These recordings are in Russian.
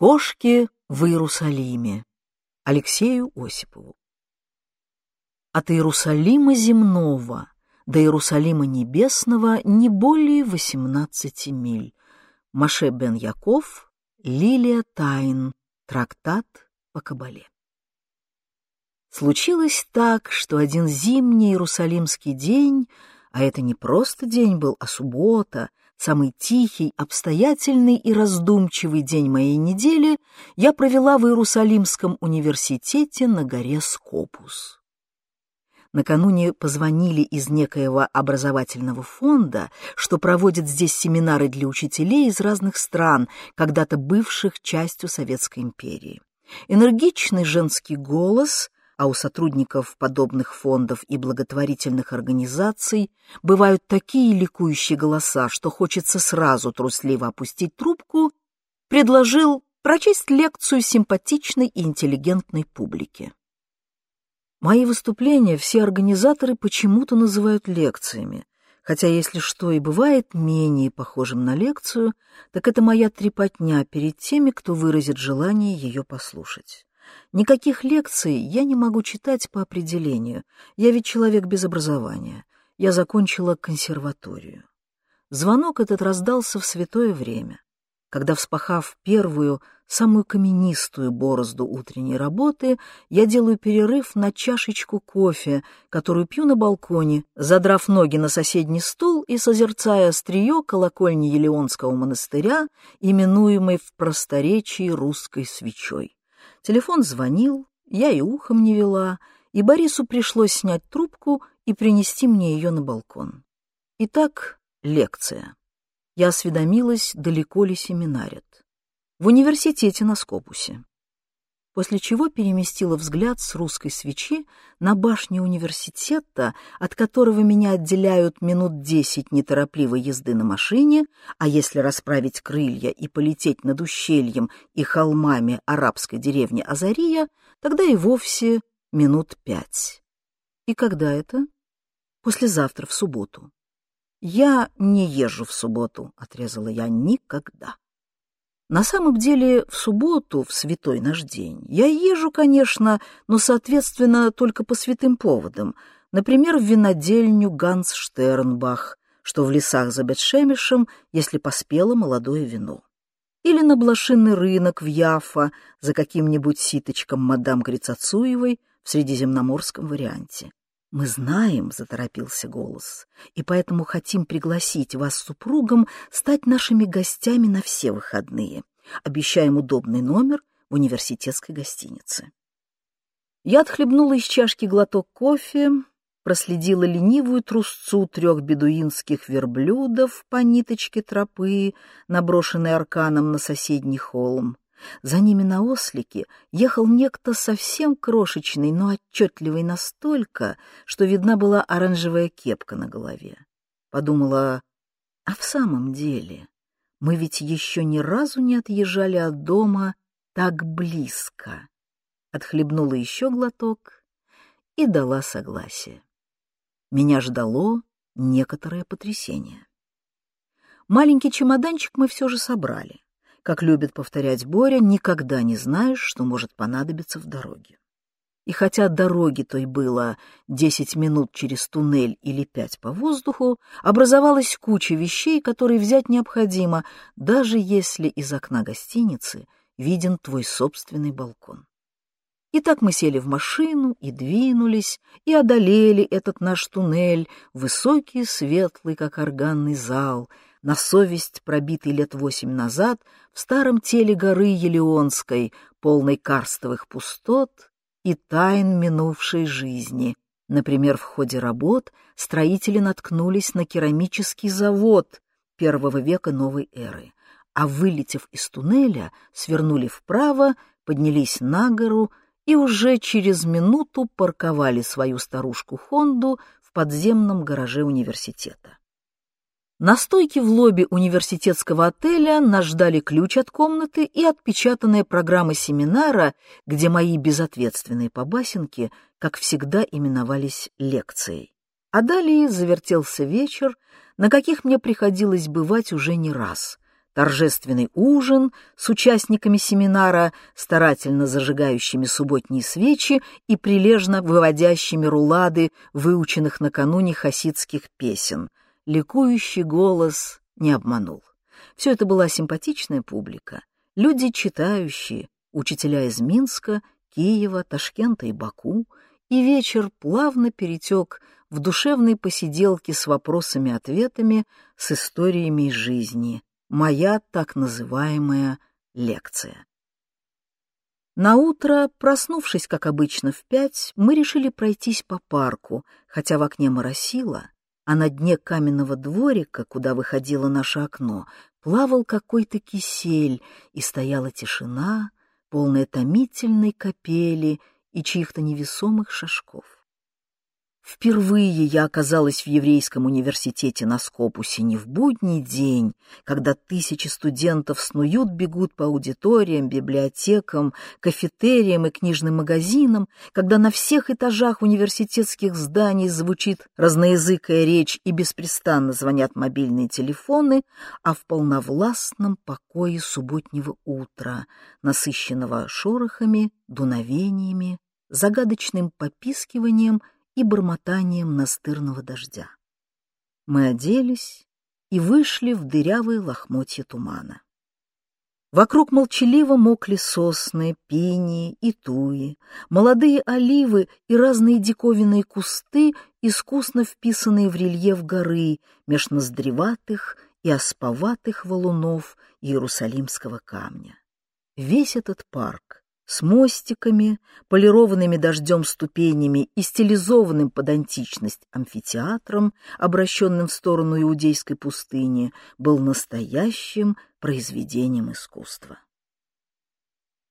Кошки в Иерусалиме. Алексею Осипову. От Иерусалима земного до Иерусалима небесного не более 18 миль. Маше бен Яков, Лилия Тайн, трактат по Кабале. Случилось так, что один зимний иерусалимский день, а это не просто день был, а суббота, самый тихий, обстоятельный и раздумчивый день моей недели, я провела в Иерусалимском университете на горе Скопус. Накануне позвонили из некоего образовательного фонда, что проводит здесь семинары для учителей из разных стран, когда-то бывших частью Советской империи. Энергичный женский голос а у сотрудников подобных фондов и благотворительных организаций бывают такие ликующие голоса, что хочется сразу трусливо опустить трубку, предложил прочесть лекцию симпатичной и интеллигентной публике. Мои выступления все организаторы почему-то называют лекциями, хотя если что и бывает менее похожим на лекцию, так это моя трепотня перед теми, кто выразит желание ее послушать. Никаких лекций я не могу читать по определению. Я ведь человек без образования. Я закончила консерваторию. Звонок этот раздался в святое время, когда, вспахав первую, самую каменистую борозду утренней работы, я делаю перерыв на чашечку кофе, которую пью на балконе, задрав ноги на соседний стул и созерцая острие колокольни Елеонского монастыря, именуемой в просторечии русской свечой. Телефон звонил, я и ухом не вела, и Борису пришлось снять трубку и принести мне ее на балкон. Итак, лекция. Я осведомилась, далеко ли семинарят. В университете на Скопусе после чего переместила взгляд с русской свечи на башню университета, от которого меня отделяют минут десять неторопливой езды на машине, а если расправить крылья и полететь над ущельем и холмами арабской деревни Азария, тогда и вовсе минут пять. И когда это? Послезавтра, в субботу. «Я не езжу в субботу», — отрезала я, — «никогда». На самом деле, в субботу, в святой наш день, я езжу, конечно, но, соответственно, только по святым поводам. Например, в винодельню Ганс Штернбах, что в лесах за Бетшемишем, если поспело молодое вино. Или на блошиный рынок в Яфа за каким-нибудь ситочком мадам Грицацуевой в средиземноморском варианте. «Мы знаем», — заторопился голос, «и поэтому хотим пригласить вас с супругом стать нашими гостями на все выходные. Обещаем удобный номер в университетской гостинице». Я отхлебнула из чашки глоток кофе, проследила ленивую трусцу трех бедуинских верблюдов по ниточке тропы, наброшенной арканом на соседний холм. За ними на ослике ехал некто совсем крошечный, но отчетливый настолько, что видна была оранжевая кепка на голове. Подумала, а в самом деле мы ведь еще ни разу не отъезжали от дома так близко. Отхлебнула еще глоток и дала согласие. Меня ждало некоторое потрясение. Маленький чемоданчик мы все же собрали. Как любит повторять Боря, никогда не знаешь, что может понадобиться в дороге. И хотя дороги той было десять минут через туннель или пять по воздуху, образовалась куча вещей, которые взять необходимо, даже если из окна гостиницы виден твой собственный балкон. Итак, мы сели в машину и двинулись, и одолели этот наш туннель, высокий, светлый, как органный зал — на совесть пробитый лет восемь назад в старом теле горы Елеонской, полной карстовых пустот и тайн минувшей жизни. Например, в ходе работ строители наткнулись на керамический завод первого века новой эры, а, вылетев из туннеля, свернули вправо, поднялись на гору и уже через минуту парковали свою старушку Хонду в подземном гараже университета. На стойке в лобби университетского отеля нас ждали ключ от комнаты и отпечатанная программа семинара, где мои безответственные побасенки, как всегда, именовались лекцией. А далее завертелся вечер, на каких мне приходилось бывать уже не раз. торжественный ужин с участниками семинара, старательно зажигающими субботние свечи и прилежно выводящими рулады выученных накануне хасидских песен. Ликующий голос не обманул. Все это была симпатичная публика, люди читающие, учителя из Минска, Киева, Ташкента и Баку, и вечер плавно перетек в душевные посиделки с вопросами-ответами, с историями из жизни, моя так называемая лекция. На утро, проснувшись, как обычно, в пять, мы решили пройтись по парку, хотя в окне моросило, а на дне каменного дворика, куда выходило наше окно, плавал какой-то кисель, и стояла тишина, полная томительной капели и чьих-то невесомых шажков. Впервые я оказалась в еврейском университете на Скопусе не в будний день, когда тысячи студентов снуют, бегут по аудиториям, библиотекам, кафетериям и книжным магазинам, когда на всех этажах университетских зданий звучит разноязыкая речь и беспрестанно звонят мобильные телефоны, а в полновластном покое субботнего утра, насыщенного шорохами, дуновениями, загадочным попискиванием — и бормотанием настырного дождя. Мы оделись и вышли в дырявые лохмотья тумана. Вокруг молчаливо мокли сосны, пинии и туи, молодые оливы и разные диковинные кусты, искусно вписанные в рельеф горы меж ноздреватых и осповатых валунов Иерусалимского камня. Весь этот парк с мостиками, полированными дождем ступенями и стилизованным под античность амфитеатром, обращенным в сторону иудейской пустыни, был настоящим произведением искусства.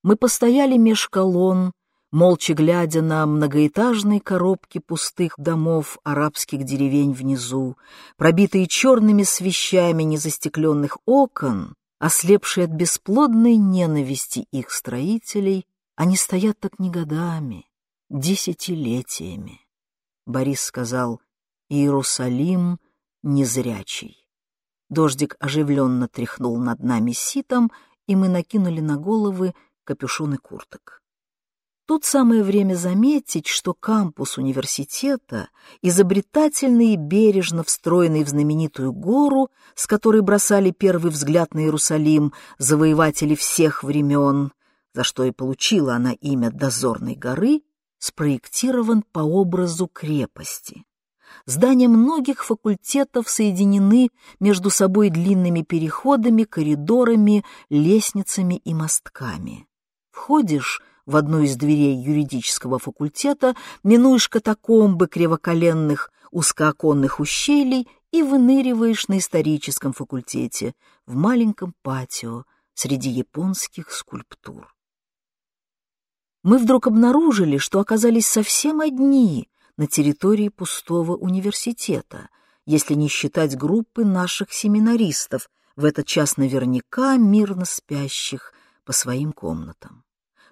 Мы постояли меж колонн, молча глядя на многоэтажные коробки пустых домов арабских деревень внизу, пробитые черными свещами незастекленных окон, ослепшие от бесплодной ненависти их строителей, они стоят так не годами, десятилетиями. Борис сказал, Иерусалим незрячий. Дождик оживленно тряхнул над нами ситом, и мы накинули на головы капюшоны курток. Тут самое время заметить, что кампус университета, изобретательный и бережно встроенный в знаменитую гору, с которой бросали первый взгляд на Иерусалим завоеватели всех времен, за что и получила она имя Дозорной горы, спроектирован по образу крепости. Здания многих факультетов соединены между собой длинными переходами, коридорами, лестницами и мостками. Входишь в одну из дверей юридического факультета, минуешь катакомбы кривоколенных узкооконных ущелий и выныриваешь на историческом факультете в маленьком патио среди японских скульптур. Мы вдруг обнаружили, что оказались совсем одни на территории пустого университета, если не считать группы наших семинаристов, в этот час наверняка мирно спящих по своим комнатам.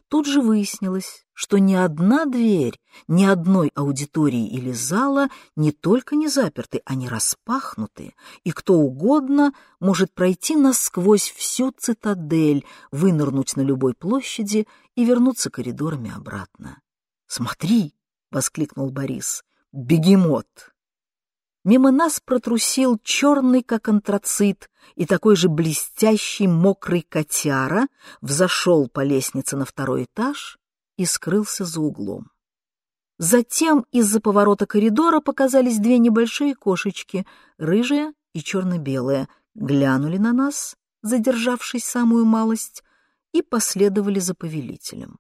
Тут же выяснилось, что ни одна дверь, ни одной аудитории или зала не только не заперты, они распахнуты, и кто угодно может пройти насквозь всю цитадель, вынырнуть на любой площади и вернуться коридорами обратно. «Смотри!» — воскликнул Борис. «Бегемот!» Мимо нас протрусил черный, как антрацит, и такой же блестящий мокрый котяра, взошел по лестнице на второй этаж и скрылся за углом. Затем из-за поворота коридора показались две небольшие кошечки, рыжая и черно-белая, глянули на нас, задержавшись самую малость, и последовали за повелителем.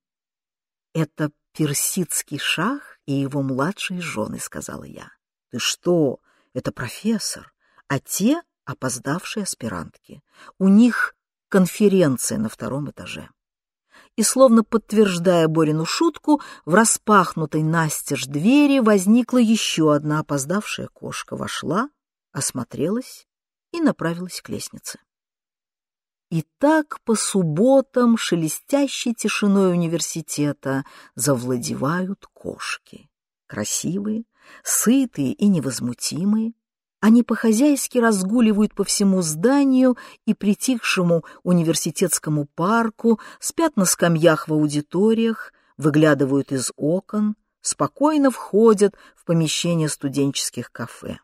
«Это персидский шах и его младшие жены», — сказала я. «Ты что?» Это профессор, а те — опоздавшие аспирантки. У них конференция на втором этаже. И, словно подтверждая Борину шутку, в распахнутой настежь двери возникла еще одна опоздавшая кошка. Вошла, осмотрелась и направилась к лестнице. И так по субботам шелестящей тишиной университета завладевают кошки. Красивые, сытые и невозмутимые, они по-хозяйски разгуливают по всему зданию и притихшему университетскому парку, спят на скамьях в аудиториях, выглядывают из окон, спокойно входят в помещение студенческих кафе.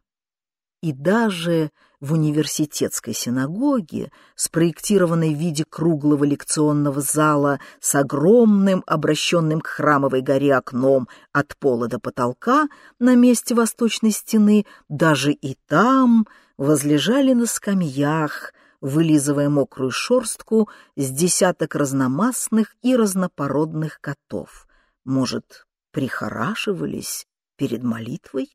И даже в университетской синагоге, спроектированной в виде круглого лекционного зала с огромным, обращенным к храмовой горе окном от пола до потолка на месте восточной стены, даже и там возлежали на скамьях, вылизывая мокрую шорстку с десяток разномастных и разнопородных котов. Может, прихорашивались перед молитвой?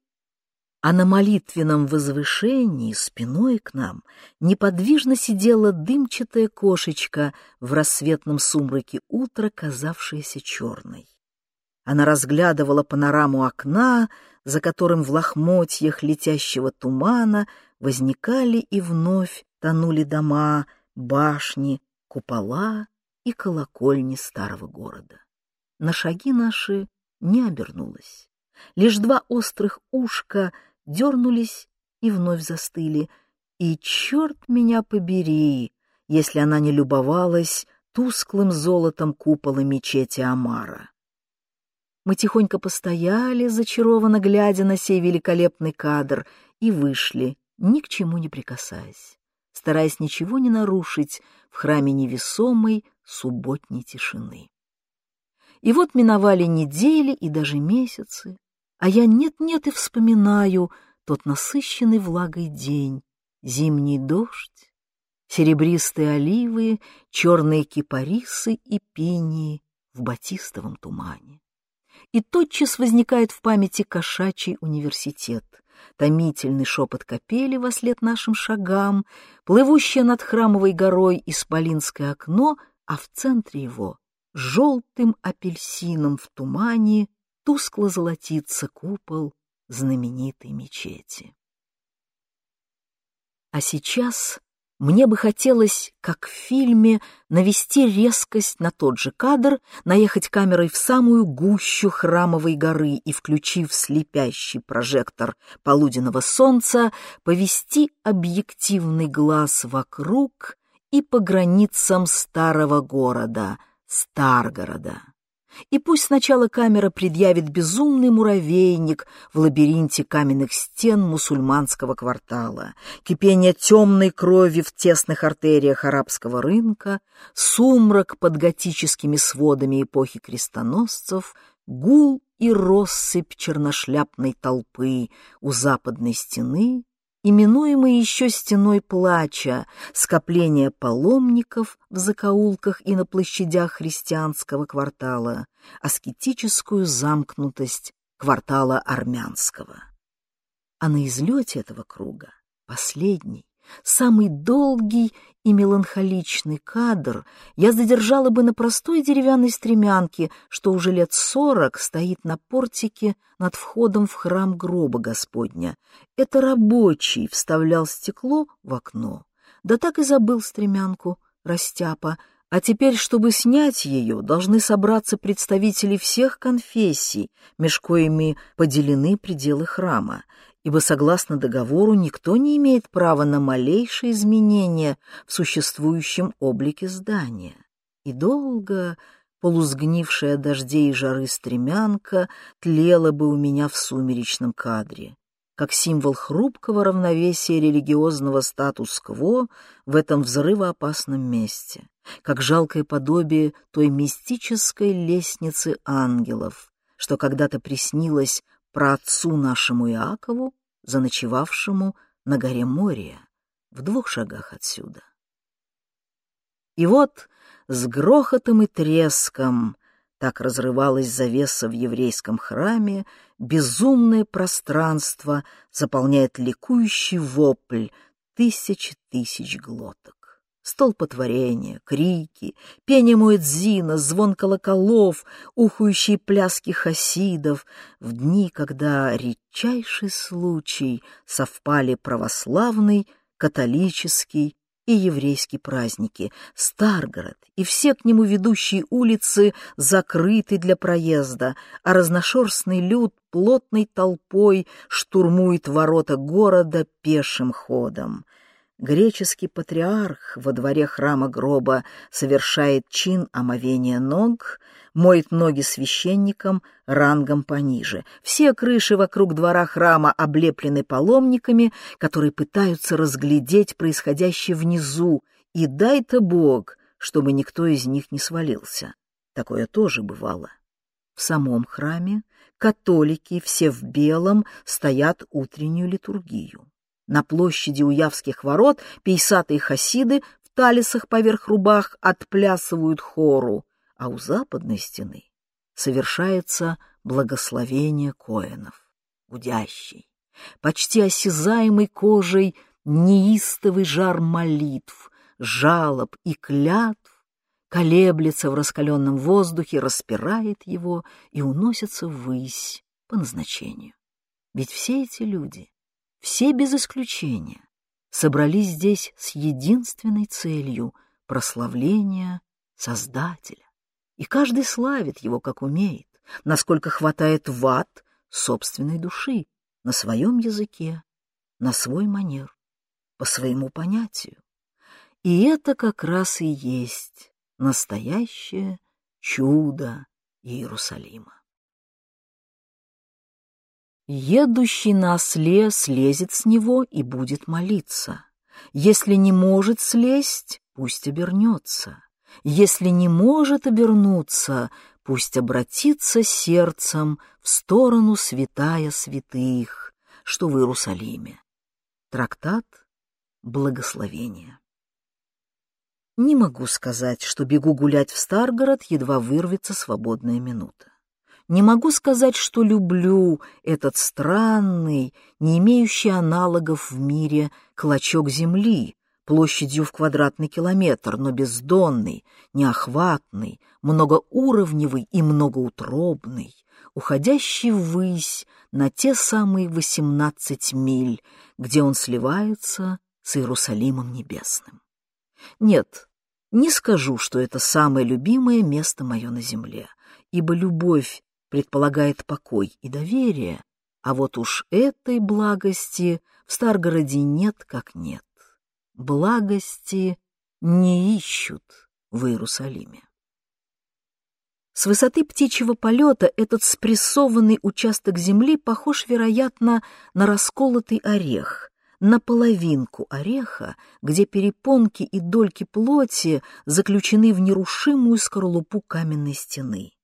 А на молитвенном возвышении спиной к нам неподвижно сидела дымчатая кошечка в рассветном сумраке утра, казавшаяся черной. Она разглядывала панораму окна, за которым в лохмотьях летящего тумана возникали и вновь тонули дома, башни, купола и колокольни старого города. На шаги наши не обернулась. Лишь два острых ушка — дернулись и вновь застыли. И черт меня побери, если она не любовалась тусклым золотом купола мечети Амара. Мы тихонько постояли, зачарованно глядя на сей великолепный кадр, и вышли, ни к чему не прикасаясь, стараясь ничего не нарушить в храме невесомой субботней тишины. И вот миновали недели и даже месяцы, а я нет-нет и вспоминаю тот насыщенный влагой день, зимний дождь, серебристые оливы, черные кипарисы и пинии в батистовом тумане. И тотчас возникает в памяти кошачий университет, томительный шепот капели во след нашим шагам, плывущее над храмовой горой исполинское окно, а в центре его — желтым апельсином в тумане тускло золотится купол знаменитой мечети. А сейчас мне бы хотелось, как в фильме, навести резкость на тот же кадр, наехать камерой в самую гущу храмовой горы и, включив слепящий прожектор полуденного солнца, повести объективный глаз вокруг и по границам старого города, Старгорода. И пусть сначала камера предъявит безумный муравейник в лабиринте каменных стен мусульманского квартала, кипение темной крови в тесных артериях арабского рынка, сумрак под готическими сводами эпохи крестоносцев, гул и россыпь черношляпной толпы у западной стены, именуемый еще стеной плача, скопление паломников в закоулках и на площадях христианского квартала, аскетическую замкнутость квартала армянского. А на излете этого круга, последний, самый долгий и меланхоличный кадр я задержала бы на простой деревянной стремянке, что уже лет сорок стоит на портике над входом в храм гроба Господня. Это рабочий вставлял стекло в окно, да так и забыл стремянку, растяпа, а теперь, чтобы снять ее, должны собраться представители всех конфессий, меж коими поделены пределы храма ибо согласно договору никто не имеет права на малейшие изменения в существующем облике здания. И долго полузгнившая дождей и жары стремянка тлела бы у меня в сумеречном кадре, как символ хрупкого равновесия религиозного статус-кво в этом взрывоопасном месте, как жалкое подобие той мистической лестницы ангелов, что когда-то приснилось про отцу нашему Иакову заночевавшему на горе Мория, в двух шагах отсюда. И вот с грохотом и треском так разрывалась завеса в еврейском храме, безумное пространство заполняет ликующий вопль тысячи тысяч глоток столпотворение, крики, пение Муэдзина, звон колоколов, ухающие пляски хасидов, в дни, когда редчайший случай совпали православный, католический и еврейские праздники. Старгород и все к нему ведущие улицы закрыты для проезда, а разношерстный люд плотной толпой штурмует ворота города пешим ходом. Греческий патриарх во дворе храма гроба совершает чин омовения ног, моет ноги священникам рангом пониже. Все крыши вокруг двора храма облеплены паломниками, которые пытаются разглядеть происходящее внизу, и дай-то Бог, чтобы никто из них не свалился. Такое тоже бывало. В самом храме католики, все в белом, стоят утреннюю литургию. На площади у Явских ворот пейсатые хасиды в талисах поверх рубах отплясывают хору, а у западной стены совершается благословение коинов, гудящий, почти осязаемый кожей неистовый жар молитв, жалоб и клятв, колеблется в раскаленном воздухе, распирает его и уносится ввысь по назначению. Ведь все эти люди все без исключения собрались здесь с единственной целью — прославления Создателя. И каждый славит его, как умеет, насколько хватает ват собственной души, на своем языке, на свой манер, по своему понятию. И это как раз и есть настоящее чудо Иерусалима. Едущий на осле слезет с него и будет молиться. Если не может слезть, пусть обернется. Если не может обернуться, пусть обратится сердцем в сторону святая святых, что в Иерусалиме. Трактат «Благословение». Не могу сказать, что бегу гулять в Старгород, едва вырвется свободная минута. Не могу сказать, что люблю этот странный, не имеющий аналогов в мире клочок земли, площадью в квадратный километр, но бездонный, неохватный, многоуровневый и многоутробный, уходящий ввысь на те самые восемнадцать миль, где он сливается с Иерусалимом небесным. Нет, не скажу, что это самое любимое место мое на земле, ибо любовь предполагает покой и доверие, а вот уж этой благости в Старгороде нет как нет. Благости не ищут в Иерусалиме. С высоты птичьего полета этот спрессованный участок земли похож, вероятно, на расколотый орех, на половинку ореха, где перепонки и дольки плоти заключены в нерушимую скорлупу каменной стены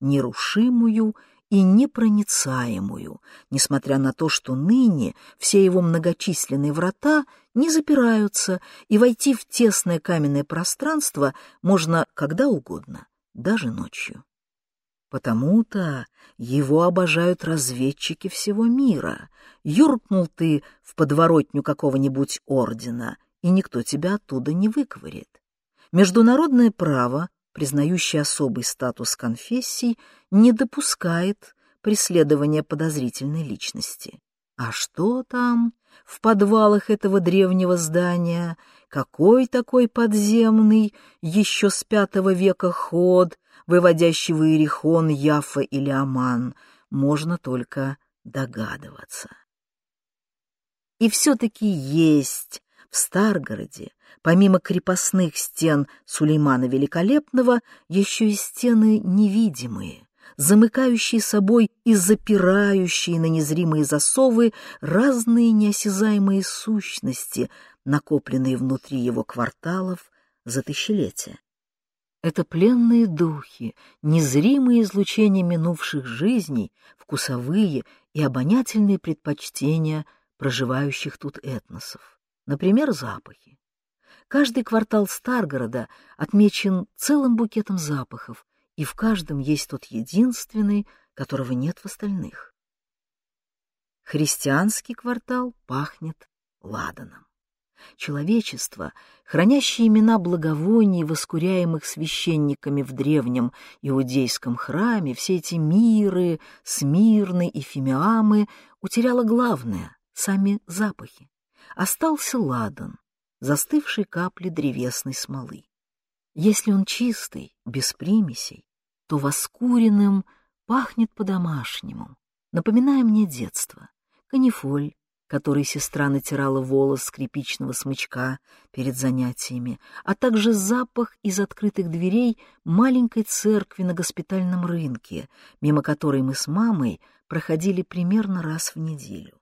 нерушимую и непроницаемую, несмотря на то, что ныне все его многочисленные врата не запираются, и войти в тесное каменное пространство можно когда угодно, даже ночью. Потому-то его обожают разведчики всего мира. Юркнул ты в подворотню какого-нибудь ордена, и никто тебя оттуда не выковырит. Международное право признающий особый статус конфессий, не допускает преследования подозрительной личности. А что там в подвалах этого древнего здания? Какой такой подземный, еще с пятого века ход, выводящий в Иерихон, Яфа или Аман, можно только догадываться. И все-таки есть в Старгороде, помимо крепостных стен Сулеймана Великолепного, еще и стены невидимые, замыкающие собой и запирающие на незримые засовы разные неосязаемые сущности, накопленные внутри его кварталов за тысячелетия. Это пленные духи, незримые излучения минувших жизней, вкусовые и обонятельные предпочтения проживающих тут этносов. Например, запахи. Каждый квартал Старгорода отмечен целым букетом запахов, и в каждом есть тот единственный, которого нет в остальных. Христианский квартал пахнет ладаном. Человечество, хранящее имена благовоний, воскуряемых священниками в древнем иудейском храме, все эти миры, смирны и фимиамы, утеряло главное — сами запахи остался ладан, застывшей капли древесной смолы. Если он чистый, без примесей, то воскуренным пахнет по-домашнему, напоминая мне детство. Канифоль, которой сестра натирала волос скрипичного смычка перед занятиями, а также запах из открытых дверей маленькой церкви на госпитальном рынке, мимо которой мы с мамой проходили примерно раз в неделю.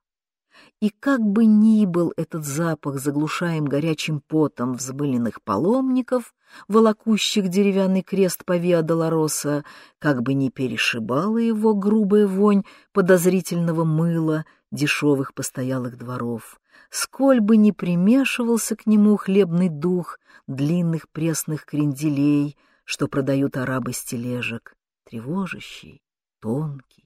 И как бы ни был этот запах заглушаем горячим потом взбыленных паломников, волокущих деревянный крест по Виа-Долороса, как бы ни перешибала его грубая вонь подозрительного мыла дешевых постоялых дворов, сколь бы ни примешивался к нему хлебный дух длинных пресных кренделей, что продают арабы с тележек, тревожащий, тонкий,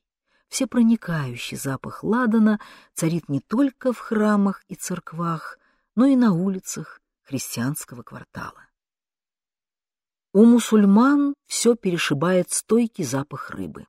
всепроникающий запах ладана царит не только в храмах и церквах, но и на улицах христианского квартала. У мусульман все перешибает стойкий запах рыбы.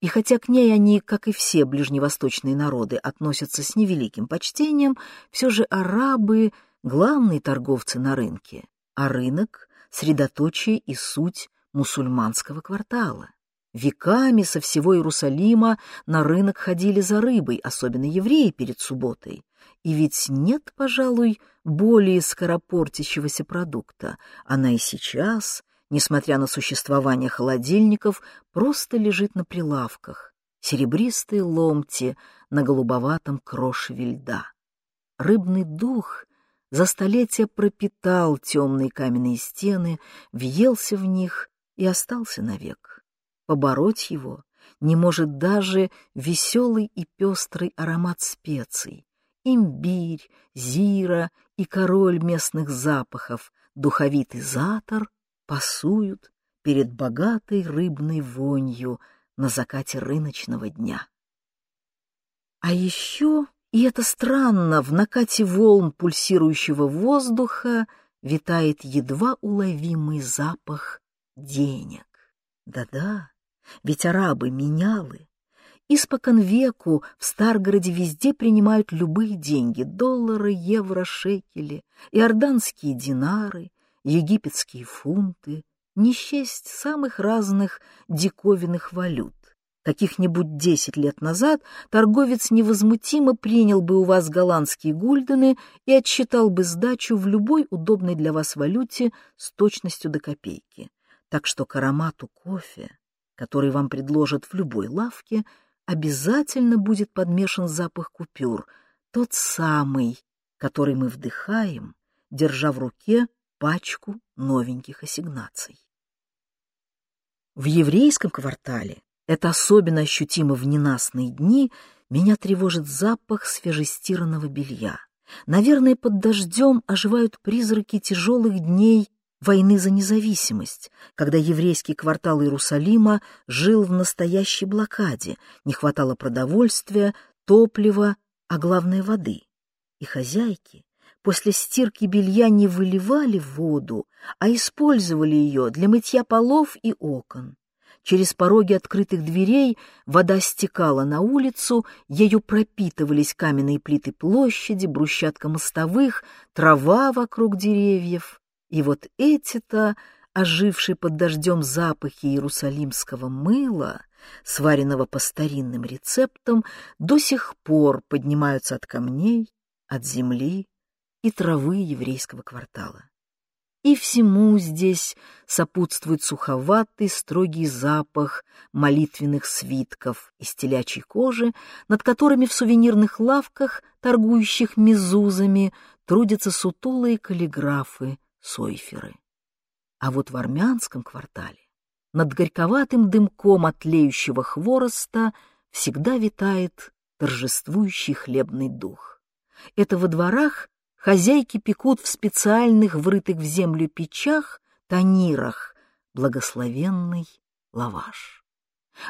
И хотя к ней они, как и все ближневосточные народы, относятся с невеликим почтением, все же арабы — главные торговцы на рынке, а рынок — средоточие и суть мусульманского квартала. Веками со всего Иерусалима на рынок ходили за рыбой, особенно евреи перед субботой. И ведь нет, пожалуй, более скоропортящегося продукта. Она и сейчас, несмотря на существование холодильников, просто лежит на прилавках. Серебристые ломти на голубоватом крошеве льда. Рыбный дух за столетия пропитал темные каменные стены, въелся в них и остался навек. Побороть его не может даже веселый и пестрый аромат специй. Имбирь, зира и король местных запахов, духовитый затор пасуют перед богатой рыбной вонью на закате рыночного дня. А еще, и это странно, в накате волн пульсирующего воздуха витает едва уловимый запах денег. Да-да, ведь арабы менялы. Испокон веку в Старгороде везде принимают любые деньги — доллары, евро, шекели, иорданские динары, египетские фунты, не самых разных диковинных валют. Каких-нибудь десять лет назад торговец невозмутимо принял бы у вас голландские гульдены и отсчитал бы сдачу в любой удобной для вас валюте с точностью до копейки. Так что к аромату кофе который вам предложат в любой лавке, обязательно будет подмешан запах купюр, тот самый, который мы вдыхаем, держа в руке пачку новеньких ассигнаций. В еврейском квартале, это особенно ощутимо в ненастные дни, меня тревожит запах свежестиранного белья. Наверное, под дождем оживают призраки тяжелых дней войны за независимость, когда еврейский квартал Иерусалима жил в настоящей блокаде, не хватало продовольствия, топлива, а главное — воды. И хозяйки после стирки белья не выливали воду, а использовали ее для мытья полов и окон. Через пороги открытых дверей вода стекала на улицу, ею пропитывались каменные плиты площади, брусчатка мостовых, трава вокруг деревьев. И вот эти-то, ожившие под дождем запахи иерусалимского мыла, сваренного по старинным рецептам, до сих пор поднимаются от камней, от земли и травы еврейского квартала. И всему здесь сопутствует суховатый, строгий запах молитвенных свитков из телячьей кожи, над которыми в сувенирных лавках, торгующих мезузами, трудятся сутулые каллиграфы, сойферы. А вот в армянском квартале над горьковатым дымком от тлеющего хвороста всегда витает торжествующий хлебный дух. Это во дворах хозяйки пекут в специальных врытых в землю печах, танирах, благословенный лаваш.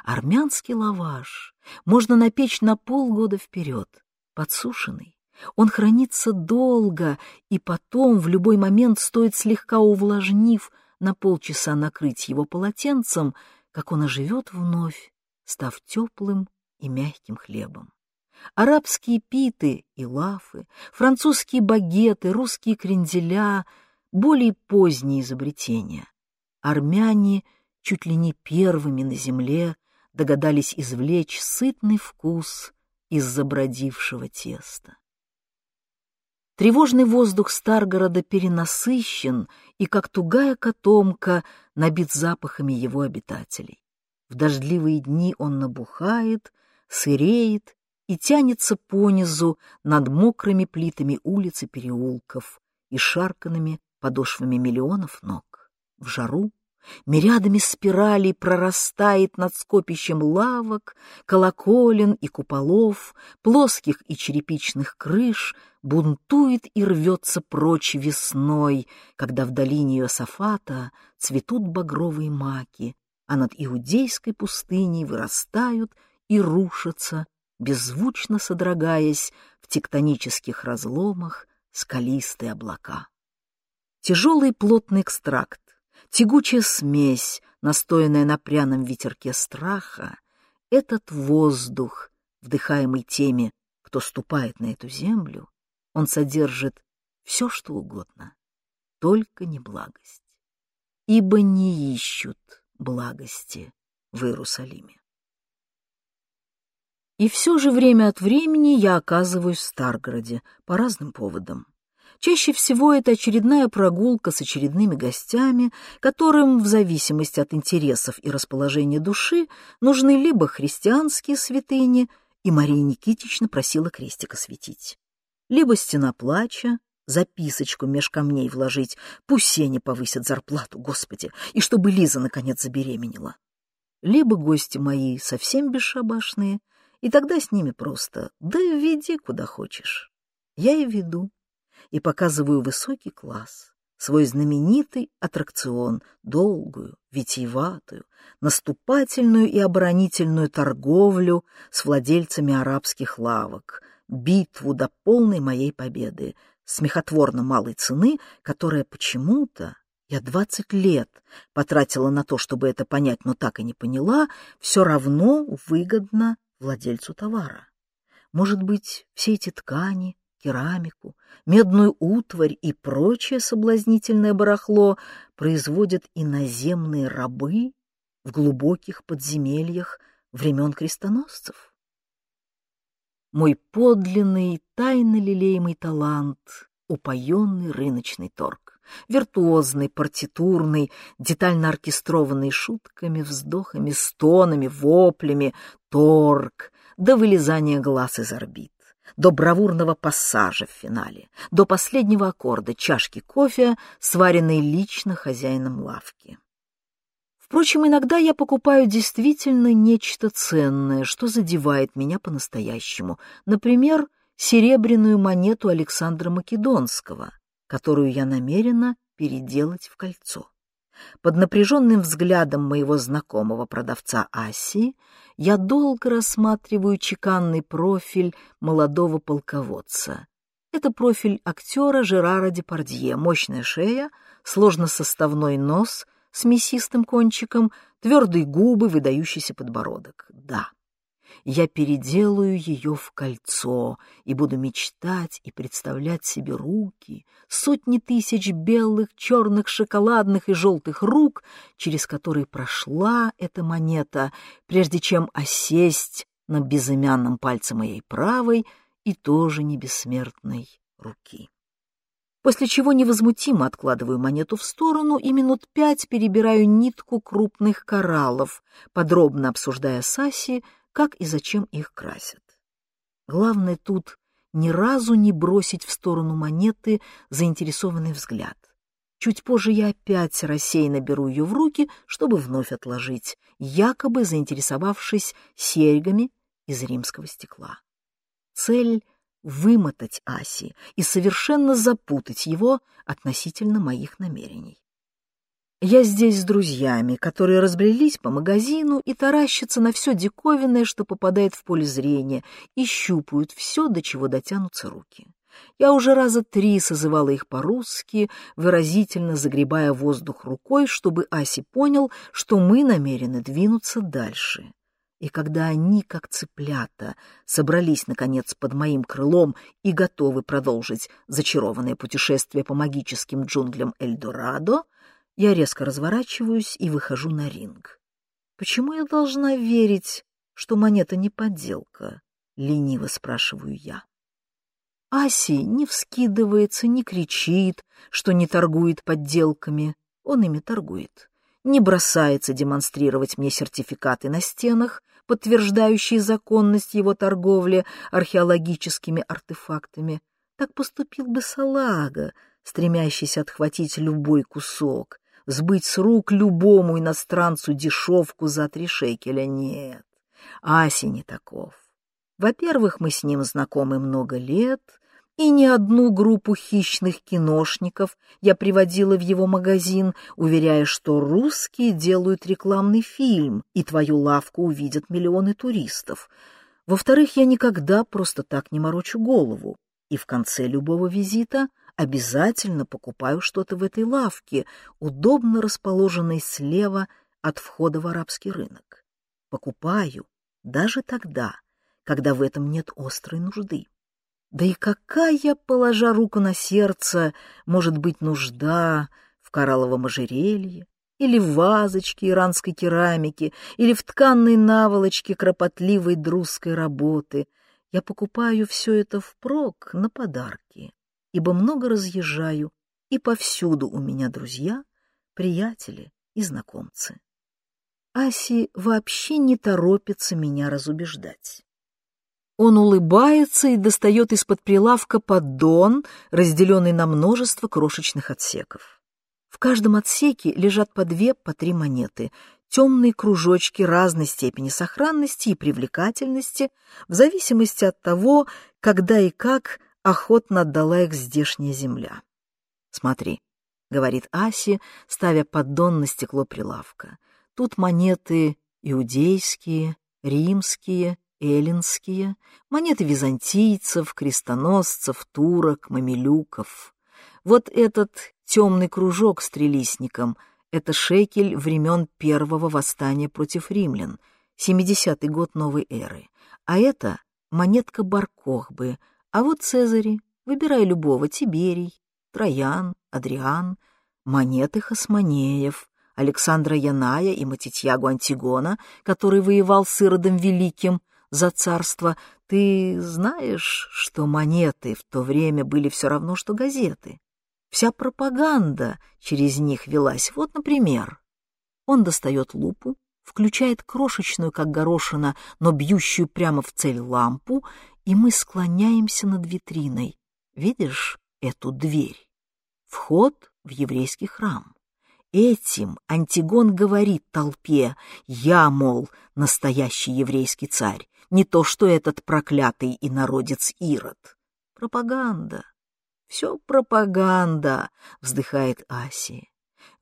Армянский лаваш можно напечь на полгода вперед, подсушенный, он хранится долго, и потом в любой момент стоит слегка увлажнив на полчаса накрыть его полотенцем, как он оживет вновь, став теплым и мягким хлебом. Арабские питы и лафы, французские багеты, русские кренделя — более поздние изобретения. Армяне чуть ли не первыми на земле догадались извлечь сытный вкус из забродившего теста. Тревожный воздух Старгорода перенасыщен и, как тугая котомка, набит запахами его обитателей. В дождливые дни он набухает, сыреет и тянется понизу над мокрыми плитами улиц и переулков и шарканными подошвами миллионов ног. В жару Мириадами спиралей прорастает над скопищем лавок, колоколен и куполов, плоских и черепичных крыш, бунтует и рвется прочь весной, когда в долине Иосафата цветут багровые маки, а над иудейской пустыней вырастают и рушатся, беззвучно содрогаясь в тектонических разломах скалистые облака. Тяжелый плотный экстракт Тягучая смесь, настоянная на пряном ветерке страха, этот воздух, вдыхаемый теми, кто ступает на эту землю, он содержит все, что угодно, только не благость. Ибо не ищут благости в Иерусалиме. И все же время от времени я оказываюсь в Старгороде по разным поводам. Чаще всего это очередная прогулка с очередными гостями, которым, в зависимости от интересов и расположения души, нужны либо христианские святыни, и Мария Никитична просила крестика светить, либо стена плача, записочку меж камней вложить, пусть Сеня повысит зарплату, Господи, и чтобы Лиза, наконец, забеременела. Либо гости мои совсем бесшабашные, и тогда с ними просто «да веди куда хочешь». Я и веду и показываю высокий класс, свой знаменитый аттракцион, долгую, витиеватую, наступательную и оборонительную торговлю с владельцами арабских лавок, битву до полной моей победы, смехотворно малой цены, которая почему-то, я двадцать лет потратила на то, чтобы это понять, но так и не поняла, все равно выгодно владельцу товара. Может быть, все эти ткани, керамику, медную утварь и прочее соблазнительное барахло производят иноземные рабы в глубоких подземельях времен крестоносцев. Мой подлинный, тайно лелеемый талант — упоенный рыночный торг, виртуозный, партитурный, детально оркестрованный шутками, вздохами, стонами, воплями, торг до вылезания глаз из орбит до бравурного пассажа в финале, до последнего аккорда чашки кофе, сваренной лично хозяином лавки. Впрочем, иногда я покупаю действительно нечто ценное, что задевает меня по-настоящему. Например, серебряную монету Александра Македонского, которую я намерена переделать в кольцо. Под напряженным взглядом моего знакомого продавца Аси я долго рассматриваю чеканный профиль молодого полководца. Это профиль актера Жерара Депардье, мощная шея, сложносоставной нос с мясистым кончиком, твердые губы, выдающийся подбородок. Да, я переделаю ее в кольцо и буду мечтать и представлять себе руки, сотни тысяч белых, черных, шоколадных и желтых рук, через которые прошла эта монета, прежде чем осесть на безымянном пальце моей правой и тоже не бессмертной руки. После чего невозмутимо откладываю монету в сторону и минут пять перебираю нитку крупных кораллов, подробно обсуждая с Аси, как и зачем их красят. Главное тут ни разу не бросить в сторону монеты заинтересованный взгляд. Чуть позже я опять рассеянно беру ее в руки, чтобы вновь отложить, якобы заинтересовавшись серьгами из римского стекла. Цель — вымотать Аси и совершенно запутать его относительно моих намерений. Я здесь с друзьями, которые разбрелись по магазину и таращатся на все диковинное, что попадает в поле зрения, и щупают все, до чего дотянутся руки. Я уже раза три созывала их по-русски, выразительно загребая воздух рукой, чтобы Аси понял, что мы намерены двинуться дальше. И когда они, как цыплята, собрались, наконец, под моим крылом и готовы продолжить зачарованное путешествие по магическим джунглям Эльдорадо, я резко разворачиваюсь и выхожу на ринг. Почему я должна верить, что монета не подделка? Лениво спрашиваю я. Аси не вскидывается, не кричит, что не торгует подделками. Он ими торгует. Не бросается демонстрировать мне сертификаты на стенах, подтверждающие законность его торговли археологическими артефактами. Так поступил бы Салага, стремящийся отхватить любой кусок, сбыть с рук любому иностранцу дешевку за три шекеля. Нет, Аси не таков. Во-первых, мы с ним знакомы много лет, и не одну группу хищных киношников я приводила в его магазин, уверяя, что русские делают рекламный фильм, и твою лавку увидят миллионы туристов. Во-вторых, я никогда просто так не морочу голову, и в конце любого визита обязательно покупаю что-то в этой лавке, удобно расположенной слева от входа в арабский рынок. Покупаю даже тогда, когда в этом нет острой нужды. Да и какая, положа руку на сердце, может быть нужда в коралловом ожерелье, или в вазочке иранской керамики, или в тканной наволочке кропотливой друзской работы. Я покупаю все это впрок на подарки, ибо много разъезжаю, и повсюду у меня друзья, приятели и знакомцы. Аси вообще не торопится меня разубеждать. Он улыбается и достает из-под прилавка поддон, разделенный на множество крошечных отсеков. В каждом отсеке лежат по две, по три монеты, темные кружочки разной степени сохранности и привлекательности, в зависимости от того, когда и как охотно отдала их здешняя земля. «Смотри», — говорит Аси, ставя поддон на стекло прилавка, — «тут монеты иудейские, римские, эллинские, монеты византийцев, крестоносцев, турок, мамилюков. Вот этот темный кружок с трелистником — это шекель времен первого восстания против римлян, 70-й год новой эры. А это монетка Баркохбы, а вот Цезари, выбирай любого, Тиберий, Троян, Адриан, монеты Хасманеев, Александра Яная и Матитьягу Антигона, который воевал с Иродом Великим, за царство, ты знаешь, что монеты в то время были все равно, что газеты? Вся пропаганда через них велась. Вот, например, он достает лупу, включает крошечную, как горошина, но бьющую прямо в цель лампу, и мы склоняемся над витриной. Видишь эту дверь? Вход в еврейский храм. Этим Антигон говорит толпе, я, мол, настоящий еврейский царь, не то что этот проклятый инородец Ирод. Пропаганда. Все пропаганда, вздыхает Аси.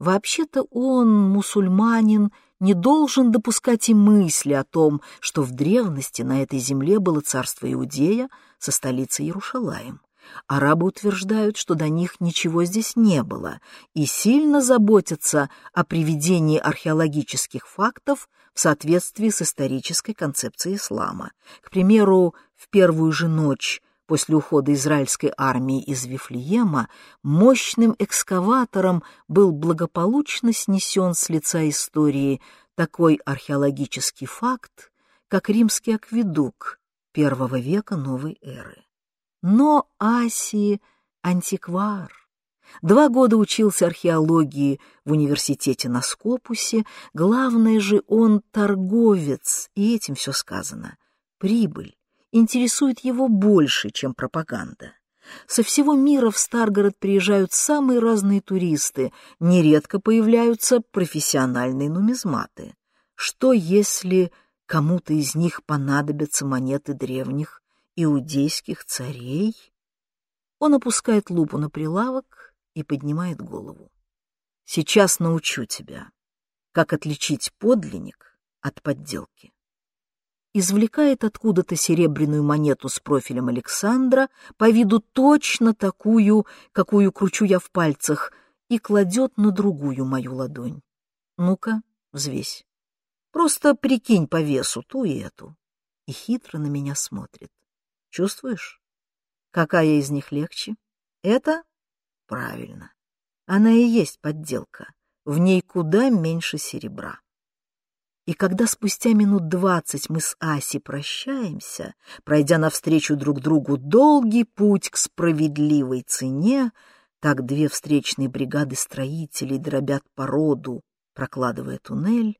Вообще-то он, мусульманин, не должен допускать и мысли о том, что в древности на этой земле было царство Иудея со столицей Иерушалаем. Арабы утверждают, что до них ничего здесь не было, и сильно заботятся о приведении археологических фактов в соответствии с исторической концепцией ислама. К примеру, в первую же ночь после ухода израильской армии из Вифлеема мощным экскаватором был благополучно снесен с лица истории такой археологический факт, как римский акведук первого века новой эры. Но Аси — антиквар. Два года учился археологии в университете на Скопусе, главное же он торговец, и этим все сказано. Прибыль интересует его больше, чем пропаганда. Со всего мира в Старгород приезжают самые разные туристы, нередко появляются профессиональные нумизматы. Что если кому-то из них понадобятся монеты древних иудейских царей? Он опускает лупу на прилавок и поднимает голову. Сейчас научу тебя, как отличить подлинник от подделки. Извлекает откуда-то серебряную монету с профилем Александра, по виду точно такую, какую кручу я в пальцах, и кладет на другую мою ладонь. Ну-ка, взвесь. Просто прикинь по весу ту и эту. И хитро на меня смотрит. Чувствуешь? Какая из них легче? Это? Правильно. Она и есть подделка. В ней куда меньше серебра. И когда спустя минут двадцать мы с Аси прощаемся, пройдя навстречу друг другу долгий путь к справедливой цене, так две встречные бригады строителей дробят породу, прокладывая туннель,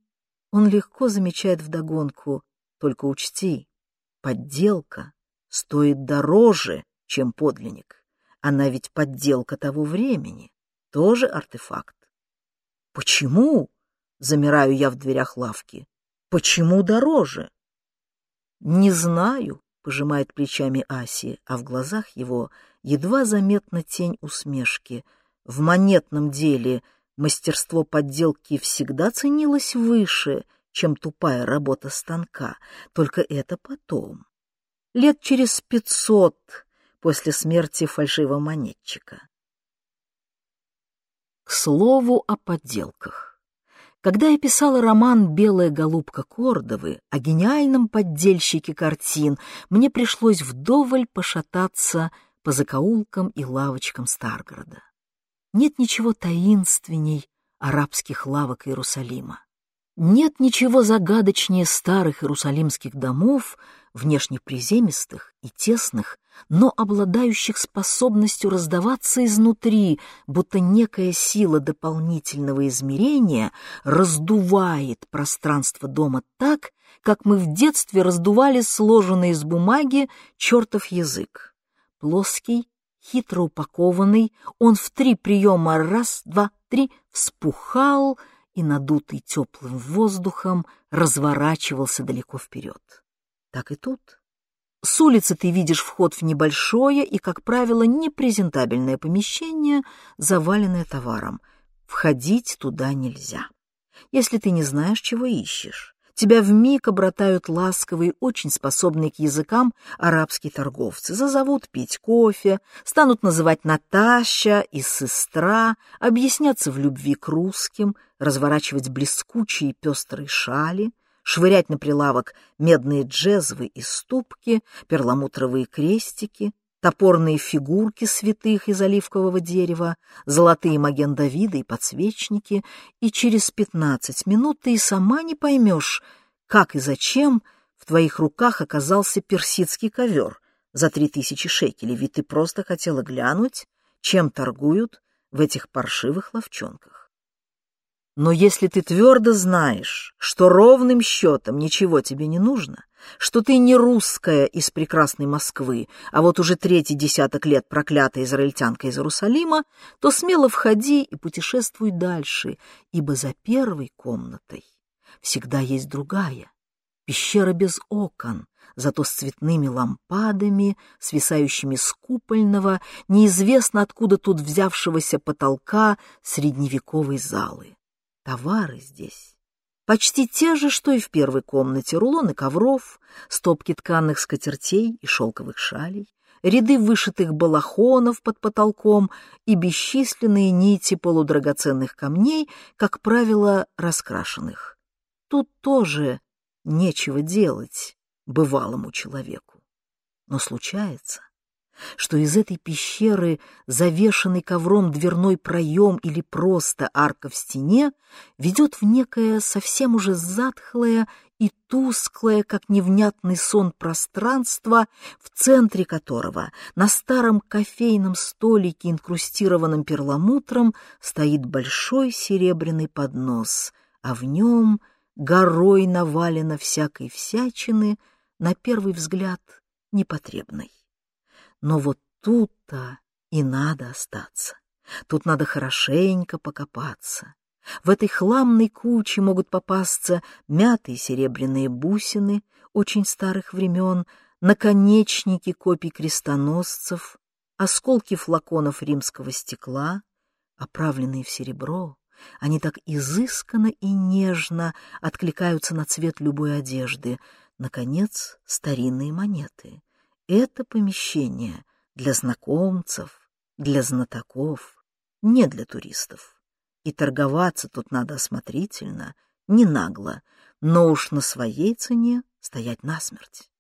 он легко замечает вдогонку, только учти, подделка стоит дороже, чем подлинник. Она ведь подделка того времени, тоже артефакт. Почему? Замираю я в дверях лавки. Почему дороже? Не знаю, пожимает плечами Аси, а в глазах его едва заметна тень усмешки. В монетном деле мастерство подделки всегда ценилось выше, чем тупая работа станка, только это потом. Лет через пятьсот после смерти фальшивомонетчика. К слову о подделках. Когда я писала роман «Белая голубка Кордовы» о гениальном поддельщике картин, мне пришлось вдоволь пошататься по закоулкам и лавочкам Старгорода. Нет ничего таинственней арабских лавок Иерусалима. Нет ничего загадочнее старых иерусалимских домов, внешне приземистых и тесных, но обладающих способностью раздаваться изнутри, будто некая сила дополнительного измерения раздувает пространство дома так, как мы в детстве раздували сложенный из бумаги чертов язык. Плоский, хитро упакованный, он в три приема раз, два, три вспухал и, надутый теплым воздухом, разворачивался далеко вперед. Так и тут. С улицы ты видишь вход в небольшое и, как правило, непрезентабельное помещение, заваленное товаром. Входить туда нельзя. Если ты не знаешь, чего ищешь. Тебя вмиг обратают ласковые, очень способные к языкам арабские торговцы. Зазовут пить кофе, станут называть Наташа и сестра, объясняться в любви к русским, разворачивать блескучие пестрые шали — швырять на прилавок медные джезвы и ступки, перламутровые крестики, топорные фигурки святых из оливкового дерева, золотые маген Давида и подсвечники, и через пятнадцать минут ты и сама не поймешь, как и зачем в твоих руках оказался персидский ковер за три тысячи шекелей, ведь ты просто хотела глянуть, чем торгуют в этих паршивых ловчонках. Но если ты твердо знаешь, что ровным счетом ничего тебе не нужно, что ты не русская из прекрасной Москвы, а вот уже третий десяток лет проклятая израильтянка из Иерусалима, то смело входи и путешествуй дальше, ибо за первой комнатой всегда есть другая, пещера без окон, зато с цветными лампадами, свисающими с купольного, неизвестно откуда тут взявшегося потолка средневековой залы. Товары здесь почти те же, что и в первой комнате. Рулоны ковров, стопки тканых скатертей и шелковых шалей, ряды вышитых балахонов под потолком и бесчисленные нити полудрагоценных камней, как правило, раскрашенных. Тут тоже нечего делать бывалому человеку. Но случается, что из этой пещеры, завешенный ковром дверной проем или просто арка в стене, ведет в некое совсем уже затхлое и тусклое, как невнятный сон пространство, в центре которого на старом кофейном столике, инкрустированном перламутром, стоит большой серебряный поднос, а в нем горой навалено всякой всячины, на первый взгляд непотребной. Но вот тут-то и надо остаться. Тут надо хорошенько покопаться. В этой хламной куче могут попасться мятые серебряные бусины очень старых времен, наконечники копий крестоносцев, осколки флаконов римского стекла, оправленные в серебро. Они так изысканно и нежно откликаются на цвет любой одежды. Наконец, старинные монеты. Это помещение для знакомцев, для знатоков, не для туристов. И торговаться тут надо осмотрительно, не нагло. но уж на своей цене стоять насмерть.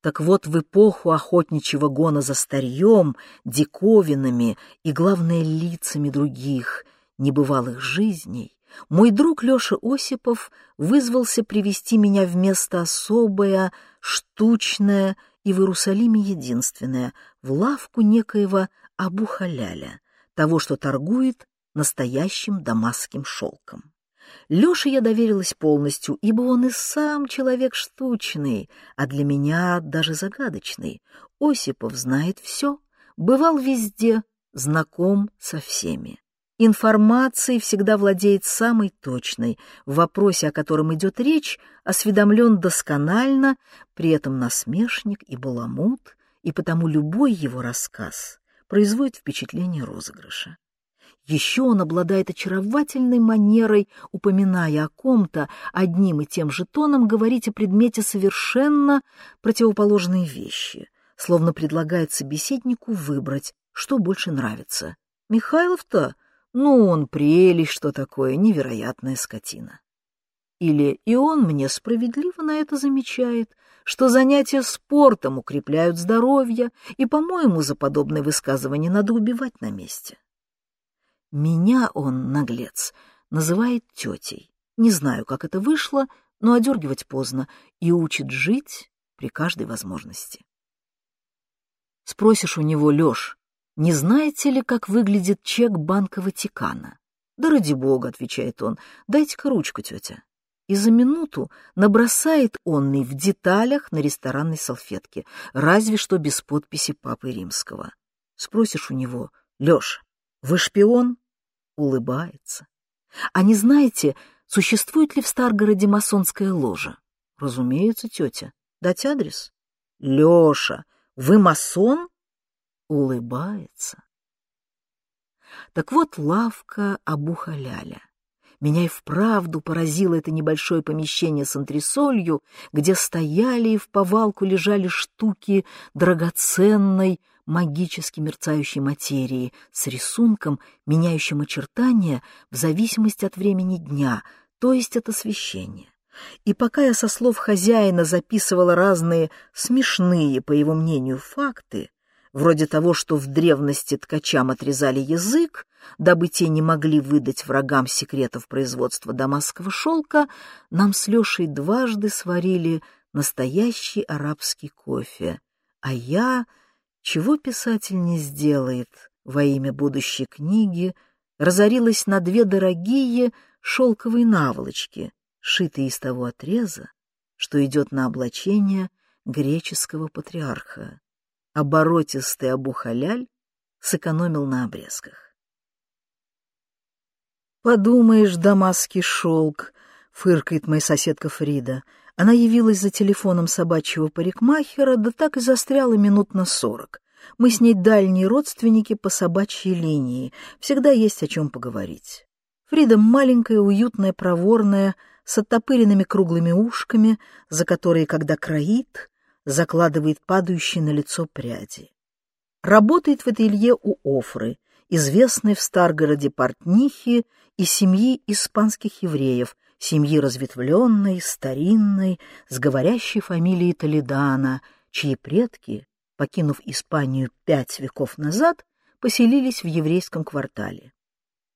Так вот, в эпоху охотничьего гона за старьем, диковинами и, главное, лицами других небывалых жизней, мой друг Леша Осипов вызвался привести меня в место особое, штучное и в Иерусалиме единственное, в лавку некоего Абу-Халяля, того, что торгует настоящим дамасским шелком. Леше я доверилась полностью, ибо он и сам человек штучный, а для меня даже загадочный. Осипов знает все, бывал везде, знаком со всеми. Информацией всегда владеет самой точной, в вопросе, о котором идет речь, осведомлен досконально, при этом насмешник и баламут, и потому любой его рассказ производит впечатление розыгрыша. Еще он обладает очаровательной манерой, упоминая о ком-то, одним и тем же тоном говорить о предмете совершенно противоположные вещи, словно предлагает собеседнику выбрать, что больше нравится. Михайлов-то, ну он прелесть, что такое, невероятная скотина. Или и он мне справедливо на это замечает, что занятия спортом укрепляют здоровье, и, по-моему, за подобное высказывание надо убивать на месте. Меня он, наглец, называет тетей. Не знаю, как это вышло, но одергивать поздно и учит жить при каждой возможности. Спросишь у него, Леш, не знаете ли, как выглядит чек Банка Ватикана? Да ради бога, отвечает он, дайте-ка ручку, тетя. И за минуту набросает он в деталях на ресторанной салфетке, разве что без подписи Папы Римского. Спросишь у него, Леша, вы шпион? улыбается. А не знаете, существует ли в Старгороде масонская ложа? Разумеется, тетя. Дать адрес? Леша, вы масон? Улыбается. Так вот лавка Абу-Халяля. Меня и вправду поразило это небольшое помещение с антресолью, где стояли и в повалку лежали штуки драгоценной, магически мерцающей материи с рисунком, меняющим очертания в зависимости от времени дня, то есть от освещения. И пока я со слов хозяина записывала разные смешные, по его мнению, факты, вроде того, что в древности ткачам отрезали язык, дабы те не могли выдать врагам секретов производства дамасского шелка, нам с Лешей дважды сварили настоящий арабский кофе, а я чего писатель не сделает во имя будущей книги, разорилась на две дорогие шелковые наволочки, шитые из того отреза, что идет на облачение греческого патриарха. Оборотистый Абу-Халяль сэкономил на обрезках. «Подумаешь, дамасский шелк!» — фыркает моя соседка Фрида — она явилась за телефоном собачьего парикмахера, да так и застряла минут на сорок. Мы с ней дальние родственники по собачьей линии, всегда есть о чем поговорить. Фрида маленькая, уютная, проворная, с оттопыренными круглыми ушками, за которые, когда кроит, закладывает падающие на лицо пряди. Работает в ателье у Офры, известной в Старгороде портнихи и семьи испанских евреев, семьи разветвленной, старинной, с говорящей фамилией Толедана, чьи предки, покинув Испанию пять веков назад, поселились в еврейском квартале.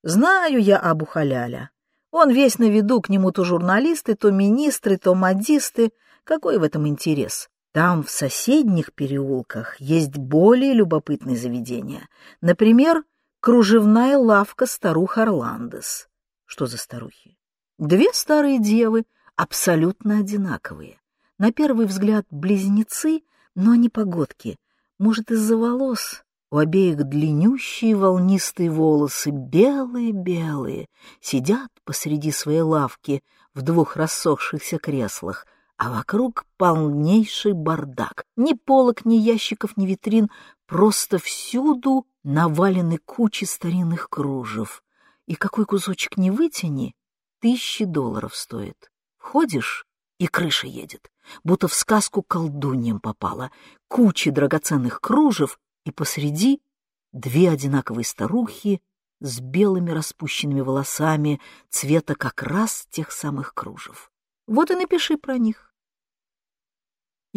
Знаю я Абу Халяля. Он весь на виду, к нему то журналисты, то министры, то модисты. Какой в этом интерес? Там, в соседних переулках, есть более любопытные заведения. Например, кружевная лавка старух Орландес. Что за старухи? Две старые девы, абсолютно одинаковые. На первый взгляд близнецы, но не погодки. Может, из-за волос? У обеих длиннющие волнистые волосы, белые-белые, сидят посреди своей лавки в двух рассохшихся креслах, а вокруг полнейший бардак. Ни полок, ни ящиков, ни витрин, просто всюду навалены кучи старинных кружев. И какой кусочек не вытяни, тысячи долларов стоит. Входишь, и крыша едет, будто в сказку колдуньям попала. Кучи драгоценных кружев, и посреди две одинаковые старухи с белыми распущенными волосами цвета как раз тех самых кружев. Вот и напиши про них.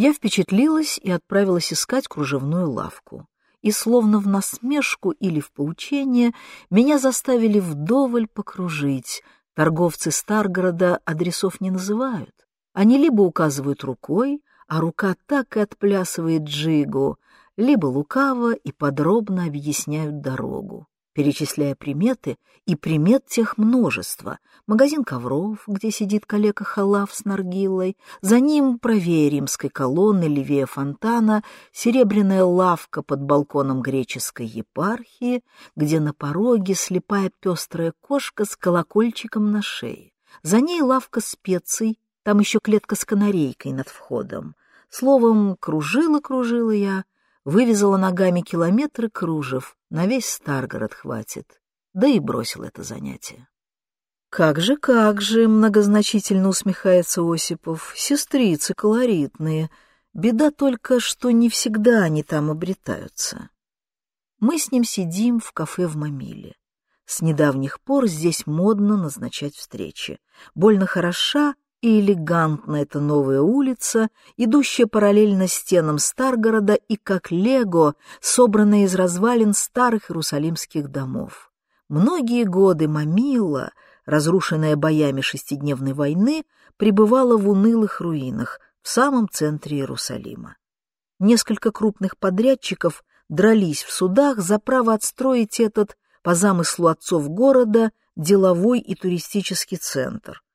Я впечатлилась и отправилась искать кружевную лавку. И словно в насмешку или в поучение меня заставили вдоволь покружить. Торговцы Старгорода адресов не называют. Они либо указывают рукой, а рука так и отплясывает джигу, либо лукаво и подробно объясняют дорогу перечисляя приметы, и примет тех множество. Магазин ковров, где сидит коллега Халав с наргилой, за ним правее римской колонны, левее фонтана, серебряная лавка под балконом греческой епархии, где на пороге слепая пестрая кошка с колокольчиком на шее. За ней лавка специй, там еще клетка с канарейкой над входом. Словом, кружила-кружила я, вывезала ногами километры кружев, на весь Старгород хватит, да и бросил это занятие. «Как же, как же!» — многозначительно усмехается Осипов. «Сестрицы колоритные. Беда только, что не всегда они там обретаются». Мы с ним сидим в кафе в Мамиле. С недавних пор здесь модно назначать встречи. Больно хороша и элегантна эта новая улица, идущая параллельно стенам Старгорода и как лего, собранная из развалин старых иерусалимских домов. Многие годы Мамила, разрушенная боями шестидневной войны, пребывала в унылых руинах в самом центре Иерусалима. Несколько крупных подрядчиков дрались в судах за право отстроить этот, по замыслу отцов города, деловой и туристический центр –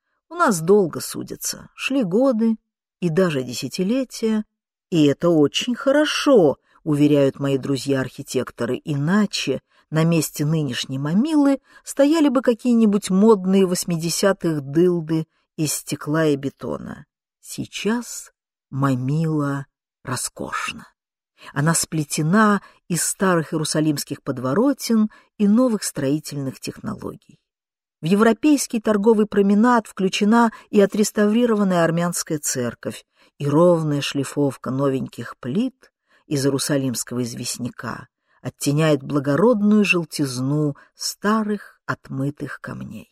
нас долго судятся, шли годы и даже десятилетия, и это очень хорошо, уверяют мои друзья-архитекторы, иначе на месте нынешней мамилы стояли бы какие-нибудь модные восьмидесятых дылды из стекла и бетона. Сейчас мамила роскошна. Она сплетена из старых иерусалимских подворотен и новых строительных технологий. В европейский торговый променад включена и отреставрированная армянская церковь, и ровная шлифовка новеньких плит из иерусалимского известняка оттеняет благородную желтизну старых отмытых камней.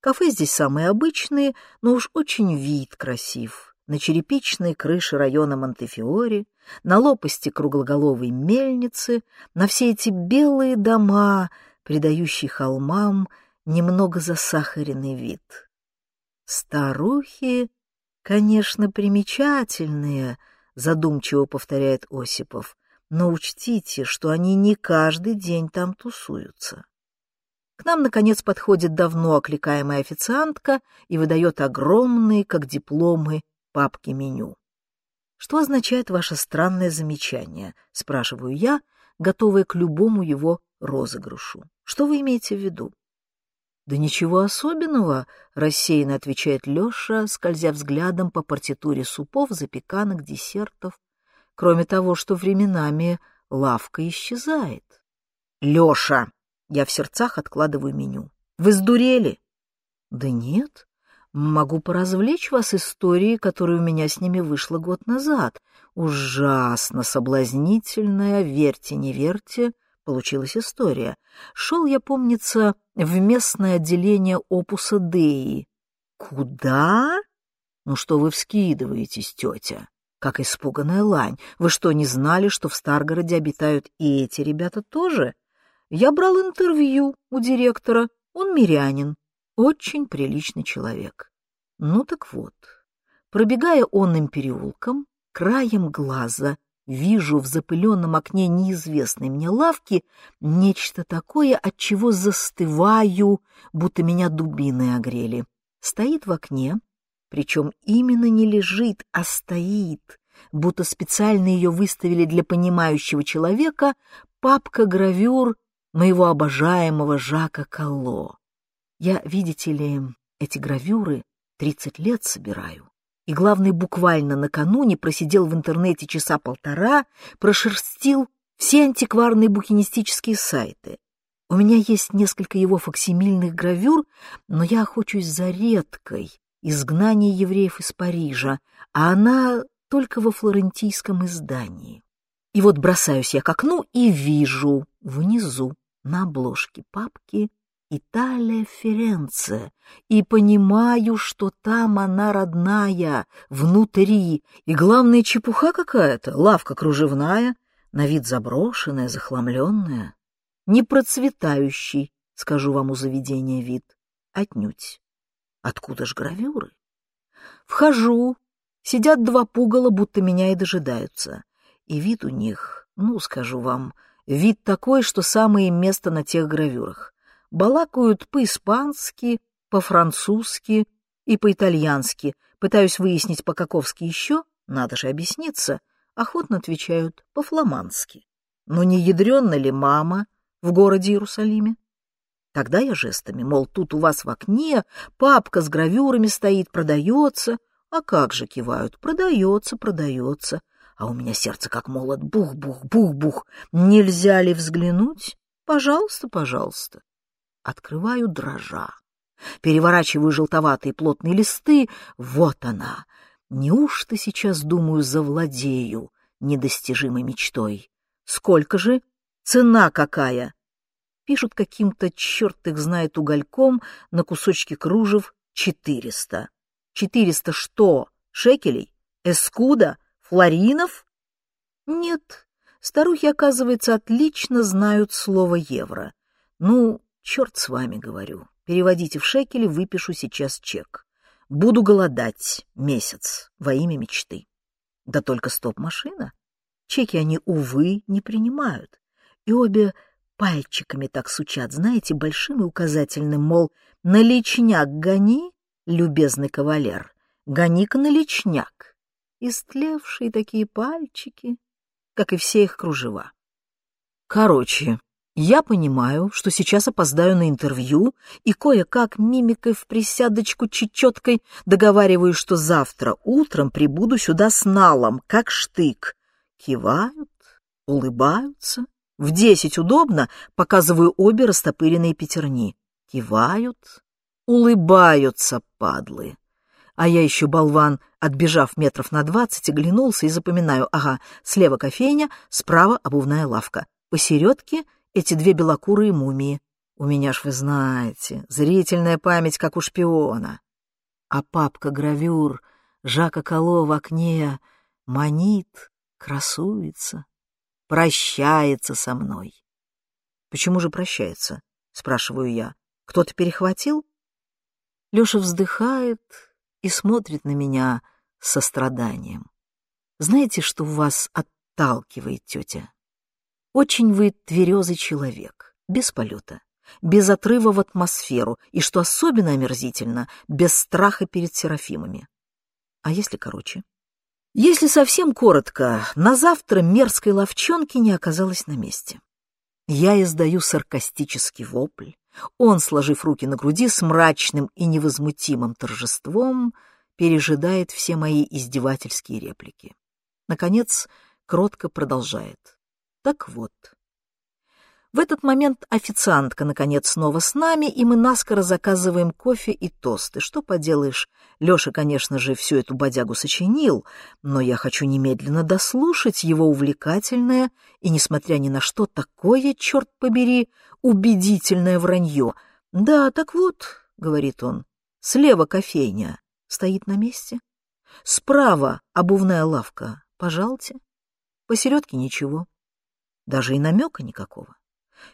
Кафе здесь самые обычные, но уж очень вид красив. На черепичной крыше района Монтефиори, на лопасти круглоголовой мельницы, на все эти белые дома, придающие холмам немного засахаренный вид. «Старухи, конечно, примечательные», — задумчиво повторяет Осипов, «но учтите, что они не каждый день там тусуются». К нам, наконец, подходит давно окликаемая официантка и выдает огромные, как дипломы, папки меню. «Что означает ваше странное замечание?» — спрашиваю я, готовая к любому его розыгрышу. «Что вы имеете в виду?» «Да ничего особенного», — рассеянно отвечает Леша, скользя взглядом по партитуре супов, запеканок, десертов, кроме того, что временами лавка исчезает. «Леша!» — я в сердцах откладываю меню. «Вы сдурели?» «Да нет. Могу поразвлечь вас историей, которая у меня с ними вышла год назад. Ужасно соблазнительная, верьте, не верьте, получилась история. Шел я, помнится, в местное отделение опуса Деи. Куда? Ну что вы вскидываетесь, тетя? Как испуганная лань. Вы что, не знали, что в Старгороде обитают и эти ребята тоже? Я брал интервью у директора. Он мирянин. Очень приличный человек. Ну так вот, пробегая онным переулком, краем глаза вижу в запыленном окне неизвестной мне лавки нечто такое, от чего застываю, будто меня дубиной огрели. Стоит в окне, причем именно не лежит, а стоит, будто специально ее выставили для понимающего человека, папка-гравюр моего обожаемого Жака Калло. Я, видите ли, эти гравюры тридцать лет собираю и, главный буквально накануне просидел в интернете часа полтора, прошерстил все антикварные букинистические сайты. У меня есть несколько его факсимильных гравюр, но я охочусь за редкой «Изгнание евреев из Парижа», а она только во флорентийском издании. И вот бросаюсь я к окну и вижу внизу, На обложке папки Италия Ференце, и понимаю, что там она родная, внутри, и главное, чепуха какая-то, лавка кружевная, на вид заброшенная, захламленная, не процветающий, скажу вам у заведения вид, отнюдь. Откуда ж гравюры? Вхожу, сидят два пугала, будто меня и дожидаются, и вид у них, ну, скажу вам, вид такой, что самое место на тех гравюрах балакают по-испански, по-французски и по-итальянски, пытаюсь выяснить по-каковски еще, надо же объясниться, охотно отвечают по-фламандски. Но не ядрёна ли мама в городе Иерусалиме? Тогда я жестами, мол, тут у вас в окне папка с гравюрами стоит, продается. А как же кивают, продается, продается. А у меня сердце как молот, бух-бух-бух-бух. Нельзя ли взглянуть? Пожалуйста, пожалуйста открываю дрожа. Переворачиваю желтоватые плотные листы. Вот она. Неужто сейчас, думаю, завладею недостижимой мечтой? Сколько же? Цена какая? Пишут каким-то, черт их знает, угольком на кусочки кружев четыреста. Четыреста что? Шекелей? Эскуда? Флоринов? Нет, старухи, оказывается, отлично знают слово евро. Ну, Черт с вами, говорю. Переводите в шекели, выпишу сейчас чек. Буду голодать месяц во имя мечты. Да только стоп-машина. Чеки они, увы, не принимают. И обе пальчиками так сучат, знаете, большим и указательным, мол, наличняк гони, любезный кавалер, гони-ка наличняк. Истлевшие такие пальчики, как и все их кружева. Короче, я понимаю, что сейчас опоздаю на интервью и кое-как мимикой в присядочку чечеткой договариваю, что завтра утром прибуду сюда с налом, как штык. Кивают, улыбаются. В десять удобно, показываю обе растопыренные пятерни. Кивают, улыбаются, падлы. А я еще, болван, отбежав метров на двадцать, оглянулся и запоминаю, ага, слева кофейня, справа обувная лавка. Посередке — эти две белокурые мумии. У меня ж, вы знаете, зрительная память, как у шпиона. А папка-гравюр Жака Кало в окне манит, красуется, прощается со мной. Почему же прощается? Спрашиваю я. Кто-то перехватил? Леша вздыхает и смотрит на меня с состраданием. Знаете, что вас отталкивает, тетя? Очень вы тверезый человек, без полета, без отрыва в атмосферу и, что особенно омерзительно, без страха перед серафимами. А если короче? Если совсем коротко, на завтра мерзкой ловчонки не оказалось на месте. Я издаю саркастический вопль. Он, сложив руки на груди, с мрачным и невозмутимым торжеством пережидает все мои издевательские реплики. Наконец, кротко продолжает. Так вот. В этот момент официантка, наконец, снова с нами, и мы наскоро заказываем кофе и тосты. Что поделаешь, Леша, конечно же, всю эту бодягу сочинил, но я хочу немедленно дослушать его увлекательное и, несмотря ни на что, такое, черт побери, убедительное вранье. «Да, так вот», — говорит он, — «слева кофейня стоит на месте, справа обувная лавка, пожалуйте, посередке ничего» даже и намека никакого.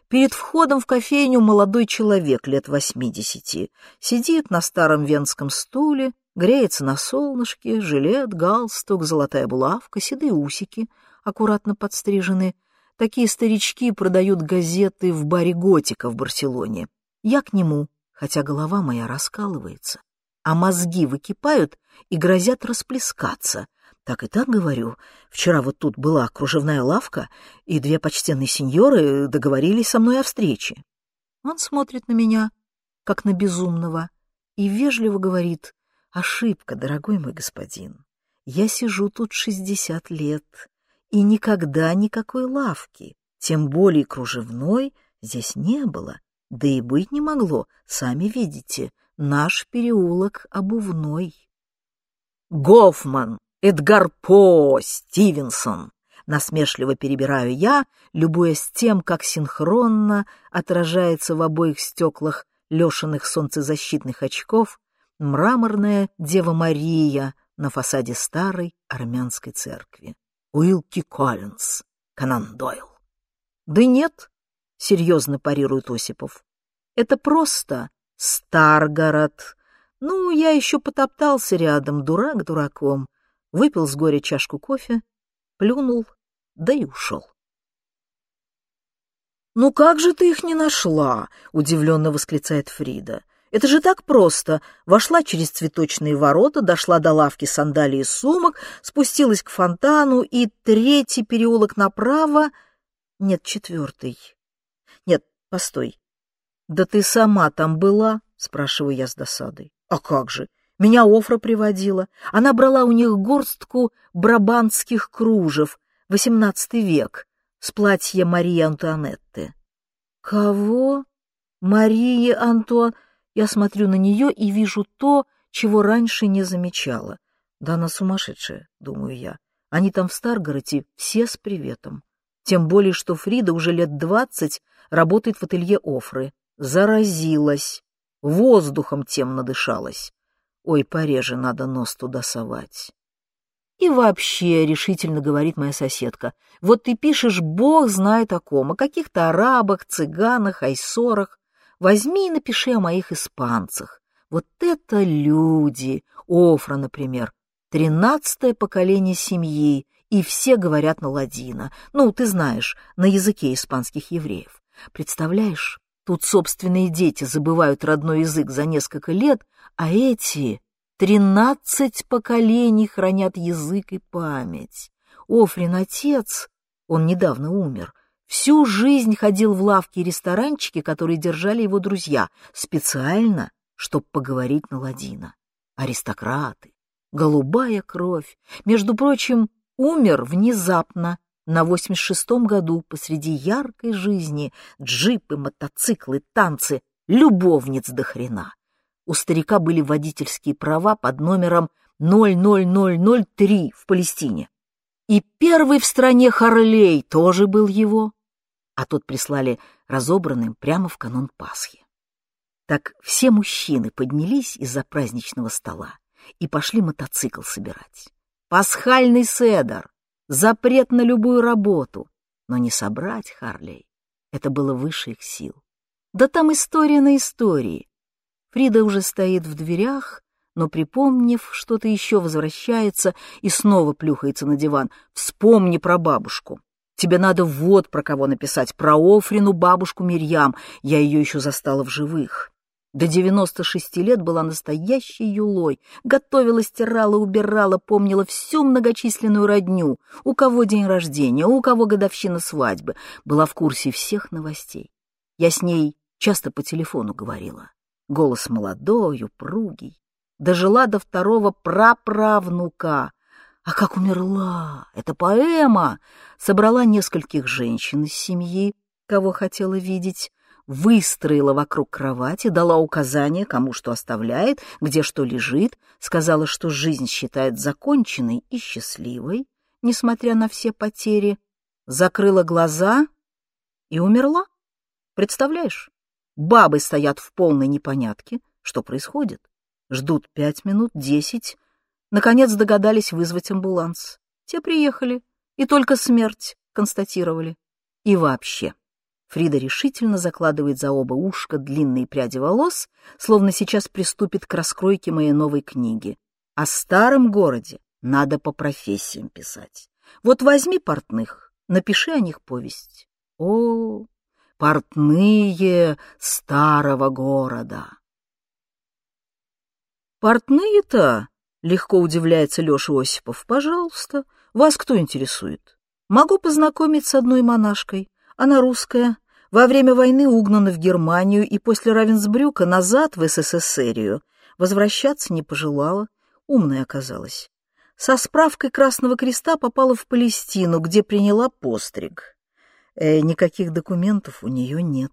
Перед входом в кофейню молодой человек лет восьмидесяти сидит на старом венском стуле, греется на солнышке, жилет, галстук, золотая булавка, седые усики, аккуратно подстрижены. Такие старички продают газеты в баре «Готика» в Барселоне. Я к нему, хотя голова моя раскалывается, а мозги выкипают и грозят расплескаться, так и так говорю. Вчера вот тут была кружевная лавка, и две почтенные сеньоры договорились со мной о встрече. Он смотрит на меня, как на безумного, и вежливо говорит, «Ошибка, дорогой мой господин. Я сижу тут шестьдесят лет, и никогда никакой лавки, тем более кружевной, здесь не было, да и быть не могло, сами видите, наш переулок обувной». «Гофман!» Эдгар По, Стивенсон, насмешливо перебираю я, любуясь тем, как синхронно отражается в обоих стеклах Лешиных солнцезащитных очков мраморная Дева Мария на фасаде старой армянской церкви. Уилки Коллинз, Канан Дойл. Да нет, серьезно парирует Осипов. Это просто Старгород. Ну, я еще потоптался рядом, дурак дураком, выпил с горя чашку кофе, плюнул, да и ушел. «Ну как же ты их не нашла?» — удивленно восклицает Фрида. «Это же так просто. Вошла через цветочные ворота, дошла до лавки сандалий и сумок, спустилась к фонтану, и третий переулок направо... Нет, четвертый. Нет, постой. Да ты сама там была?» — спрашиваю я с досадой. «А как же? Меня Офра приводила. Она брала у них горстку брабантских кружев, XVIII век, с платья Марии Антуанетты. «Кого? Мария Антуан...» Я смотрю на нее и вижу то, чего раньше не замечала. Да она сумасшедшая, думаю я. Они там в Старгороде все с приветом. Тем более, что Фрида уже лет двадцать работает в ателье Офры. Заразилась. Воздухом тем надышалась. Ой, пореже надо нос туда совать. И вообще, — решительно говорит моя соседка, — вот ты пишешь, бог знает о ком, о каких-то арабах, цыганах, айсорах. Возьми и напиши о моих испанцах. Вот это люди! Офра, например, тринадцатое поколение семьи, и все говорят на ладино. Ну, ты знаешь, на языке испанских евреев. Представляешь, тут собственные дети забывают родной язык за несколько лет, а эти Тринадцать поколений хранят язык и память. Офрин отец, он недавно умер, всю жизнь ходил в лавки и ресторанчики, которые держали его друзья, специально, чтобы поговорить на ладина. Аристократы, голубая кровь. Между прочим, умер внезапно, на 86-м году, посреди яркой жизни, джипы, мотоциклы, танцы, любовниц до хрена. У старика были водительские права под номером 00003 в Палестине. И первый в стране Харлей тоже был его, а тот прислали разобранным прямо в канун Пасхи. Так все мужчины поднялись из-за праздничного стола и пошли мотоцикл собирать. Пасхальный седор, запрет на любую работу, но не собрать Харлей. Это было выше их сил. Да там история на истории. Фрида уже стоит в дверях, но, припомнив, что-то еще возвращается и снова плюхается на диван. «Вспомни про бабушку. Тебе надо вот про кого написать, про Офрину бабушку Мирьям. Я ее еще застала в живых». До девяносто шести лет была настоящей юлой. Готовила, стирала, убирала, помнила всю многочисленную родню. У кого день рождения, у кого годовщина свадьбы. Была в курсе всех новостей. Я с ней часто по телефону говорила. Голос молодой, упругий. Дожила до второго праправнука. А как умерла! Это поэма! Собрала нескольких женщин из семьи, кого хотела видеть, выстроила вокруг кровати, дала указания, кому что оставляет, где что лежит, сказала, что жизнь считает законченной и счастливой, несмотря на все потери, закрыла глаза и умерла. Представляешь? Бабы стоят в полной непонятке. Что происходит? Ждут пять минут, десять. Наконец догадались вызвать амбуланс. Те приехали, и только смерть констатировали. И вообще. Фрида решительно закладывает за оба ушка длинные пряди волос, словно сейчас приступит к раскройке моей новой книги. О старом городе надо по профессиям писать. Вот возьми портных, напиши о них повесть. О, портные старого города. Портные-то, легко удивляется Леша Осипов, пожалуйста, вас кто интересует? Могу познакомить с одной монашкой. Она русская, во время войны угнана в Германию и после Равенсбрюка назад в СССРию. Возвращаться не пожелала, умная оказалась. Со справкой Красного Креста попала в Палестину, где приняла постриг. Э, никаких документов у нее нет.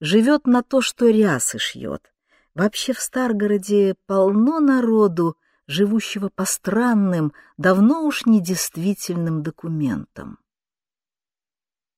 Живет на то, что рясы шьет. Вообще в Старгороде полно народу живущего по странным, давно уж недействительным документам.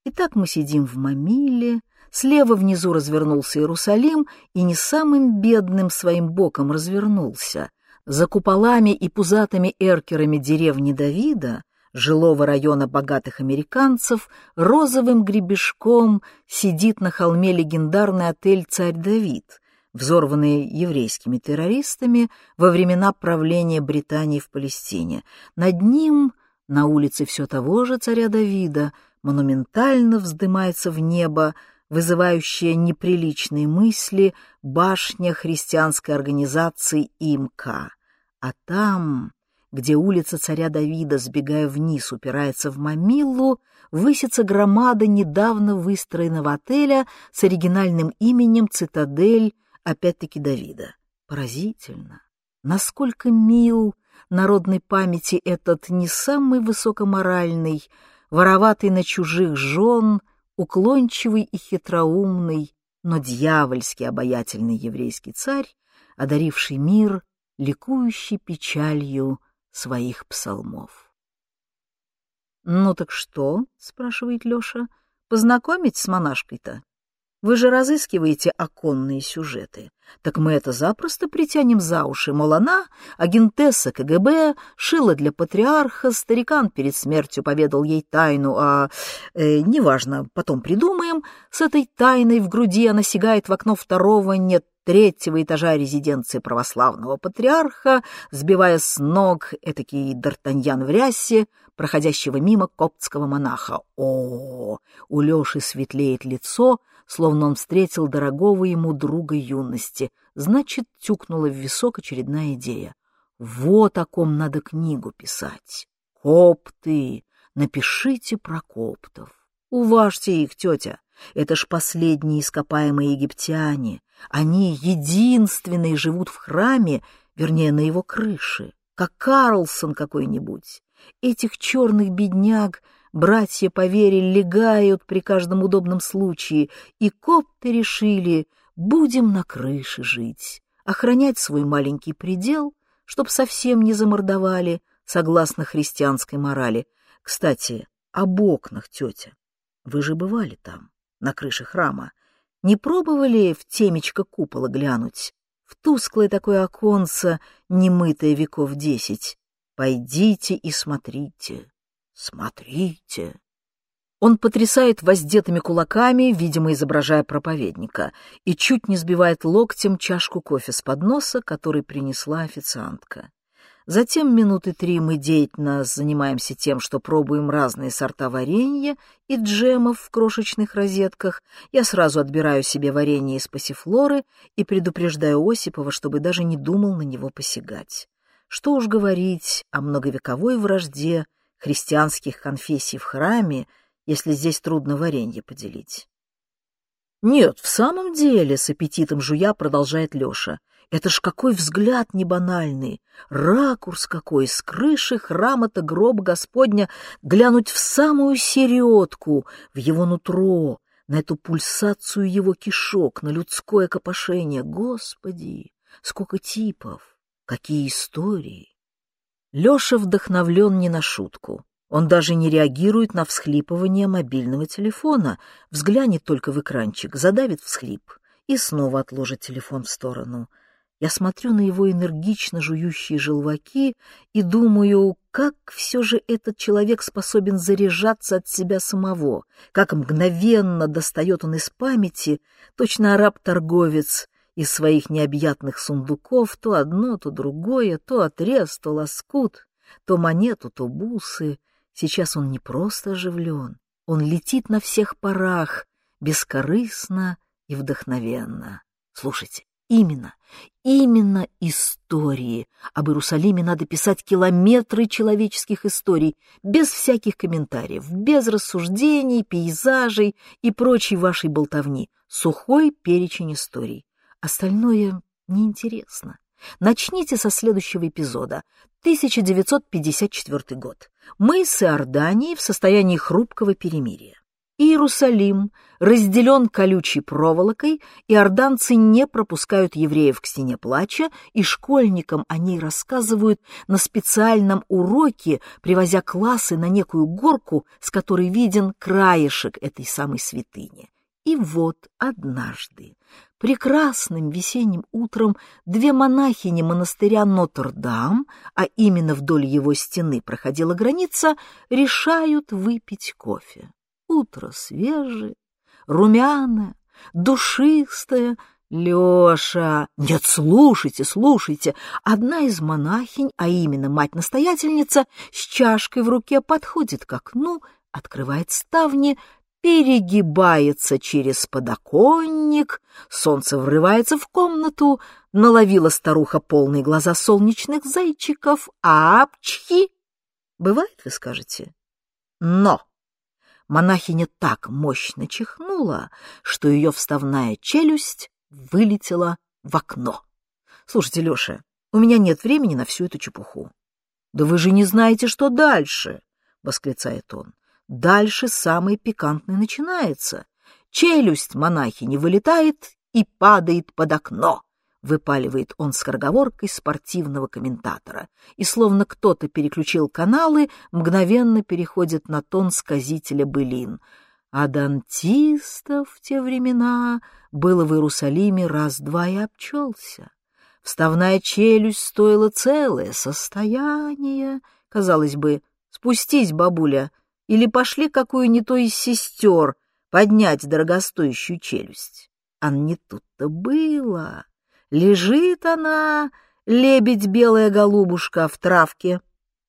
Итак, мы сидим в Мамиле, слева внизу развернулся Иерусалим и не самым бедным своим боком развернулся. За куполами и пузатыми эркерами деревни Давида, жилого района богатых американцев, розовым гребешком сидит на холме легендарный отель «Царь Давид», взорванный еврейскими террористами во времена правления Британии в Палестине. Над ним, на улице все того же царя Давида, монументально вздымается в небо, вызывающая неприличные мысли, башня христианской организации ИМК. А там, где улица царя Давида, сбегая вниз, упирается в Мамиллу, высится громада недавно выстроенного отеля с оригинальным именем «Цитадель», опять-таки Давида. Поразительно, насколько мил народной памяти этот не самый высокоморальный, вороватый на чужих жен, уклончивый и хитроумный, но дьявольски обаятельный еврейский царь, одаривший мир ликующей печалью своих псалмов. «Ну так что?» — спрашивает Леша. «Познакомить с монашкой-то?» Вы же разыскиваете оконные сюжеты. Так мы это запросто притянем за уши. Мол, агентесса КГБ, шила для патриарха, старикан перед смертью поведал ей тайну, а... Э, неважно, потом придумаем. С этой тайной в груди она сигает в окно второго, нет третьего этажа резиденции православного патриарха, сбивая с ног этакий Д'Артаньян в рясе, проходящего мимо коптского монаха. О, у Леши светлеет лицо, словно он встретил дорогого ему друга юности. Значит, тюкнула в висок очередная идея. Вот о ком надо книгу писать. Копты! Напишите про коптов. Уважьте их, тетя. Это ж последние ископаемые египтяне. Они единственные живут в храме, вернее, на его крыше, как Карлсон какой-нибудь. Этих черных бедняг братья поверили, легают при каждом удобном случае, и копты решили, будем на крыше жить, охранять свой маленький предел, чтоб совсем не замордовали, согласно христианской морали. Кстати, об окнах, тетя. Вы же бывали там, на крыше храма. Не пробовали в темечко купола глянуть? В тусклое такое оконце, немытое веков десять. Пойдите и смотрите, смотрите. Он потрясает воздетыми кулаками, видимо, изображая проповедника, и чуть не сбивает локтем чашку кофе с подноса, который принесла официантка. Затем минуты три мы деятельно занимаемся тем, что пробуем разные сорта варенья и джемов в крошечных розетках. Я сразу отбираю себе варенье из пассифлоры и предупреждаю Осипова, чтобы даже не думал на него посягать. Что уж говорить о многовековой вражде христианских конфессий в храме, если здесь трудно варенье поделить. Нет, в самом деле, с аппетитом жуя продолжает Леша. Это ж какой взгляд небанальный, ракурс какой, с крыши храма-то гроб Господня глянуть в самую середку, в его нутро, на эту пульсацию его кишок, на людское копошение. Господи, сколько типов! Какие истории! Леша вдохновлен не на шутку. Он даже не реагирует на всхлипывание мобильного телефона, взглянет только в экранчик, задавит всхлип и снова отложит телефон в сторону. Я смотрю на его энергично жующие желваки и думаю, как все же этот человек способен заряжаться от себя самого, как мгновенно достает он из памяти, точно араб-торговец, из своих необъятных сундуков то одно, то другое, то отрез, то лоскут, то монету, то бусы. Сейчас он не просто оживлен, он летит на всех парах, бескорыстно и вдохновенно. Слушайте, именно, именно истории. Об Иерусалиме надо писать километры человеческих историй, без всяких комментариев, без рассуждений, пейзажей и прочей вашей болтовни. Сухой перечень историй. Остальное неинтересно. Начните со следующего эпизода. 1954 год. Мы с Иорданией в состоянии хрупкого перемирия. Иерусалим разделен колючей проволокой, и орданцы не пропускают евреев к стене плача, и школьникам о ней рассказывают на специальном уроке, привозя классы на некую горку, с которой виден краешек этой самой святыни. И вот однажды, прекрасным весенним утром, две монахини монастыря Нотр-Дам, а именно вдоль его стены проходила граница, решают выпить кофе. Утро свежее, румяное, душистое. Леша! Нет, слушайте, слушайте. Одна из монахинь, а именно мать-настоятельница, с чашкой в руке подходит к окну, открывает ставни, перегибается через подоконник, солнце врывается в комнату, наловила старуха полные глаза солнечных зайчиков, апчхи! Бывает, вы скажете? Но! монахиня так мощно чихнула, что ее вставная челюсть вылетела в окно. Слушайте, Леша, у меня нет времени на всю эту чепуху. Да вы же не знаете, что дальше, восклицает он. Дальше самое пикантное начинается. Челюсть монахини вылетает и падает под окно выпаливает он скороговоркой спортивного комментатора, и словно кто-то переключил каналы, мгновенно переходит на тон сказителя былин. А дантистов в те времена было в Иерусалиме раз-два и обчелся. Вставная челюсть стоила целое состояние. Казалось бы, спустись, бабуля, или пошли какую не то из сестер поднять дорогостоящую челюсть. А не тут-то было. Лежит она, лебедь белая голубушка, в травке,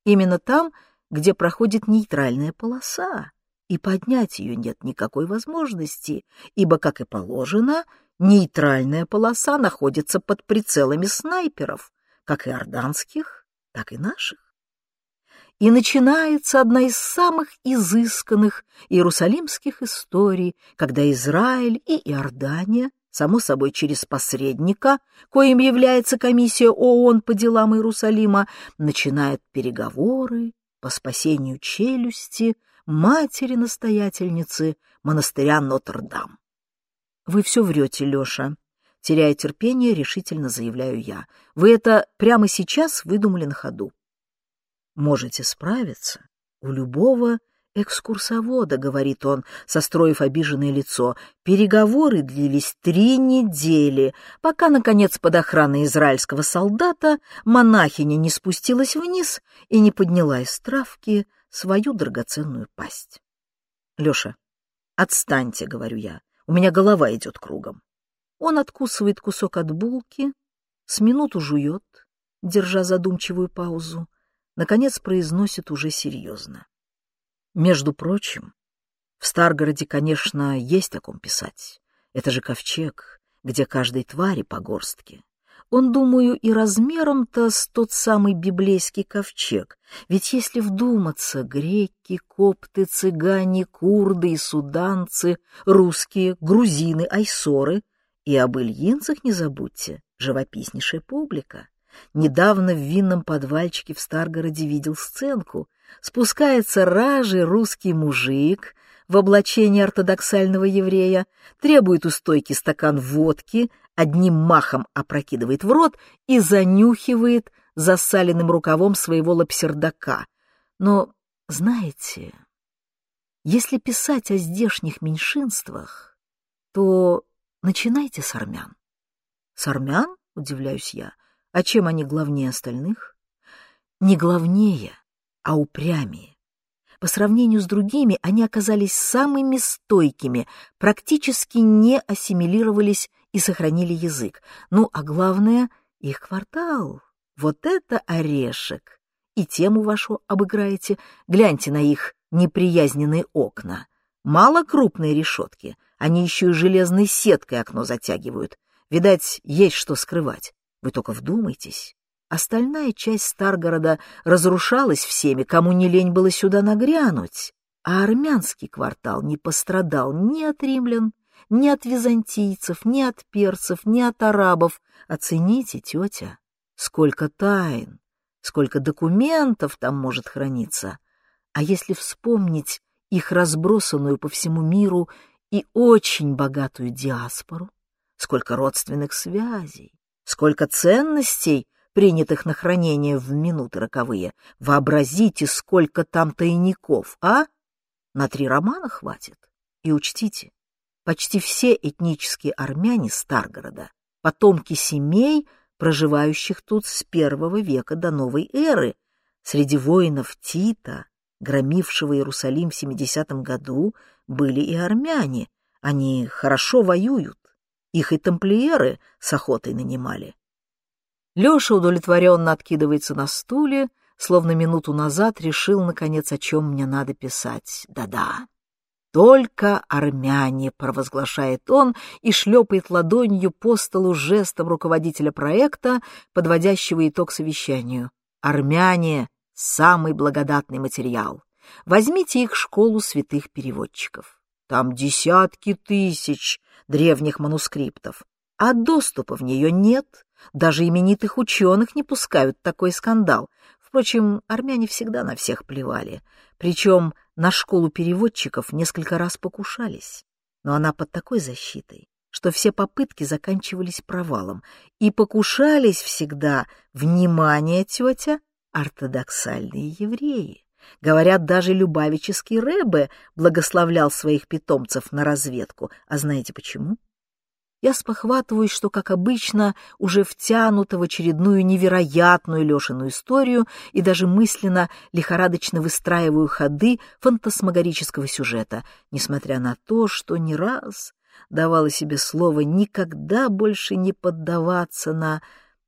именно там, где проходит нейтральная полоса, и поднять ее нет никакой возможности, ибо, как и положено, нейтральная полоса находится под прицелами снайперов, как и орданских, так и наших. И начинается одна из самых изысканных иерусалимских историй, когда Израиль и Иордания само собой через посредника, коим является комиссия ООН по делам Иерусалима, начинает переговоры по спасению челюсти матери-настоятельницы монастыря Нотр-Дам. Вы все врете, Леша. Теряя терпение, решительно заявляю я. Вы это прямо сейчас выдумали на ходу. Можете справиться у любого экскурсовода, — говорит он, состроив обиженное лицо. Переговоры длились три недели, пока, наконец, под охраной израильского солдата монахиня не спустилась вниз и не подняла из травки свою драгоценную пасть. — Леша, отстаньте, — говорю я, — у меня голова идет кругом. Он откусывает кусок от булки, с минуту жует, держа задумчивую паузу, наконец произносит уже серьезно. Между прочим, в Старгороде, конечно, есть о ком писать. Это же ковчег, где каждой твари по горстке. Он, думаю, и размером-то с тот самый библейский ковчег. Ведь если вдуматься, греки, копты, цыгане, курды и суданцы, русские, грузины, айсоры, и об ильинцах не забудьте, живописнейшая публика. Недавно в винном подвальчике в Старгороде видел сценку — спускается ражий русский мужик в облачении ортодоксального еврея, требует у стойки стакан водки, одним махом опрокидывает в рот и занюхивает засаленным рукавом своего лапсердака. Но, знаете, если писать о здешних меньшинствах, то начинайте с армян. С армян, удивляюсь я, а чем они главнее остальных? Не главнее, а упрямее. По сравнению с другими они оказались самыми стойкими, практически не ассимилировались и сохранили язык. Ну, а главное, их квартал. Вот это орешек. И тему вашу обыграете. Гляньте на их неприязненные окна. Мало крупные решетки, они еще и железной сеткой окно затягивают. Видать, есть что скрывать. Вы только вдумайтесь. Остальная часть Старгорода разрушалась всеми, кому не лень было сюда нагрянуть, а армянский квартал не пострадал ни от римлян, ни от византийцев, ни от перцев, ни от арабов. Оцените, тетя, сколько тайн, сколько документов там может храниться. А если вспомнить их разбросанную по всему миру и очень богатую диаспору, сколько родственных связей, сколько ценностей, принятых на хранение в минуты роковые. Вообразите, сколько там тайников, а? На три романа хватит. И учтите, почти все этнические армяне Старгорода — потомки семей, проживающих тут с первого века до новой эры. Среди воинов Тита, громившего Иерусалим в 70 году, были и армяне. Они хорошо воюют. Их и тамплиеры с охотой нанимали. Леша удовлетворенно откидывается на стуле, словно минуту назад решил, наконец, о чем мне надо писать. Да-да, только армяне, провозглашает он и шлепает ладонью по столу жестом руководителя проекта, подводящего итог совещанию. Армяне — самый благодатный материал. Возьмите их школу святых переводчиков. Там десятки тысяч древних манускриптов, а доступа в нее нет. Даже именитых ученых не пускают такой скандал. Впрочем, армяне всегда на всех плевали. Причем на школу переводчиков несколько раз покушались. Но она под такой защитой, что все попытки заканчивались провалом. И покушались всегда, внимание, тетя, ортодоксальные евреи. Говорят, даже Любавический Рэбе благословлял своих питомцев на разведку. А знаете почему? Я спохватываюсь, что, как обычно, уже втянута в очередную невероятную Лешину историю и даже мысленно лихорадочно выстраиваю ходы фантасмагорического сюжета, несмотря на то, что не раз давала себе слово никогда больше не поддаваться на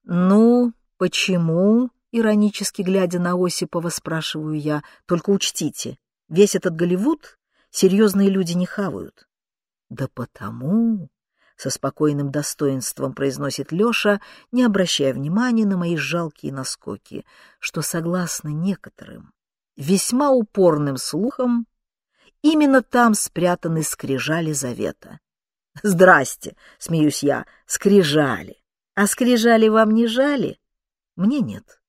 «ну, почему?» Иронически глядя на Осипова, спрашиваю я. Только учтите, весь этот Голливуд серьезные люди не хавают. Да потому, со спокойным достоинством произносит Леша, не обращая внимания на мои жалкие наскоки, что, согласно некоторым, весьма упорным слухам, именно там спрятаны скрижали завета. «Здрасте!» — смеюсь я. «Скрижали! А скрижали вам не жали?» «Мне нет.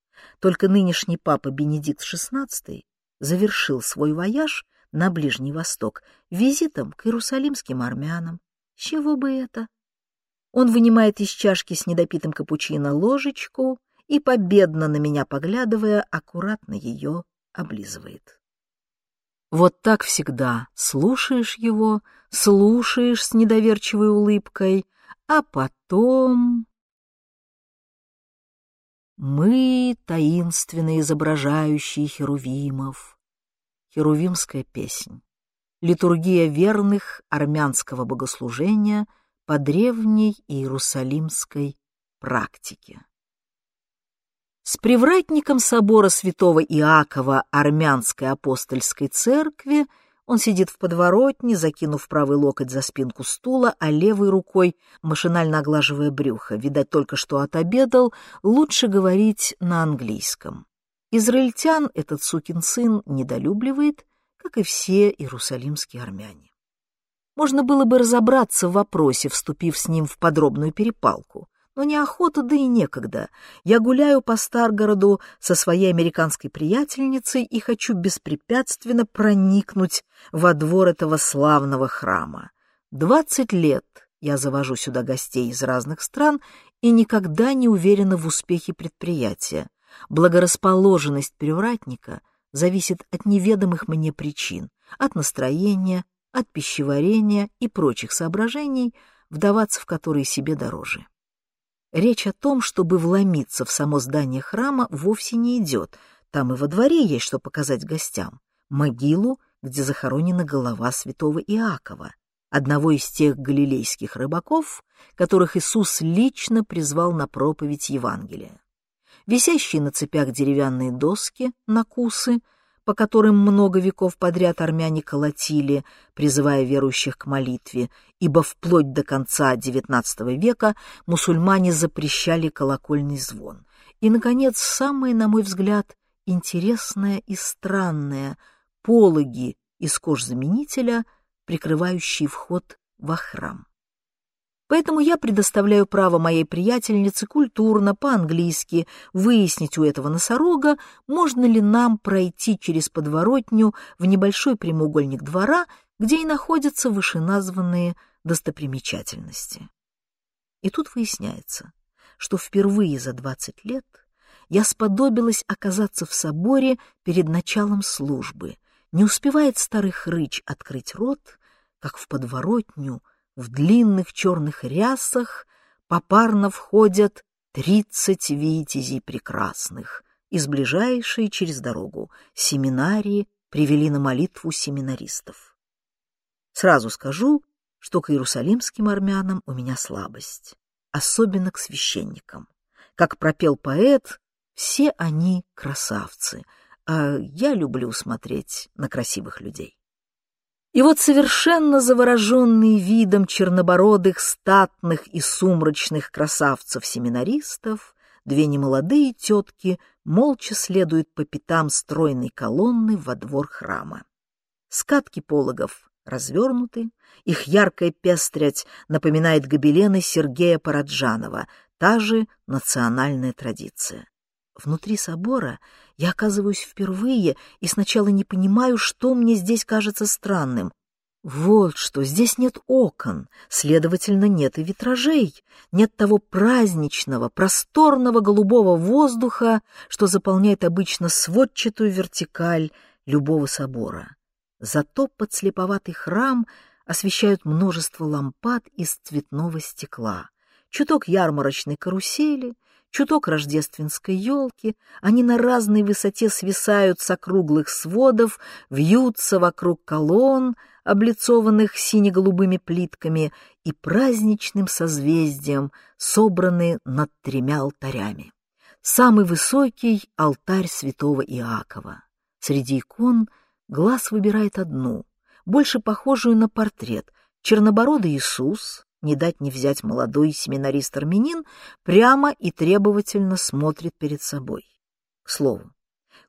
Только нынешний папа Бенедикт XVI завершил свой вояж на Ближний Восток визитом к иерусалимским армянам. С чего бы это? Он вынимает из чашки с недопитым капучино ложечку и, победно на меня поглядывая, аккуратно ее облизывает. Вот так всегда слушаешь его, слушаешь с недоверчивой улыбкой, а потом... Мы, таинственно изображающие херувимов. Херувимская песнь. Литургия верных армянского богослужения по древней иерусалимской практике. С привратником собора святого Иакова Армянской апостольской церкви он сидит в подворотне, закинув правый локоть за спинку стула, а левой рукой машинально оглаживая брюхо. Видать, только что отобедал, лучше говорить на английском. Израильтян этот сукин сын недолюбливает, как и все иерусалимские армяне. Можно было бы разобраться в вопросе, вступив с ним в подробную перепалку но неохота, да и некогда. Я гуляю по Старгороду со своей американской приятельницей и хочу беспрепятственно проникнуть во двор этого славного храма. Двадцать лет я завожу сюда гостей из разных стран и никогда не уверена в успехе предприятия. Благорасположенность привратника зависит от неведомых мне причин, от настроения, от пищеварения и прочих соображений, вдаваться в которые себе дороже. Речь о том, чтобы вломиться в само здание храма, вовсе не идет. Там и во дворе есть что показать гостям. Могилу, где захоронена голова святого Иакова, одного из тех галилейских рыбаков, которых Иисус лично призвал на проповедь Евангелия. Висящие на цепях деревянные доски, накусы — по которым много веков подряд армяне колотили, призывая верующих к молитве, ибо вплоть до конца XIX века мусульмане запрещали колокольный звон. И, наконец, самое, на мой взгляд, интересное и странное — пологи из кожзаменителя, прикрывающие вход во храм. Поэтому я предоставляю право моей приятельнице культурно, по-английски, выяснить у этого носорога, можно ли нам пройти через подворотню в небольшой прямоугольник двора, где и находятся вышеназванные достопримечательности. И тут выясняется, что впервые за 20 лет я сподобилась оказаться в соборе перед началом службы. Не успевает старый хрыч открыть рот, как в подворотню — в длинных черных рясах попарно входят тридцать витязей прекрасных из ближайшей через дорогу семинарии привели на молитву семинаристов. Сразу скажу, что к иерусалимским армянам у меня слабость, особенно к священникам. Как пропел поэт, все они красавцы, а я люблю смотреть на красивых людей. И вот совершенно завороженный видом чернобородых, статных и сумрачных красавцев-семинаристов, две немолодые тетки молча следуют по пятам стройной колонны во двор храма. Скатки пологов развернуты, их яркая пестрять напоминает гобелены Сергея Параджанова, та же национальная традиция. Внутри собора я оказываюсь впервые и сначала не понимаю, что мне здесь кажется странным. Вот что, здесь нет окон, следовательно, нет и витражей, нет того праздничного, просторного голубого воздуха, что заполняет обычно сводчатую вертикаль любого собора. Зато подслеповатый храм освещают множество лампад из цветного стекла, чуток ярмарочной карусели, чуток рождественской елки, они на разной высоте свисают с округлых сводов, вьются вокруг колонн, облицованных сине-голубыми плитками и праздничным созвездием, собраны над тремя алтарями. Самый высокий — алтарь святого Иакова. Среди икон глаз выбирает одну, больше похожую на портрет, чернобородый Иисус, не дать не взять молодой семинарист Армянин, прямо и требовательно смотрит перед собой. К слову,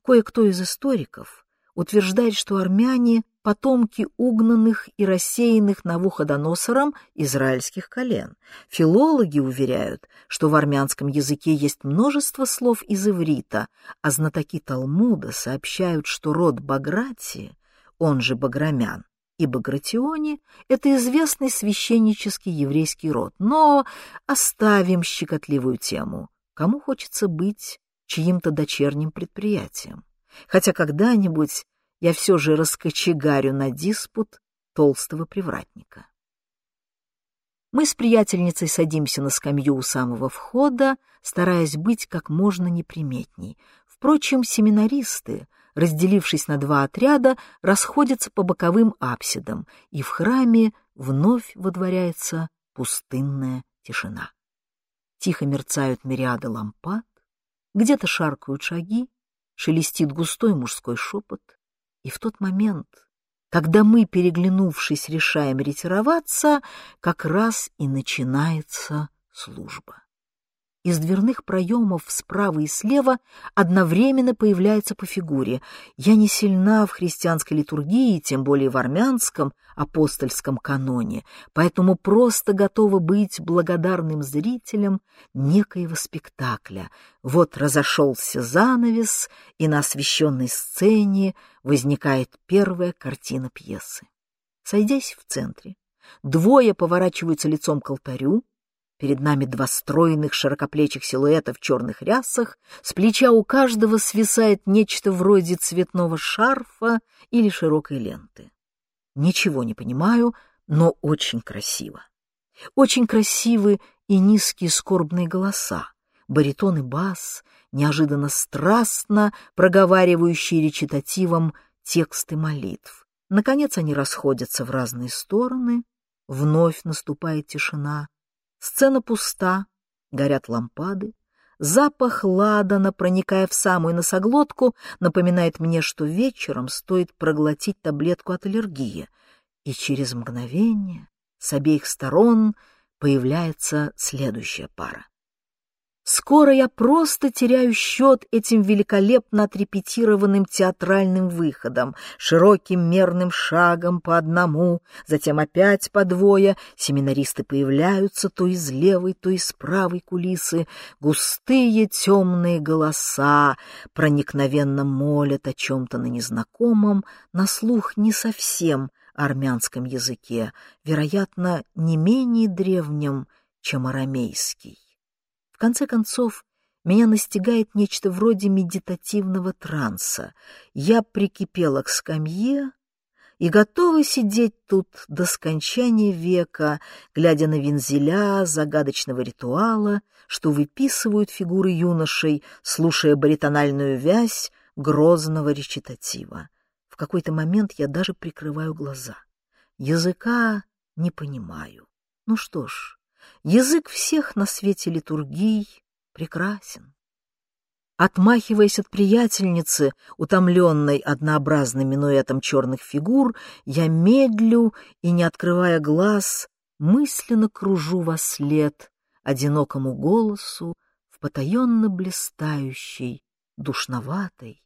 кое-кто из историков утверждает, что армяне — потомки угнанных и рассеянных Навуходоносором израильских колен. Филологи уверяют, что в армянском языке есть множество слов из иврита, а знатоки Талмуда сообщают, что род Баграти, он же Баграмян, и Багратионе — это известный священнический еврейский род. Но оставим щекотливую тему. Кому хочется быть чьим-то дочерним предприятием? Хотя когда-нибудь я все же раскочегарю на диспут толстого привратника. Мы с приятельницей садимся на скамью у самого входа, стараясь быть как можно неприметней. Впрочем, семинаристы — разделившись на два отряда, расходятся по боковым апсидам, и в храме вновь водворяется пустынная тишина. Тихо мерцают мириады лампад, где-то шаркают шаги, шелестит густой мужской шепот, и в тот момент, когда мы, переглянувшись, решаем ретироваться, как раз и начинается служба. Из дверных проемов справа и слева одновременно появляется по фигуре. Я не сильна в христианской литургии, тем более в армянском апостольском каноне, поэтому просто готова быть благодарным зрителем некоего спектакля. Вот разошелся занавес, и на освещенной сцене возникает первая картина пьесы. Сойдясь в центре, двое поворачиваются лицом к алтарю, Перед нами два стройных широкоплечих силуэта в черных рясах, с плеча у каждого свисает нечто вроде цветного шарфа или широкой ленты. Ничего не понимаю, но очень красиво. Очень красивы и низкие скорбные голоса, баритон и бас, неожиданно страстно проговаривающие речитативом тексты молитв. Наконец они расходятся в разные стороны, вновь наступает тишина, Сцена пуста, горят лампады. Запах ладана, проникая в самую носоглотку, напоминает мне, что вечером стоит проглотить таблетку от аллергии. И через мгновение с обеих сторон появляется следующая пара. Скоро я просто теряю счет этим великолепно отрепетированным театральным выходом, широким мерным шагом по одному, затем опять по двое. Семинаристы появляются то из левой, то из правой кулисы. Густые темные голоса проникновенно молят о чем-то на незнакомом, на слух не совсем армянском языке, вероятно, не менее древнем, чем арамейский. В конце концов, меня настигает нечто вроде медитативного транса. Я прикипела к скамье и готова сидеть тут до скончания века, глядя на вензеля загадочного ритуала, что выписывают фигуры юношей, слушая баритональную вязь грозного речитатива. В какой-то момент я даже прикрываю глаза. Языка не понимаю. Ну что ж, язык всех на свете литургий прекрасен. Отмахиваясь от приятельницы, утомленной однообразным минуэтом черных фигур, я медлю и, не открывая глаз, мысленно кружу во след одинокому голосу в потаенно блистающей, душноватой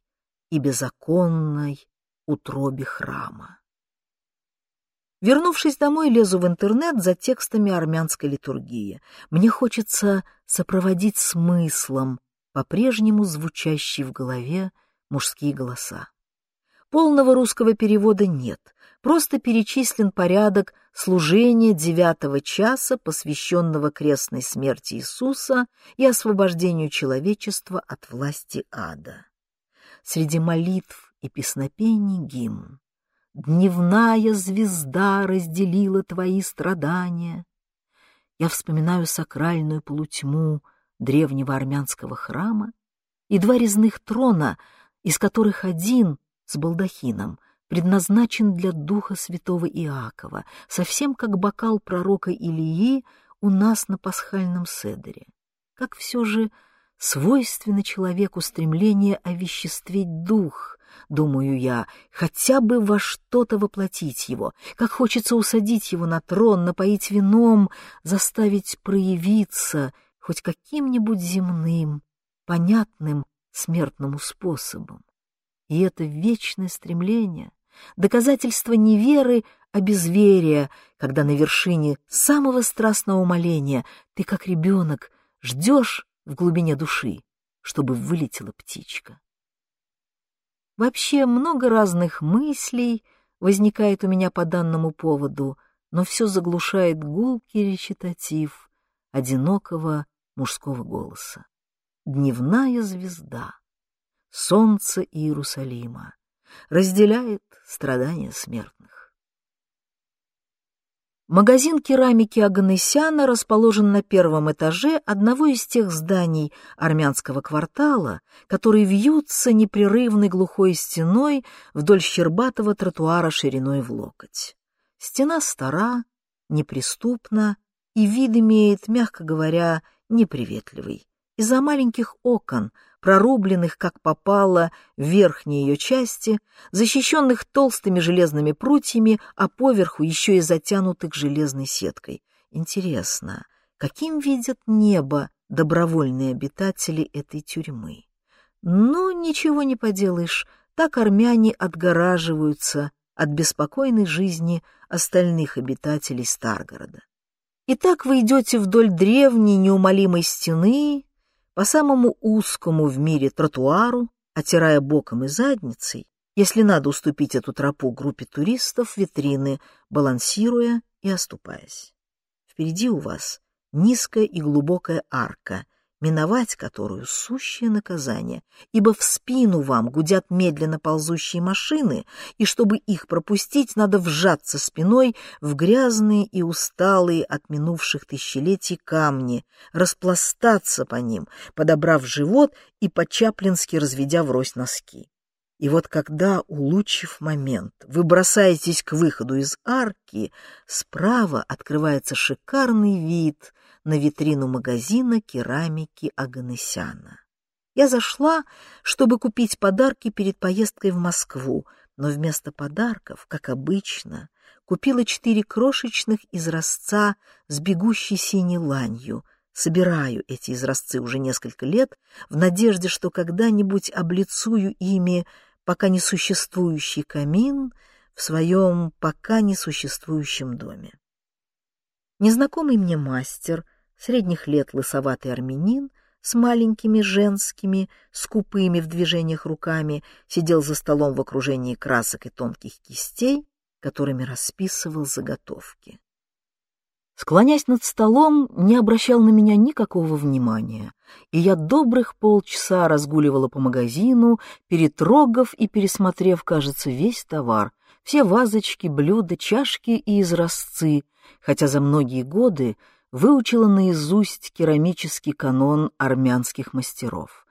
и беззаконной утробе храма. Вернувшись домой, лезу в интернет за текстами армянской литургии. Мне хочется сопроводить смыслом по-прежнему звучащие в голове мужские голоса. Полного русского перевода нет, просто перечислен порядок служения девятого часа, посвященного крестной смерти Иисуса и освобождению человечества от власти ада. Среди молитв и песнопений гимн. Дневная звезда разделила твои страдания. Я вспоминаю сакральную полутьму древнего армянского храма и два резных трона, из которых один с балдахином предназначен для духа святого Иакова, совсем как бокал пророка Илии у нас на пасхальном седере. Как все же свойственно человеку стремление овеществить дух, думаю я, хотя бы во что-то воплотить его, как хочется усадить его на трон, напоить вином, заставить проявиться хоть каким-нибудь земным, понятным смертному способом. И это вечное стремление, доказательство неверы, а безверия, когда на вершине самого страстного умоления ты, как ребенок, ждешь в глубине души, чтобы вылетела птичка. Вообще много разных мыслей возникает у меня по данному поводу, но все заглушает гулкий речитатив одинокого мужского голоса. Дневная звезда, солнце Иерусалима, разделяет страдания смертных. Магазин керамики Аганесяна расположен на первом этаже одного из тех зданий армянского квартала, которые вьются непрерывной глухой стеной вдоль щербатого тротуара шириной в локоть. Стена стара, неприступна и вид имеет, мягко говоря, неприветливый. Из-за маленьких окон — прорубленных, как попало, в верхней ее части, защищенных толстыми железными прутьями, а поверху еще и затянутых железной сеткой. Интересно, каким видят небо добровольные обитатели этой тюрьмы? Ну, ничего не поделаешь, так армяне отгораживаются от беспокойной жизни остальных обитателей Старгорода. Итак, вы идете вдоль древней неумолимой стены, по самому узкому в мире тротуару, отирая боком и задницей, если надо уступить эту тропу группе туристов, витрины, балансируя и оступаясь. Впереди у вас низкая и глубокая арка, миновать которую сущее наказание, ибо в спину вам гудят медленно ползущие машины, и чтобы их пропустить, надо вжаться спиной в грязные и усталые от минувших тысячелетий камни, распластаться по ним, подобрав живот и по-чаплински разведя врозь носки. И вот когда, улучив момент, вы бросаетесь к выходу из арки, справа открывается шикарный вид на витрину магазина керамики Аганесяна. Я зашла, чтобы купить подарки перед поездкой в Москву, но вместо подарков, как обычно, купила четыре крошечных изразца с бегущей синей ланью, собираю эти изразцы уже несколько лет в надежде, что когда-нибудь облицую ими пока не существующий камин в своем пока не существующем доме. Незнакомый мне мастер, средних лет лысоватый армянин, с маленькими женскими, скупыми в движениях руками, сидел за столом в окружении красок и тонких кистей, которыми расписывал заготовки. Склонясь над столом, не обращал на меня никакого внимания, и я добрых полчаса разгуливала по магазину, перетрогав и пересмотрев, кажется, весь товар, все вазочки, блюда, чашки и изразцы, хотя за многие годы выучила наизусть керамический канон армянских мастеров.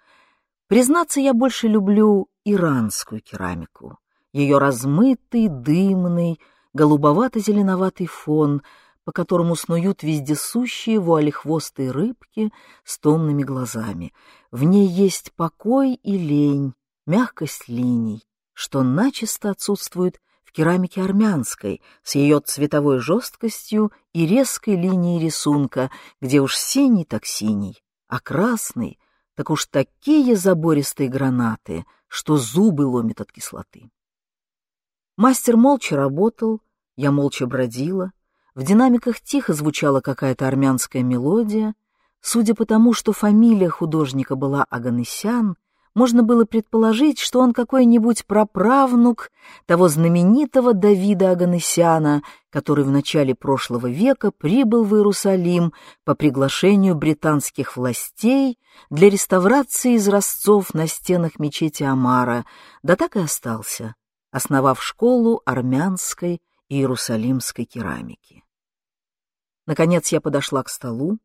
Признаться, я больше люблю иранскую керамику. Ее размытый, дымный, голубовато-зеленоватый фон — по которому снуют вездесущие вуалехвостые рыбки с томными глазами. В ней есть покой и лень, мягкость линий, что начисто отсутствует в керамике армянской с ее цветовой жесткостью и резкой линией рисунка, где уж синий так синий, а красный так уж такие забористые гранаты, что зубы ломит от кислоты. Мастер молча работал, я молча бродила, в динамиках тихо звучала какая-то армянская мелодия. Судя по тому, что фамилия художника была Аганесян, можно было предположить, что он какой-нибудь праправнук того знаменитого Давида Аганесяна, который в начале прошлого века прибыл в Иерусалим по приглашению британских властей для реставрации изразцов на стенах мечети Амара, да так и остался, основав школу армянской и иерусалимской керамики. Наконец я подошла к столу,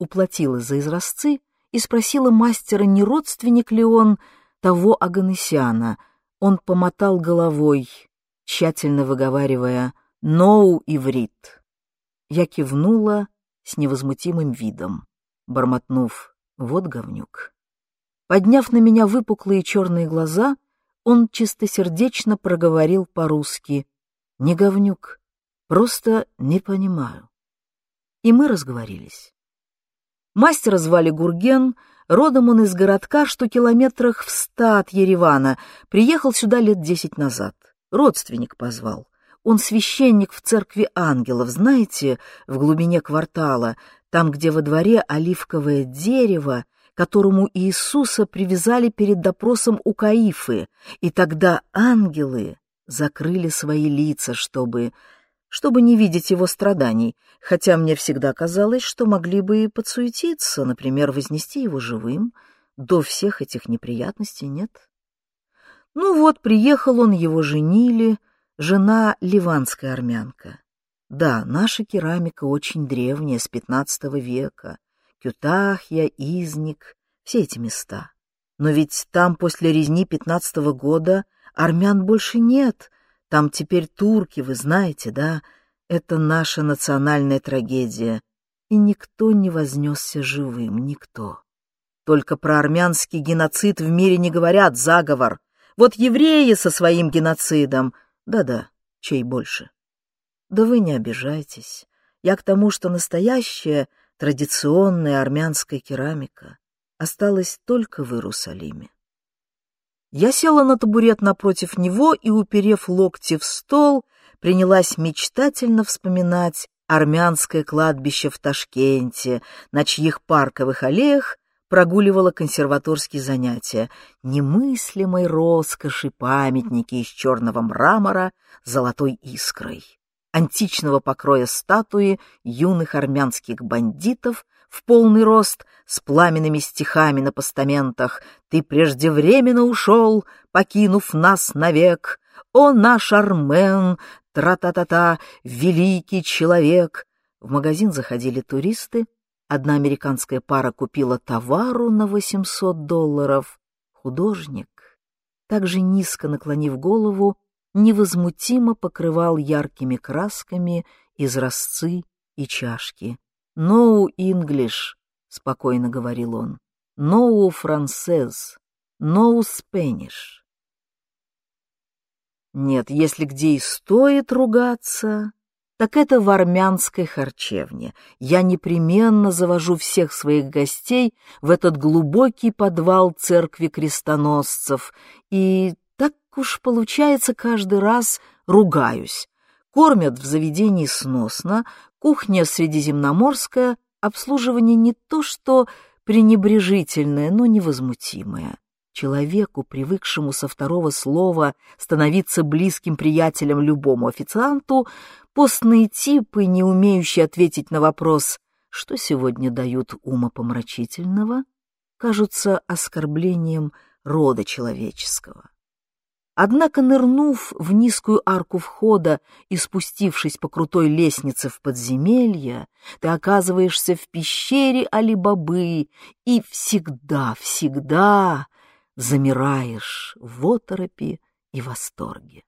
уплатила за изразцы и спросила мастера, не родственник ли он того Аганесяна. Он помотал головой, тщательно выговаривая «ноу иврит». Я кивнула с невозмутимым видом, бормотнув «вот говнюк». Подняв на меня выпуклые черные глаза, он чистосердечно проговорил по-русски «не говнюк, просто не понимаю» и мы разговорились. Мастера звали Гурген, родом он из городка, что километрах в ста от Еревана, приехал сюда лет десять назад. Родственник позвал. Он священник в церкви ангелов, знаете, в глубине квартала, там, где во дворе оливковое дерево, которому Иисуса привязали перед допросом у Каифы, и тогда ангелы закрыли свои лица, чтобы чтобы не видеть его страданий, хотя мне всегда казалось, что могли бы и подсуетиться, например, вознести его живым. До всех этих неприятностей нет. Ну вот, приехал он, его женили, жена ливанская армянка. Да, наша керамика очень древняя, с XV века. Кютахья, Изник, все эти места. Но ведь там после резни пятнадцатого года армян больше нет — там теперь турки, вы знаете, да? Это наша национальная трагедия. И никто не вознесся живым, никто. Только про армянский геноцид в мире не говорят, заговор. Вот евреи со своим геноцидом. Да-да, чей больше? Да вы не обижайтесь. Я к тому, что настоящая традиционная армянская керамика осталась только в Иерусалиме. Я села на табурет напротив него и, уперев локти в стол, принялась мечтательно вспоминать армянское кладбище в Ташкенте, на чьих парковых аллеях прогуливала консерваторские занятия, немыслимой роскоши памятники из черного мрамора золотой искрой, античного покроя статуи юных армянских бандитов в полный рост с пламенными стихами на постаментах «Ты преждевременно ушел, покинув нас навек, о наш Армен, тра-та-та-та, великий человек!» В магазин заходили туристы, одна американская пара купила товару на 800 долларов. Художник, также низко наклонив голову, невозмутимо покрывал яркими красками изразцы и чашки. «No English», — спокойно говорил он. «No Francais, no Spanish». Нет, если где и стоит ругаться, так это в армянской харчевне. Я непременно завожу всех своих гостей в этот глубокий подвал церкви крестоносцев, и так уж получается каждый раз ругаюсь. Кормят в заведении сносно, кухня средиземноморская, обслуживание не то что пренебрежительное, но невозмутимое. Человеку, привыкшему со второго слова становиться близким приятелем любому официанту, постные типы, не умеющие ответить на вопрос «что сегодня дают умопомрачительного?», кажутся оскорблением рода человеческого. Однако, нырнув в низкую арку входа и спустившись по крутой лестнице в подземелье, ты оказываешься в пещере Али-Бабы и всегда, всегда замираешь в оторопи и восторге.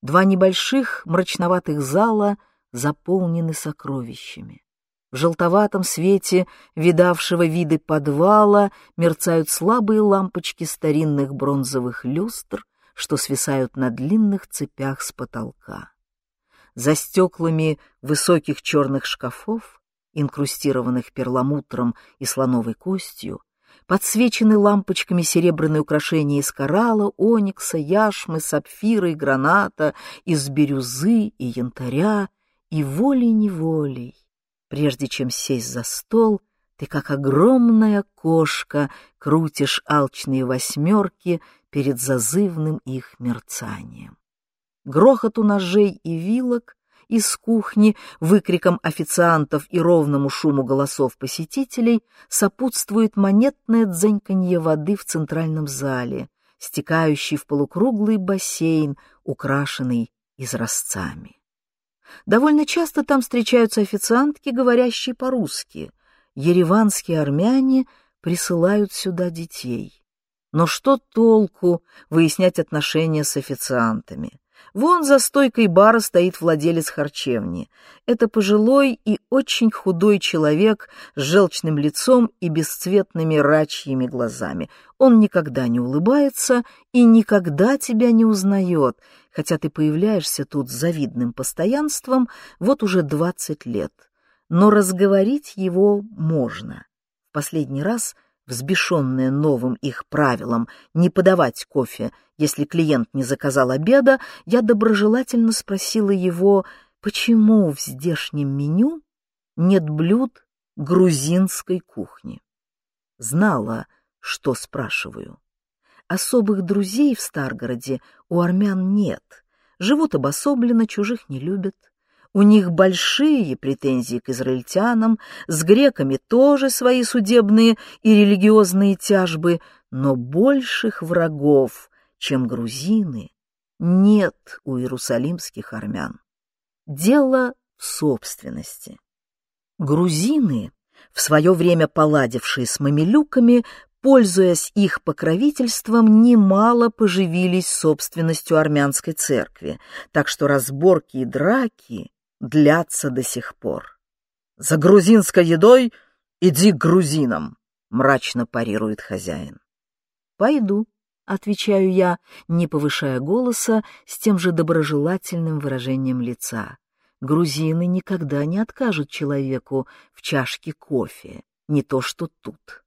Два небольших мрачноватых зала заполнены сокровищами. В желтоватом свете видавшего виды подвала мерцают слабые лампочки старинных бронзовых люстр, что свисают на длинных цепях с потолка. За стеклами высоких черных шкафов, инкрустированных перламутром и слоновой костью, подсвечены лампочками серебряные украшения из коралла, оникса, яшмы, сапфира и граната, из бирюзы и янтаря, и волей-неволей. Прежде чем сесть за стол, ты, как огромная кошка, крутишь алчные восьмерки перед зазывным их мерцанием. Грохоту ножей и вилок из кухни, выкриком официантов и ровному шуму голосов посетителей сопутствует монетное дзеньканье воды в центральном зале, стекающий в полукруглый бассейн, украшенный изразцами. Довольно часто там встречаются официантки, говорящие по-русски. Ереванские армяне присылают сюда детей. Но что толку выяснять отношения с официантами? Вон за стойкой бара стоит владелец харчевни. Это пожилой и очень худой человек с желчным лицом и бесцветными рачьими глазами. Он никогда не улыбается и никогда тебя не узнает, хотя ты появляешься тут с завидным постоянством вот уже двадцать лет. Но разговорить его можно. Последний раз взбешенная новым их правилом не подавать кофе, если клиент не заказал обеда, я доброжелательно спросила его, почему в здешнем меню нет блюд грузинской кухни. Знала, что спрашиваю. Особых друзей в Старгороде у армян нет, живут обособленно, чужих не любят. У них большие претензии к израильтянам, с греками тоже свои судебные и религиозные тяжбы, но больших врагов, чем грузины, нет у иерусалимских армян. Дело в собственности. Грузины, в свое время поладившие с мамилюками, пользуясь их покровительством, немало поживились собственностью армянской церкви, так что разборки и драки длятся до сих пор. «За грузинской едой иди к грузинам!» — мрачно парирует хозяин. «Пойду», — отвечаю я, не повышая голоса, с тем же доброжелательным выражением лица. Грузины никогда не откажут человеку в чашке кофе, не то что тут.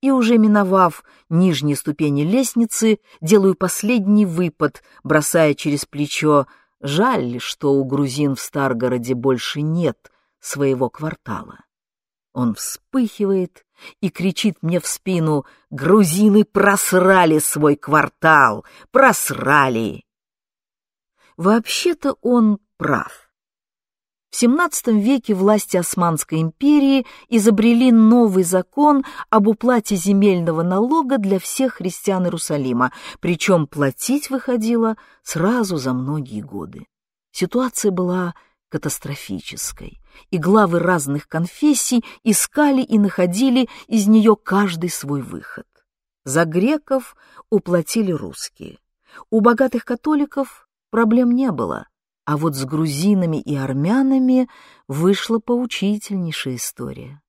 И уже миновав нижние ступени лестницы, делаю последний выпад, бросая через плечо Жаль, что у грузин в Старгороде больше нет своего квартала. Он вспыхивает и кричит мне в спину «Грузины просрали свой квартал! Просрали!» Вообще-то он прав. В XVII веке власти Османской империи изобрели новый закон об уплате земельного налога для всех христиан Иерусалима, причем платить выходило сразу за многие годы. Ситуация была катастрофической, и главы разных конфессий искали и находили из нее каждый свой выход. За греков уплатили русские. У богатых католиков проблем не было — а вот с грузинами и армянами вышла поучительнейшая история.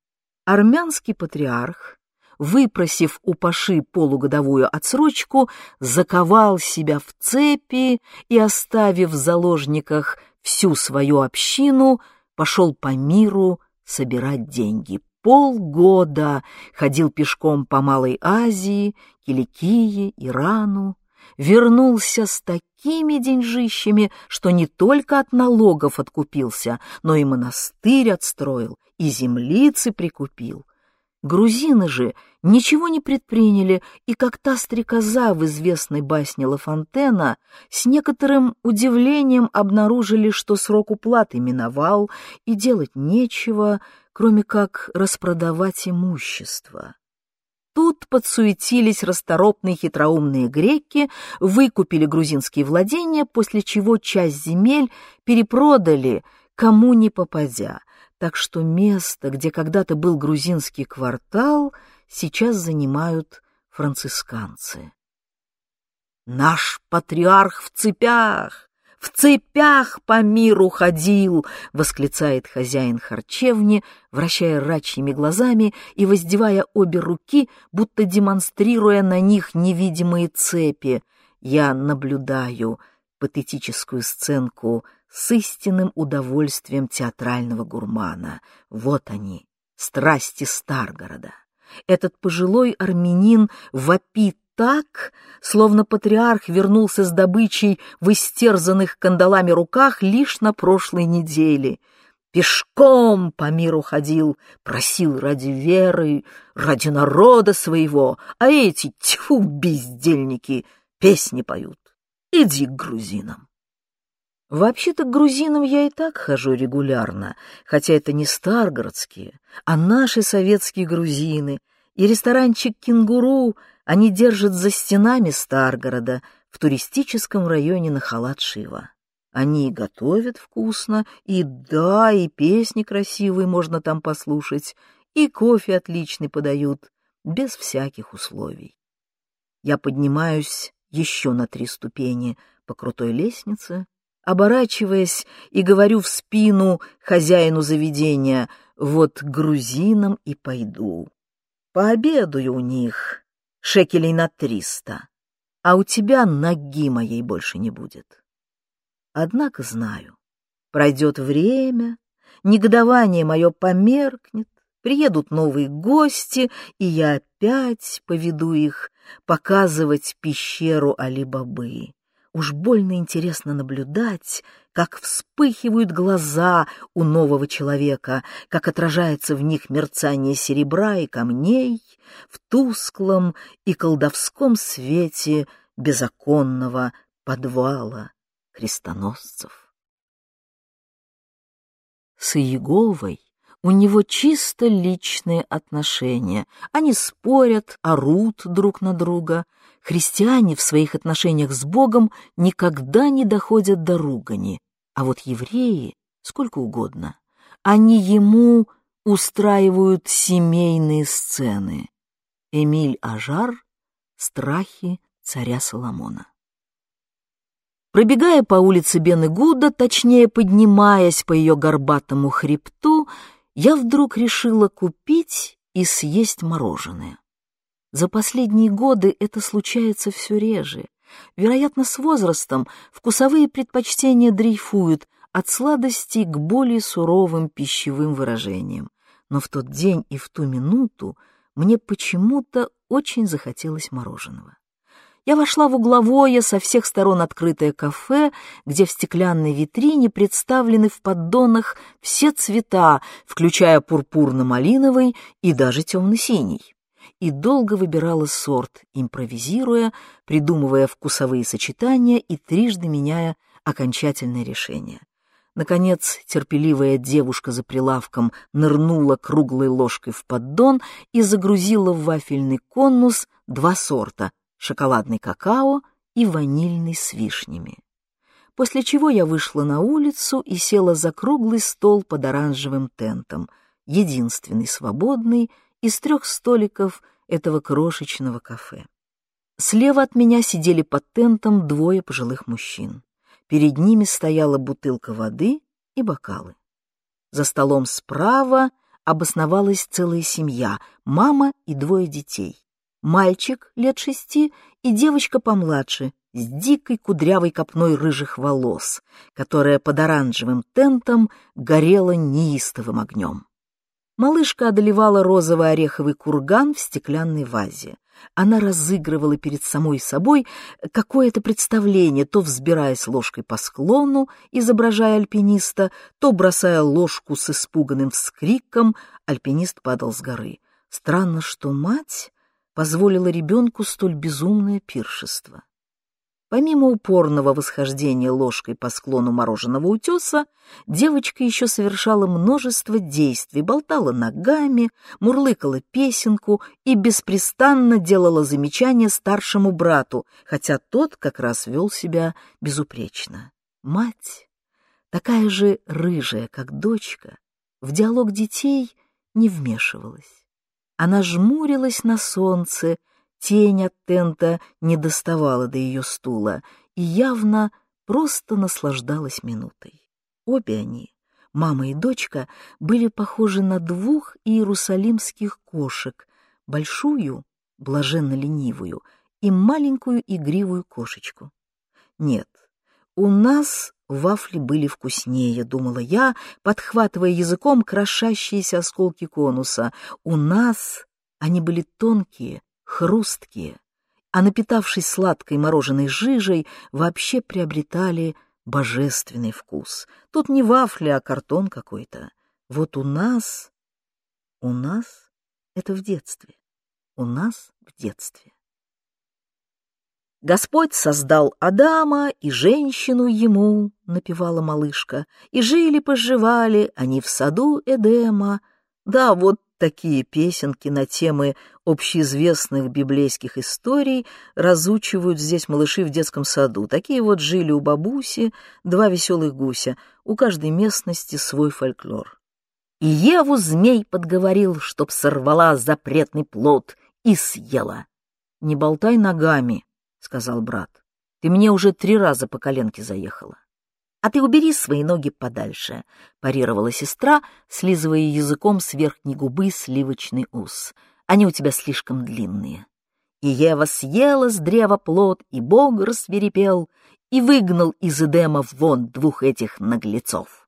Армянский патриарх, выпросив у Паши полугодовую отсрочку, заковал себя в цепи и, оставив в заложниках всю свою общину, пошел по миру собирать деньги. Полгода ходил пешком по Малой Азии, Киликии, Ирану, вернулся с такими деньжищами, что не только от налогов откупился, но и монастырь отстроил, и землицы прикупил. Грузины же ничего не предприняли, и как та стрекоза в известной басне Ла Фонтена, с некоторым удивлением обнаружили, что срок уплаты миновал, и делать нечего, кроме как распродавать имущество. Тут подсуетились расторопные хитроумные греки, выкупили грузинские владения, после чего часть земель перепродали кому не попадя, так что место, где когда-то был грузинский квартал, сейчас занимают францисканцы. «Наш патриарх в цепях! В цепях по миру ходил!» — восклицает хозяин харчевни, вращая рачьими глазами и воздевая обе руки, будто демонстрируя на них невидимые цепи. Я наблюдаю патетическую сценку — с истинным удовольствием театрального гурмана. Вот они, страсти Старгорода. Этот пожилой армянин вопит так, словно патриарх вернулся с добычей в истерзанных кандалами руках лишь на прошлой неделе. Пешком по миру ходил, просил ради веры, ради народа своего, а эти, тьфу, бездельники, песни поют. Иди к грузинам. Вообще-то к грузинам я и так хожу регулярно, хотя это не старгородские, а наши советские грузины, и ресторанчик «Кенгуру» они держат за стенами Старгорода в туристическом районе на Халат-Шива. Они готовят вкусно, и да, и песни красивые можно там послушать, и кофе отличный подают, без всяких условий. Я поднимаюсь еще на три ступени по крутой лестнице, оборачиваясь и говорю в спину хозяину заведения, вот грузинам и пойду. Пообедаю у них шекелей на триста, а у тебя ноги моей больше не будет. Однако знаю, пройдет время, негодование мое померкнет, приедут новые гости, и я опять поведу их показывать пещеру Али-Бабы. Уж больно интересно наблюдать, как вспыхивают глаза у нового человека, как отражается в них мерцание серебра и камней в тусклом и колдовском свете беззаконного подвала крестоносцев. С Иеговой у него чисто личные отношения. Они спорят, орут друг на друга. Христиане в своих отношениях с Богом никогда не доходят до ругани. А вот евреи сколько угодно. Они ему устраивают семейные сцены. Эмиль Ажар «Страхи царя Соломона». Пробегая по улице Бен-Игуда, точнее поднимаясь по ее горбатому хребту, я вдруг решила купить и съесть мороженое. За последние годы это случается все реже. Вероятно, с возрастом вкусовые предпочтения дрейфуют от сладости к более суровым пищевым выражениям. Но в тот день и в ту минуту мне почему-то очень захотелось мороженого я вошла в угловое, со всех сторон открытое кафе, где в стеклянной витрине представлены в поддонах все цвета, включая пурпурно-малиновый и даже темно-синий. И долго выбирала сорт, импровизируя, придумывая вкусовые сочетания и трижды меняя окончательное решение. Наконец, терпеливая девушка за прилавком нырнула круглой ложкой в поддон и загрузила в вафельный конус два сорта шоколадный какао и ванильный с вишнями. После чего я вышла на улицу и села за круглый стол под оранжевым тентом, единственный свободный из трех столиков этого крошечного кафе. Слева от меня сидели под тентом двое пожилых мужчин. Перед ними стояла бутылка воды и бокалы. За столом справа обосновалась целая семья, мама и двое детей мальчик лет шести и девочка помладше, с дикой кудрявой копной рыжих волос, которая под оранжевым тентом горела неистовым огнем. Малышка одолевала розовый ореховый курган в стеклянной вазе. Она разыгрывала перед самой собой какое-то представление, то взбираясь ложкой по склону, изображая альпиниста, то бросая ложку с испуганным вскриком, альпинист падал с горы. Странно, что мать позволила ребенку столь безумное пиршество. Помимо упорного восхождения ложкой по склону мороженого утеса, девочка еще совершала множество действий, болтала ногами, мурлыкала песенку и беспрестанно делала замечания старшему брату, хотя тот как раз вел себя безупречно. Мать, такая же рыжая, как дочка, в диалог детей не вмешивалась. Она жмурилась на солнце Тень от тента не доставала до ее стула и явно просто наслаждалась минутой. Обе они, мама и дочка, были похожи на двух иерусалимских кошек, большую, блаженно ленивую, и маленькую игривую кошечку. Нет, у нас вафли были вкуснее, думала я, подхватывая языком крошащиеся осколки конуса. У нас они были тонкие, хрусткие, а напитавшись сладкой мороженой жижей, вообще приобретали божественный вкус. Тут не вафли, а картон какой-то. Вот у нас... У нас это в детстве. У нас в детстве. Господь создал Адама и женщину ему, — напевала малышка, — и жили-поживали они в саду Эдема. Да, вот Такие песенки на темы общеизвестных библейских историй разучивают здесь малыши в детском саду. Такие вот жили у бабуси два веселых гуся, у каждой местности свой фольклор. И Еву змей подговорил, чтоб сорвала запретный плод и съела. — Не болтай ногами, — сказал брат. — Ты мне уже три раза по коленке заехала. «А ты убери свои ноги подальше», — парировала сестра, слизывая языком с верхней губы сливочный ус. «Они у тебя слишком длинные». И Ева съела с древа плод, и Бог рассверепел, и выгнал из Эдема вон двух этих наглецов.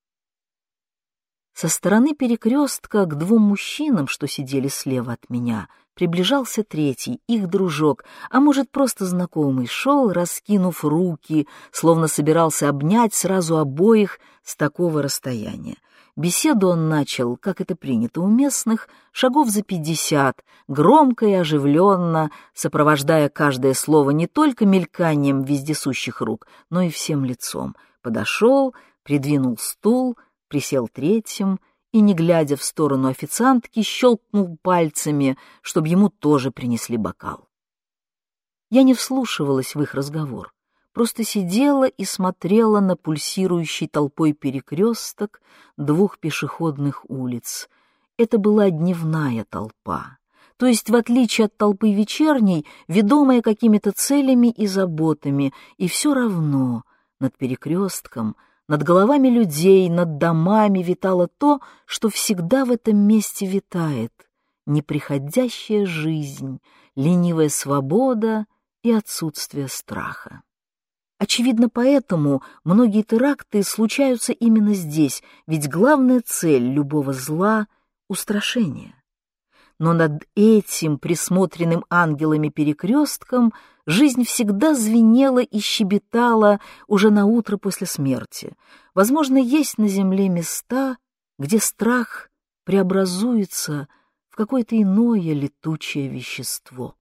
Со стороны перекрестка к двум мужчинам, что сидели слева от меня, приближался третий, их дружок, а может, просто знакомый, шел, раскинув руки, словно собирался обнять сразу обоих с такого расстояния. Беседу он начал, как это принято у местных, шагов за пятьдесят, громко и оживленно, сопровождая каждое слово не только мельканием вездесущих рук, но и всем лицом. Подошел, придвинул стул, присел третьим — и, не глядя в сторону официантки, щелкнул пальцами, чтобы ему тоже принесли бокал. Я не вслушивалась в их разговор, просто сидела и смотрела на пульсирующий толпой перекресток двух пешеходных улиц. Это была дневная толпа, то есть, в отличие от толпы вечерней, ведомая какими-то целями и заботами, и все равно над перекрестком — над головами людей, над домами витало то, что всегда в этом месте витает — неприходящая жизнь, ленивая свобода и отсутствие страха. Очевидно, поэтому многие теракты случаются именно здесь, ведь главная цель любого зла — устрашение но над этим присмотренным ангелами перекрестком жизнь всегда звенела и щебетала уже на утро после смерти. Возможно, есть на земле места, где страх преобразуется в какое-то иное летучее вещество.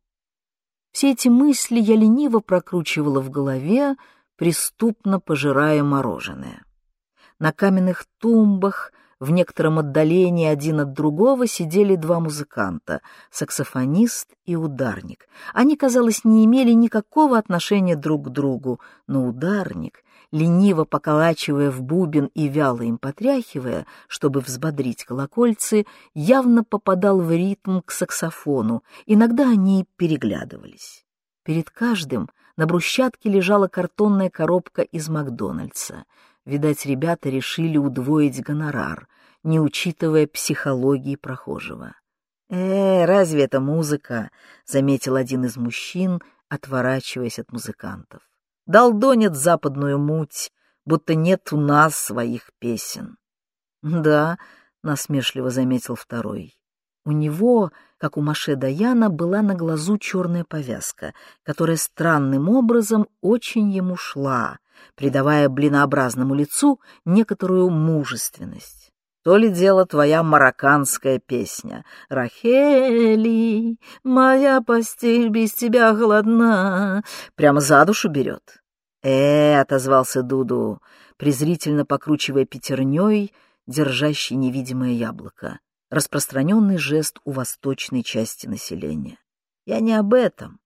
Все эти мысли я лениво прокручивала в голове, преступно пожирая мороженое. На каменных тумбах в некотором отдалении один от другого сидели два музыканта — саксофонист и ударник. Они, казалось, не имели никакого отношения друг к другу, но ударник, лениво поколачивая в бубен и вяло им потряхивая, чтобы взбодрить колокольцы, явно попадал в ритм к саксофону, иногда они переглядывались. Перед каждым на брусчатке лежала картонная коробка из Макдональдса — Видать, ребята решили удвоить гонорар, не учитывая психологии прохожего. «Э, разве это музыка?» — заметил один из мужчин, отворачиваясь от музыкантов. Долдонят западную муть, будто нет у нас своих песен. Да, насмешливо заметил второй. У него, как у Маше Даяна, была на глазу черная повязка, которая странным образом очень ему шла, придавая блинообразному лицу некоторую мужественность. То ли дело твоя марокканская песня. «Рахели, моя постель без тебя холодна», прямо за душу берет. «Э, — отозвался Дуду, презрительно покручивая пятерней, держащий невидимое яблоко, распространенный жест у восточной части населения. Я не об этом,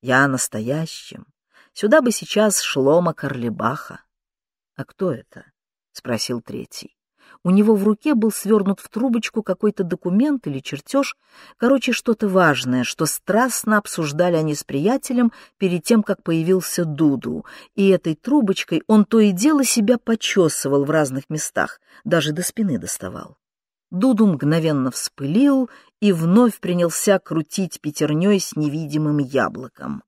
я о настоящем. Сюда бы сейчас шлома Карлебаха. — А кто это? — спросил третий. У него в руке был свернут в трубочку какой-то документ или чертеж, короче, что-то важное, что страстно обсуждали они с приятелем перед тем, как появился Дуду, и этой трубочкой он то и дело себя почесывал в разных местах, даже до спины доставал. Дуду мгновенно вспылил и вновь принялся крутить пятерней с невидимым яблоком.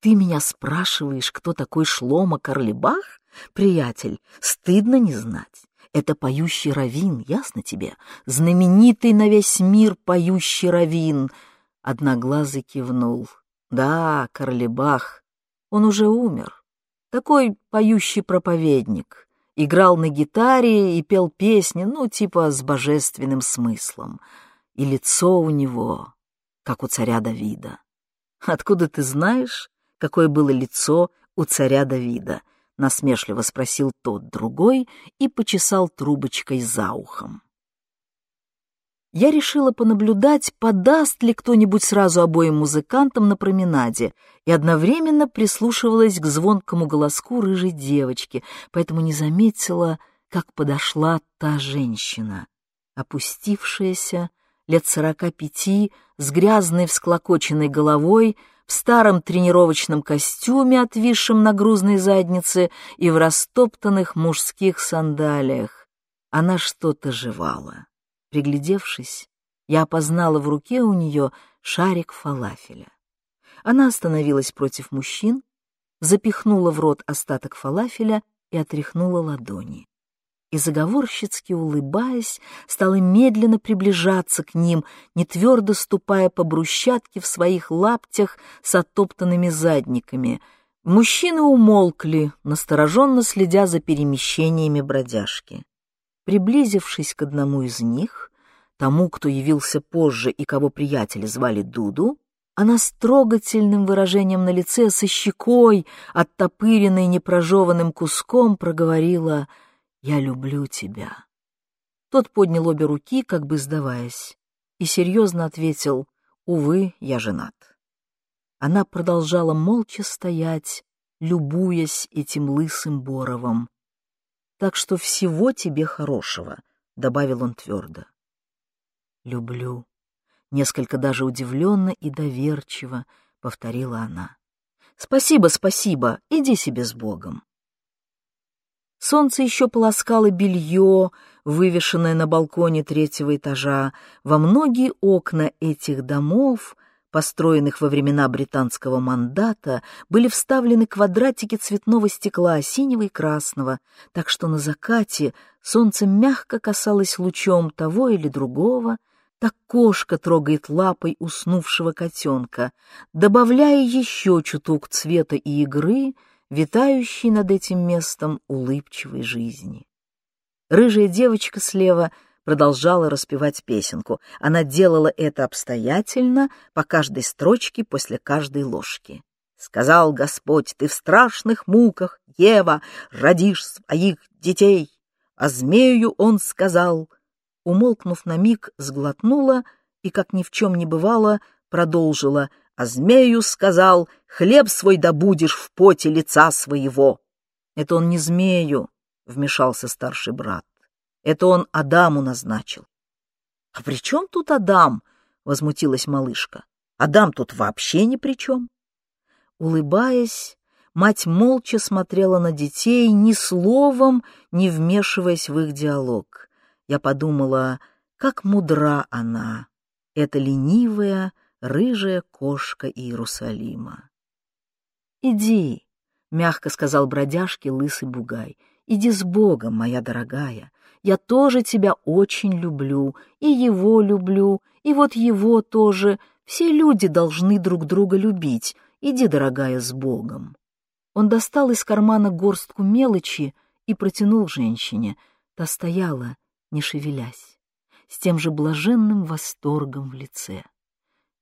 «Ты меня спрашиваешь, кто такой Шлома Карлибах? Приятель, стыдно не знать. Это поющий равин, ясно тебе? Знаменитый на весь мир поющий равин. Одноглазый кивнул. Да, Карлебах. Он уже умер. Такой поющий проповедник. Играл на гитаре и пел песни, ну, типа с божественным смыслом. И лицо у него, как у царя Давида. Откуда ты знаешь, какое было лицо у царя Давида? — насмешливо спросил тот другой и почесал трубочкой за ухом. Я решила понаблюдать, подаст ли кто-нибудь сразу обоим музыкантам на променаде, и одновременно прислушивалась к звонкому голоску рыжей девочки, поэтому не заметила, как подошла та женщина, опустившаяся, лет сорока пяти, с грязной всклокоченной головой, в старом тренировочном костюме, отвисшем на грузной заднице, и в растоптанных мужских сандалиях. Она что-то жевала. Приглядевшись, я опознала в руке у нее шарик фалафеля. Она остановилась против мужчин, запихнула в рот остаток фалафеля и отряхнула ладони и, заговорщицки улыбаясь, стала медленно приближаться к ним, не твердо ступая по брусчатке в своих лаптях с оттоптанными задниками. Мужчины умолкли, настороженно следя за перемещениями бродяжки. Приблизившись к одному из них, тому, кто явился позже и кого приятели звали Дуду, она с трогательным выражением на лице, со щекой, оттопыренной непрожеванным куском, проговорила — «Я люблю тебя». Тот поднял обе руки, как бы сдаваясь, и серьезно ответил «Увы, я женат». Она продолжала молча стоять, любуясь этим лысым Боровым. «Так что всего тебе хорошего», — добавил он твердо. «Люблю», — несколько даже удивленно и доверчиво повторила она. «Спасибо, спасибо, иди себе с Богом». Солнце еще полоскало белье, вывешенное на балконе третьего этажа. Во многие окна этих домов, построенных во времена британского мандата, были вставлены квадратики цветного стекла, синего и красного, так что на закате солнце мягко касалось лучом того или другого, так кошка трогает лапой уснувшего котенка, добавляя еще чуток цвета и игры — витающей над этим местом улыбчивой жизни. Рыжая девочка слева продолжала распевать песенку. Она делала это обстоятельно, по каждой строчке после каждой ложки. «Сказал Господь, ты в страшных муках, Ева, родишь своих детей!» А змею он сказал, умолкнув на миг, сглотнула и, как ни в чем не бывало, продолжила — а змею сказал, хлеб свой добудешь в поте лица своего. Это он не змею, — вмешался старший брат. Это он Адаму назначил. — А при чем тут Адам? — возмутилась малышка. — Адам тут вообще ни при чем. Улыбаясь, мать молча смотрела на детей, ни словом не вмешиваясь в их диалог. Я подумала, как мудра она, эта ленивая, рыжая кошка Иерусалима. «Иди», — мягко сказал бродяжке лысый бугай. Иди с Богом, моя дорогая. Я тоже тебя очень люблю, и его люблю, и вот его тоже. Все люди должны друг друга любить. Иди, дорогая, с Богом. Он достал из кармана горстку мелочи и протянул женщине. Та стояла, не шевелясь, с тем же блаженным восторгом в лице.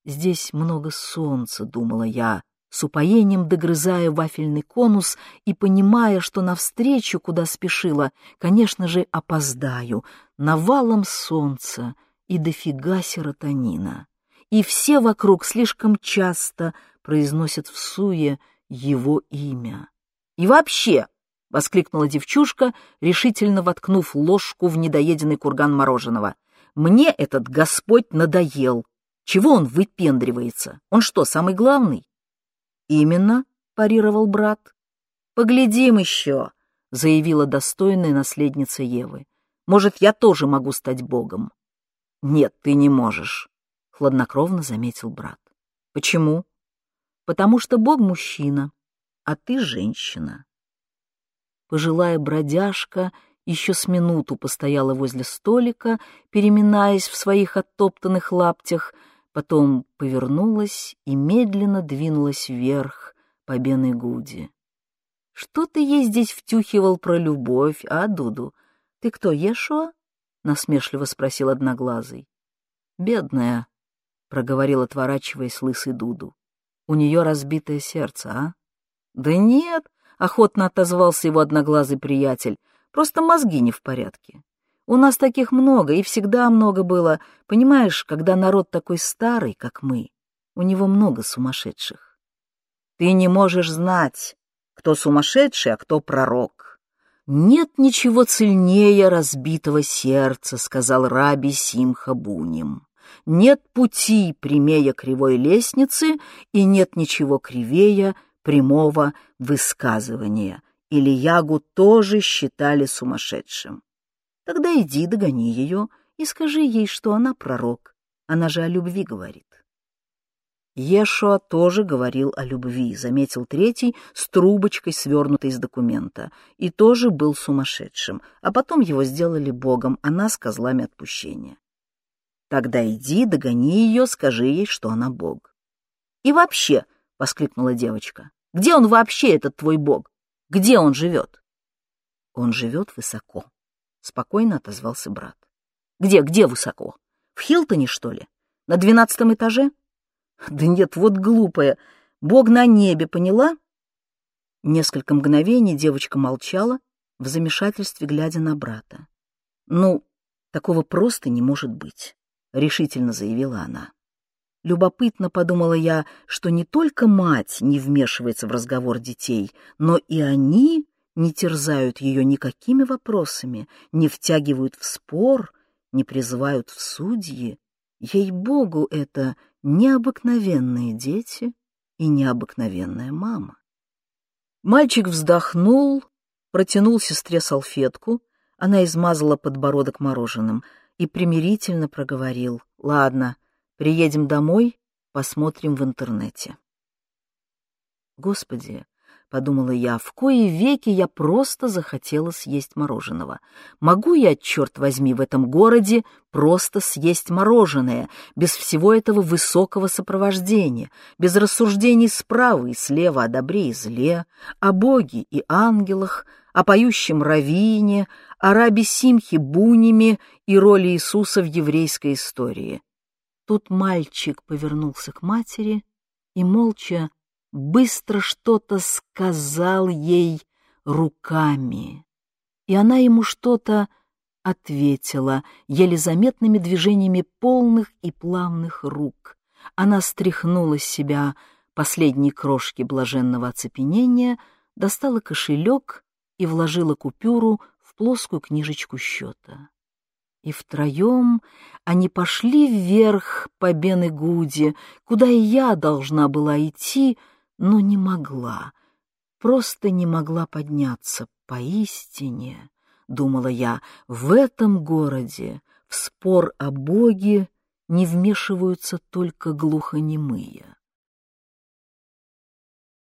«Здесь много солнца», — думала я, с упоением догрызая вафельный конус и понимая, что навстречу, куда спешила, конечно же, опоздаю, навалом солнца и дофига серотонина. И все вокруг слишком часто произносят в суе его имя. «И вообще!» — воскликнула девчушка, решительно воткнув ложку в недоеденный курган мороженого. «Мне этот Господь надоел. Чего он выпендривается? Он что, самый главный?» «Именно», — парировал брат. «Поглядим еще», — заявила достойная наследница Евы. «Может, я тоже могу стать богом?» «Нет, ты не можешь», — хладнокровно заметил брат. «Почему?» «Потому что бог мужчина, а ты женщина». Пожилая бродяжка еще с минуту постояла возле столика, переминаясь в своих оттоптанных лаптях, потом повернулась и медленно двинулась вверх по Беной Гуди. «Что ты ей здесь втюхивал про любовь, а, Дуду? Ты кто, Ешуа?» — насмешливо спросил Одноглазый. «Бедная», — проговорил, отворачиваясь лысый Дуду. «У нее разбитое сердце, а?» «Да нет», — охотно отозвался его одноглазый приятель, «просто мозги не в порядке. У нас таких много, и всегда много было. Понимаешь, когда народ такой старый, как мы, у него много сумасшедших. Ты не можешь знать, кто сумасшедший, а кто пророк. Нет ничего цельнее разбитого сердца, сказал раби Симха Буним. Нет пути прямее кривой лестницы, и нет ничего кривее прямого высказывания. Ильягу тоже считали сумасшедшим. Тогда иди, догони ее и скажи ей, что она пророк. Она же о любви говорит. Ешуа тоже говорил о любви, заметил третий с трубочкой, свернутой из документа, и тоже был сумасшедшим, а потом его сделали богом, а нас козлами отпущения. Тогда иди, догони ее, скажи ей, что она бог. И вообще, — воскликнула девочка, — где он вообще, этот твой бог? Где он живет? Он живет высоко, — спокойно отозвался брат. «Где, где высоко? В Хилтоне, что ли? На двенадцатом этаже?» «Да нет, вот глупая. Бог на небе, поняла?» Несколько мгновений девочка молчала, в замешательстве глядя на брата. «Ну, такого просто не может быть», — решительно заявила она. Любопытно подумала я, что не только мать не вмешивается в разговор детей, но и они не терзают ее никакими вопросами, не втягивают в спор, не призывают в судьи. Ей-богу, это необыкновенные дети и необыкновенная мама. Мальчик вздохнул, протянул сестре салфетку, она измазала подбородок мороженым и примирительно проговорил. «Ладно, приедем домой, посмотрим в интернете». Господи, — подумала я, — в кои веки я просто захотела съесть мороженого. Могу я, черт возьми, в этом городе просто съесть мороженое, без всего этого высокого сопровождения, без рассуждений справа и слева о добре и зле, о Боге и ангелах, о поющем равине, о рабе Симхе Буниме и роли Иисуса в еврейской истории. Тут мальчик повернулся к матери и молча быстро что-то сказал ей руками, и она ему что-то ответила еле заметными движениями полных и плавных рук. Она стряхнула с себя последние крошки блаженного оцепенения, достала кошелек и вложила купюру в плоскую книжечку счета. И втроем они пошли вверх по Бен-Игуде, куда и я должна была идти, но не могла, просто не могла подняться. Поистине, — думала я, — в этом городе в спор о Боге не вмешиваются только глухонемые.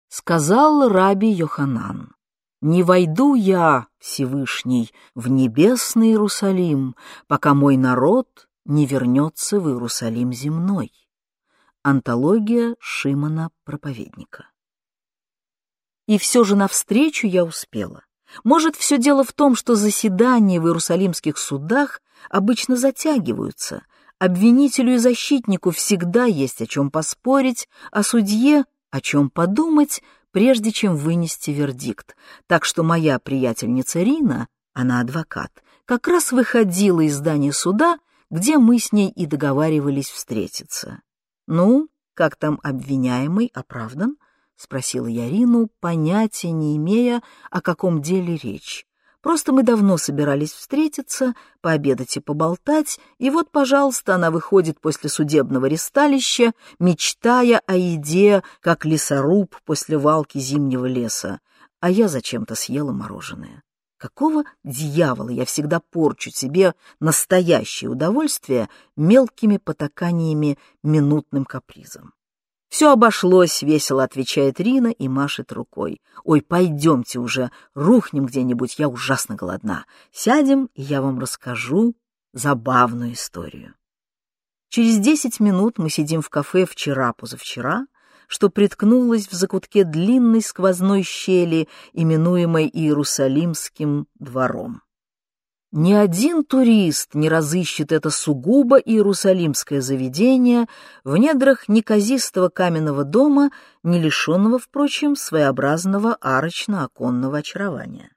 Сказал раби Йоханан, «Не войду я, Всевышний, в небесный Иерусалим, пока мой народ не вернется в Иерусалим земной». Антология Шимона Проповедника. И все же навстречу я успела. Может, все дело в том, что заседания в иерусалимских судах обычно затягиваются. Обвинителю и защитнику всегда есть о чем поспорить, а судье о чем подумать, прежде чем вынести вердикт. Так что моя приятельница Рина, она адвокат, как раз выходила из здания суда, где мы с ней и договаривались встретиться. «Ну, как там обвиняемый оправдан?» — спросила я Рину, понятия не имея, о каком деле речь. Просто мы давно собирались встретиться, пообедать и поболтать, и вот, пожалуйста, она выходит после судебного ресталища, мечтая о еде, как лесоруб после валки зимнего леса, а я зачем-то съела мороженое. Какого дьявола я всегда порчу себе настоящее удовольствие мелкими потаканиями минутным капризом? «Все обошлось», — весело отвечает Рина и машет рукой. «Ой, пойдемте уже, рухнем где-нибудь, я ужасно голодна. Сядем, и я вам расскажу забавную историю». Через десять минут мы сидим в кафе «Вчера-позавчера», что приткнулось в закутке длинной сквозной щели, именуемой Иерусалимским двором. Ни один турист не разыщет это сугубо иерусалимское заведение в недрах неказистого каменного дома, не лишенного, впрочем, своеобразного арочно-оконного очарования.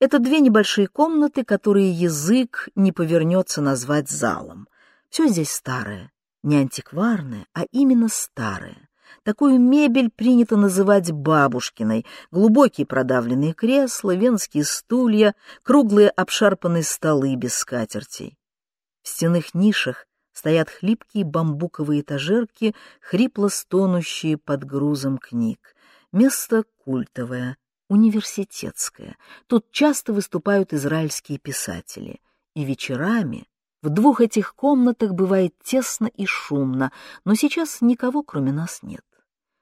Это две небольшие комнаты, которые язык не повернется назвать залом. Все здесь старое, не антикварное, а именно старое. Такую мебель принято называть бабушкиной. Глубокие продавленные кресла, венские стулья, круглые обшарпанные столы без скатертей. В стенных нишах стоят хлипкие бамбуковые этажерки, хрипло стонущие под грузом книг. Место культовое, университетское. Тут часто выступают израильские писатели. И вечерами в двух этих комнатах бывает тесно и шумно, но сейчас никого, кроме нас, нет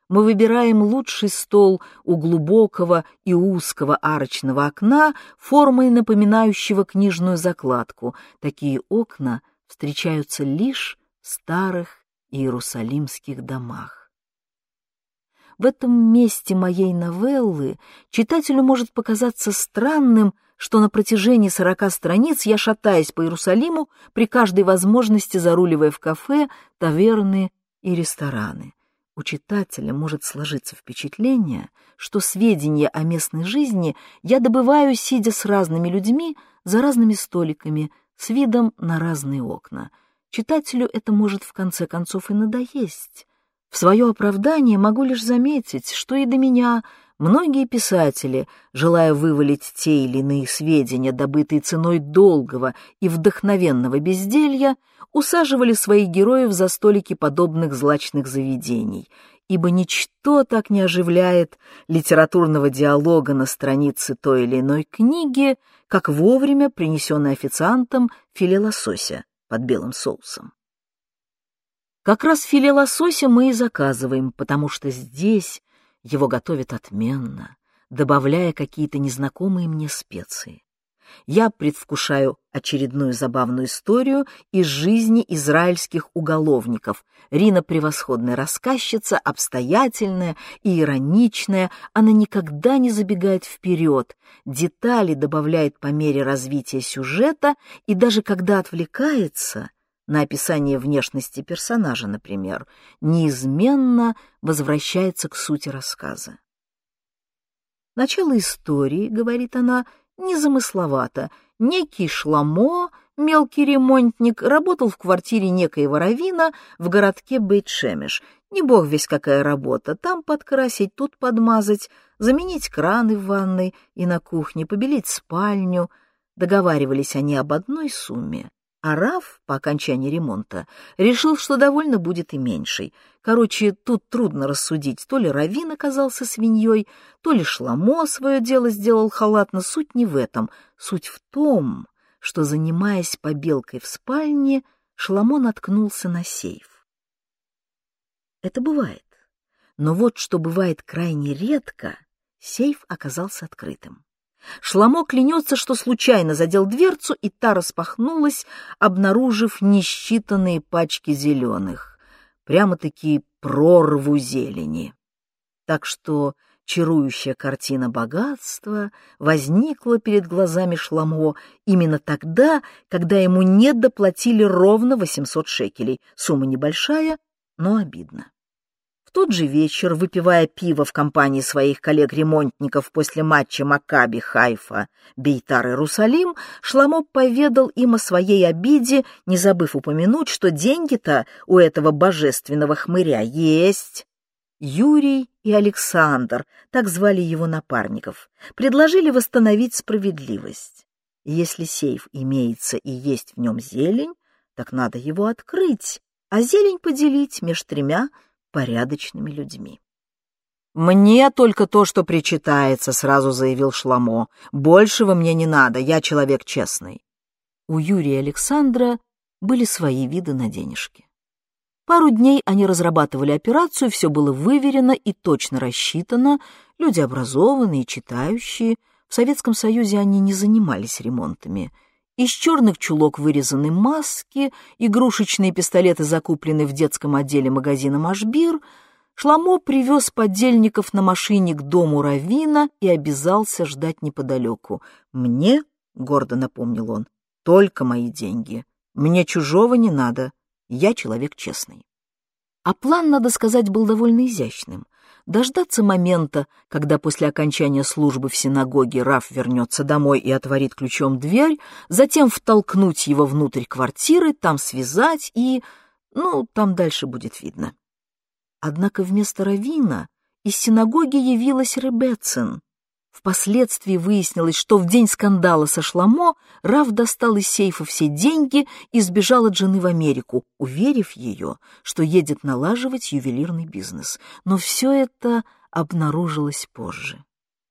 мы выбираем лучший стол у глубокого и узкого арочного окна, формой напоминающего книжную закладку. Такие окна встречаются лишь в старых иерусалимских домах. В этом месте моей новеллы читателю может показаться странным, что на протяжении сорока страниц я шатаюсь по Иерусалиму при каждой возможности заруливая в кафе, таверны и рестораны у читателя может сложиться впечатление, что сведения о местной жизни я добываю, сидя с разными людьми за разными столиками, с видом на разные окна. Читателю это может в конце концов и надоесть. В свое оправдание могу лишь заметить, что и до меня многие писатели, желая вывалить те или иные сведения, добытые ценой долгого и вдохновенного безделья, усаживали своих героев за столики подобных злачных заведений, ибо ничто так не оживляет литературного диалога на странице той или иной книги, как вовремя принесенный официантом филе лосося под белым соусом. Как раз филе лосося мы и заказываем, потому что здесь его готовят отменно, добавляя какие-то незнакомые мне специи. Я предвкушаю очередную забавную историю из жизни израильских уголовников. Рина превосходная рассказчица, обстоятельная и ироничная, она никогда не забегает вперед, детали добавляет по мере развития сюжета, и даже когда отвлекается на описание внешности персонажа, например, неизменно возвращается к сути рассказа. Начало истории, говорит она, — незамысловато. Некий Шламо, мелкий ремонтник, работал в квартире некоего Равина в городке Бейтшемеш. Не бог весь какая работа. Там подкрасить, тут подмазать, заменить краны в ванной и на кухне, побелить спальню. Договаривались они об одной сумме. А Раф, по окончании ремонта, решил, что довольно будет и меньшей. Короче, тут трудно рассудить, то ли Равин оказался свиньей, то ли Шламо свое дело сделал халатно. Суть не в этом. Суть в том, что, занимаясь побелкой в спальне, Шламо наткнулся на сейф. Это бывает. Но вот что бывает крайне редко, сейф оказался открытым. Шламо клянется, что случайно задел дверцу, и та распахнулась, обнаружив несчитанные пачки зеленых. Прямо-таки прорву зелени. Так что чарующая картина богатства возникла перед глазами Шламо именно тогда, когда ему не доплатили ровно 800 шекелей. Сумма небольшая, но обидно тот же вечер, выпивая пиво в компании своих коллег-ремонтников после матча Макаби, Хайфа, Бейтар Иерусалим, Шламо поведал им о своей обиде, не забыв упомянуть, что деньги-то у этого божественного хмыря есть. Юрий и Александр, так звали его напарников, предложили восстановить справедливость. Если сейф имеется и есть в нем зелень, так надо его открыть, а зелень поделить между тремя порядочными людьми. «Мне только то, что причитается», — сразу заявил Шламо. «Большего мне не надо, я человек честный». У Юрия Александра были свои виды на денежки. Пару дней они разрабатывали операцию, все было выверено и точно рассчитано, люди образованные, читающие. В Советском Союзе они не занимались ремонтами — из черных чулок вырезаны маски, игрушечные пистолеты закуплены в детском отделе магазина «Машбир», Шламо привез подельников на машине к дому Равина и обязался ждать неподалеку. «Мне», — гордо напомнил он, — «только мои деньги. Мне чужого не надо. Я человек честный». А план, надо сказать, был довольно изящным дождаться момента, когда после окончания службы в синагоге Раф вернется домой и отворит ключом дверь, затем втолкнуть его внутрь квартиры, там связать и... ну, там дальше будет видно. Однако вместо Равина из синагоги явилась Ребецин, Впоследствии выяснилось, что в день скандала со Шламо Раф достал из сейфа все деньги и сбежал от жены в Америку, уверив ее, что едет налаживать ювелирный бизнес. Но все это обнаружилось позже.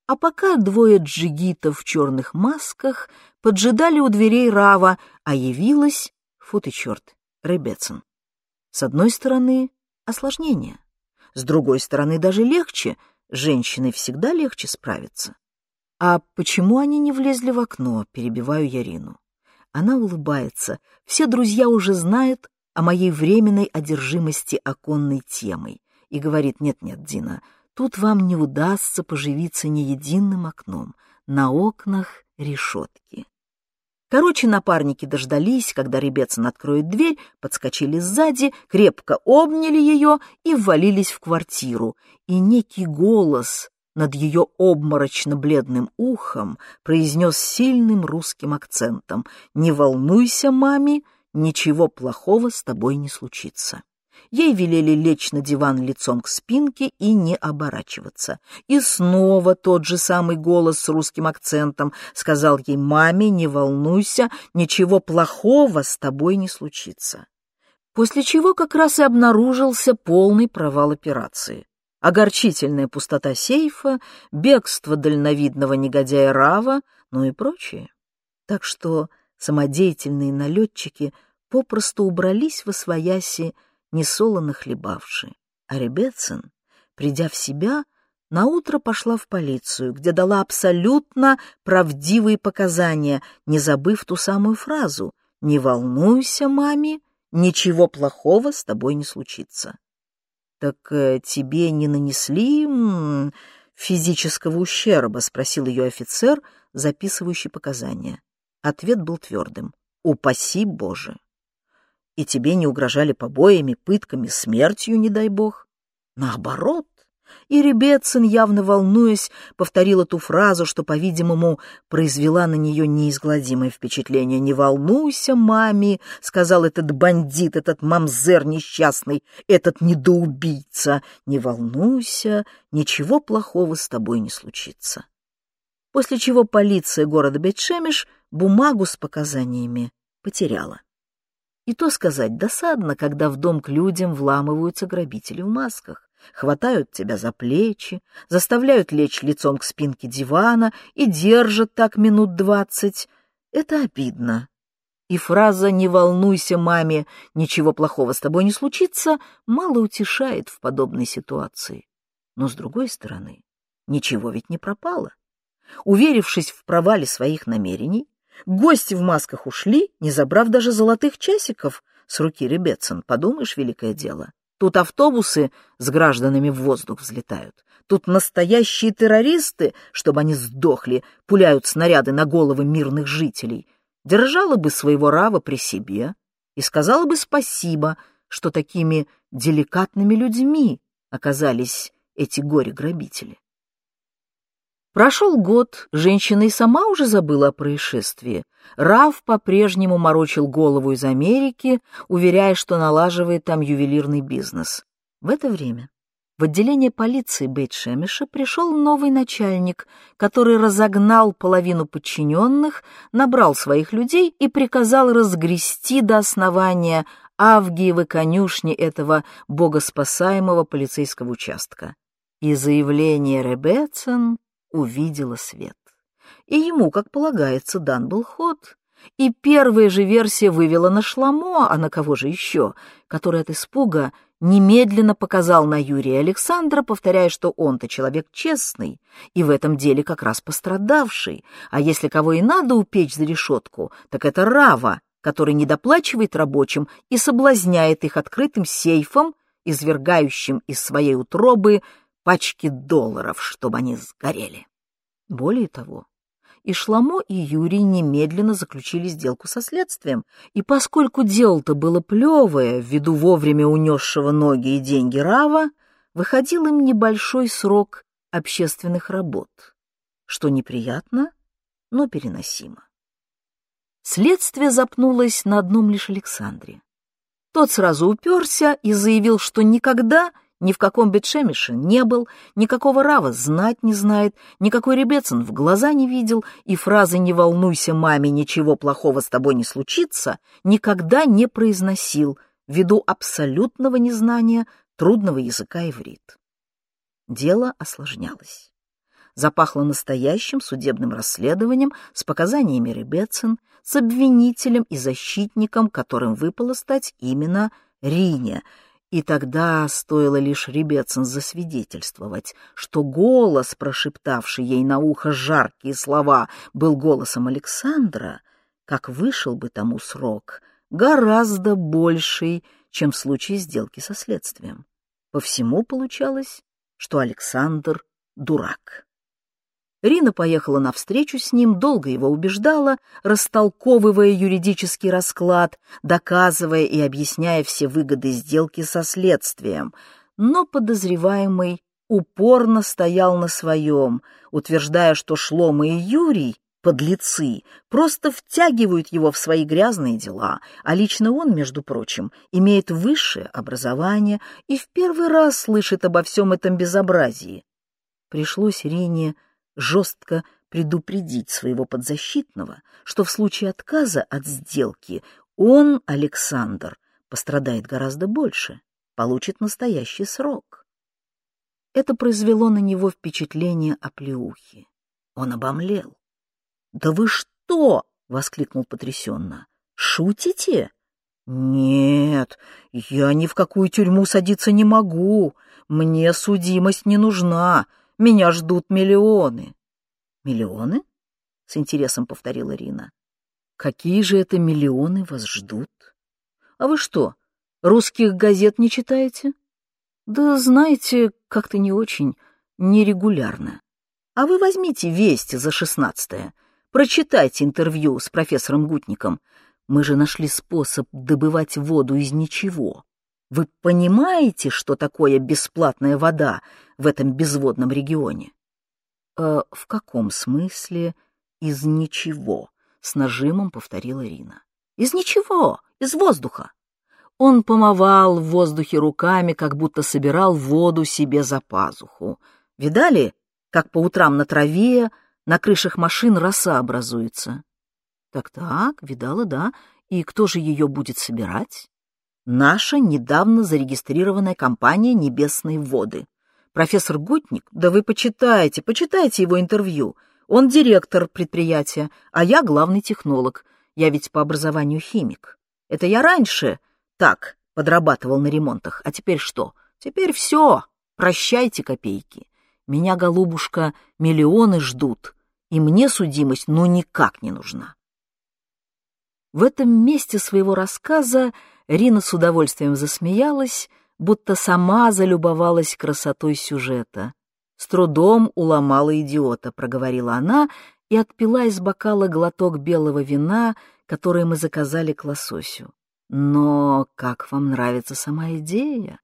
А пока двое джигитов в черных масках поджидали у дверей Рава, а явилась, фу ты черт, Ребецин. С одной стороны, осложнение. С другой стороны, даже легче — женщиной всегда легче справиться. А почему они не влезли в окно, перебиваю Ярину. Она улыбается. Все друзья уже знают о моей временной одержимости оконной темой и говорит, нет-нет, Дина, тут вам не удастся поживиться ни единым окном. На окнах решетки. Короче, напарники дождались, когда Ребецин откроет дверь, подскочили сзади, крепко обняли ее и ввалились в квартиру. И некий голос над ее обморочно-бледным ухом произнес сильным русским акцентом «Не волнуйся, маме, ничего плохого с тобой не случится». Ей велели лечь на диван лицом к спинке и не оборачиваться. И снова тот же самый голос с русским акцентом сказал ей «Маме, не волнуйся, ничего плохого с тобой не случится». После чего как раз и обнаружился полный провал операции. Огорчительная пустота сейфа, бегство дальновидного негодяя Рава, ну и прочее. Так что самодеятельные налетчики попросту убрались во свояси несолоно хлебавши. А Ребецин, придя в себя, наутро пошла в полицию, где дала абсолютно правдивые показания, не забыв ту самую фразу «Не волнуйся, маме, ничего плохого с тобой не случится». «Так э, тебе не нанесли физического ущерба?» — спросил ее офицер, записывающий показания. Ответ был твердым. «Упаси Боже!» И тебе не угрожали побоями, пытками, смертью, не дай бог. Наоборот. И Ребецин, явно волнуясь, повторил эту фразу, что, по-видимому, произвела на нее неизгладимое впечатление. «Не волнуйся, маме», — сказал этот бандит, этот мамзер несчастный, этот недоубийца. «Не волнуйся, ничего плохого с тобой не случится». После чего полиция города Бетшемиш бумагу с показаниями потеряла. И то сказать досадно, когда в дом к людям вламываются грабители в масках, хватают тебя за плечи, заставляют лечь лицом к спинке дивана и держат так минут двадцать. Это обидно. И фраза «не волнуйся, маме, ничего плохого с тобой не случится» мало утешает в подобной ситуации. Но, с другой стороны, ничего ведь не пропало. Уверившись в провале своих намерений, гости в масках ушли, не забрав даже золотых часиков с руки Ребецин. Подумаешь, великое дело. Тут автобусы с гражданами в воздух взлетают. Тут настоящие террористы, чтобы они сдохли, пуляют снаряды на головы мирных жителей. Держала бы своего Рава при себе и сказала бы спасибо, что такими деликатными людьми оказались эти горе-грабители. Прошел год, женщина и сама уже забыла о происшествии. Рав по-прежнему морочил голову из Америки, уверяя, что налаживает там ювелирный бизнес. В это время в отделение полиции Бейт-Шемиша пришел новый начальник, который разогнал половину подчиненных, набрал своих людей и приказал разгрести до основания Авгиевы конюшни этого богоспасаемого полицейского участка. И заявление Ребецен увидела свет. И ему, как полагается, дан был ход. И первая же версия вывела на Шламо, а на кого же еще, который от испуга немедленно показал на Юрия Александра, повторяя, что он-то человек честный и в этом деле как раз пострадавший, а если кого и надо упечь за решетку, так это Рава, который недоплачивает рабочим и соблазняет их открытым сейфом, извергающим из своей утробы пачки долларов, чтобы они сгорели. Более того, и Шламо, и Юрий немедленно заключили сделку со следствием, и поскольку дело-то было плевое, ввиду вовремя унесшего ноги и деньги Рава, выходил им небольшой срок общественных работ, что неприятно, но переносимо. Следствие запнулось на одном лишь Александре. Тот сразу уперся и заявил, что никогда ни в каком Бетшемише не был, никакого Рава знать не знает, никакой Ребецин в глаза не видел, и фразы «не волнуйся, маме, ничего плохого с тобой не случится» никогда не произносил ввиду абсолютного незнания трудного языка иврит. Дело осложнялось. Запахло настоящим судебным расследованием с показаниями Ребецин, с обвинителем и защитником, которым выпало стать именно Рине — и тогда стоило лишь Ребецин засвидетельствовать, что голос, прошептавший ей на ухо жаркие слова, был голосом Александра, как вышел бы тому срок, гораздо больший, чем в случае сделки со следствием. По всему получалось, что Александр — дурак. Рина поехала навстречу с ним, долго его убеждала, растолковывая юридический расклад, доказывая и объясняя все выгоды сделки со следствием. Но подозреваемый упорно стоял на своем, утверждая, что Шлома и Юрий, подлецы, просто втягивают его в свои грязные дела, а лично он, между прочим, имеет высшее образование и в первый раз слышит обо всем этом безобразии. Пришлось Рине жестко предупредить своего подзащитного, что в случае отказа от сделки он, Александр, пострадает гораздо больше, получит настоящий срок. Это произвело на него впечатление оплеухи. Он обомлел. «Да вы что?» — воскликнул потрясенно. «Шутите?» «Нет, я ни в какую тюрьму садиться не могу. Мне судимость не нужна. Меня ждут миллионы. Миллионы? С интересом повторила Рина. Какие же это миллионы вас ждут? А вы что, русских газет не читаете? Да знаете, как-то не очень, нерегулярно. А вы возьмите «Вести» за шестнадцатое, прочитайте интервью с профессором Гутником. Мы же нашли способ добывать воду из ничего. Вы понимаете, что такое бесплатная вода в этом безводном регионе? «Э, «В каком смысле из ничего?» — с нажимом повторила Рина. «Из ничего, из воздуха». Он помывал в воздухе руками, как будто собирал воду себе за пазуху. Видали, как по утрам на траве, на крышах машин роса образуется? Так-так, видала, да. И кто же ее будет собирать? Наша недавно зарегистрированная компания «Небесные воды». Профессор Гутник, да вы почитайте, почитайте его интервью. Он директор предприятия, а я главный технолог. Я ведь по образованию химик. Это я раньше так подрабатывал на ремонтах, а теперь что? Теперь все. Прощайте, копейки. Меня, голубушка, миллионы ждут, и мне судимость ну никак не нужна. В этом месте своего рассказа Рина с удовольствием засмеялась, будто сама залюбовалась красотой сюжета. «С трудом уломала идиота», — проговорила она и отпила из бокала глоток белого вина, которое мы заказали к лососю. «Но как вам нравится сама идея?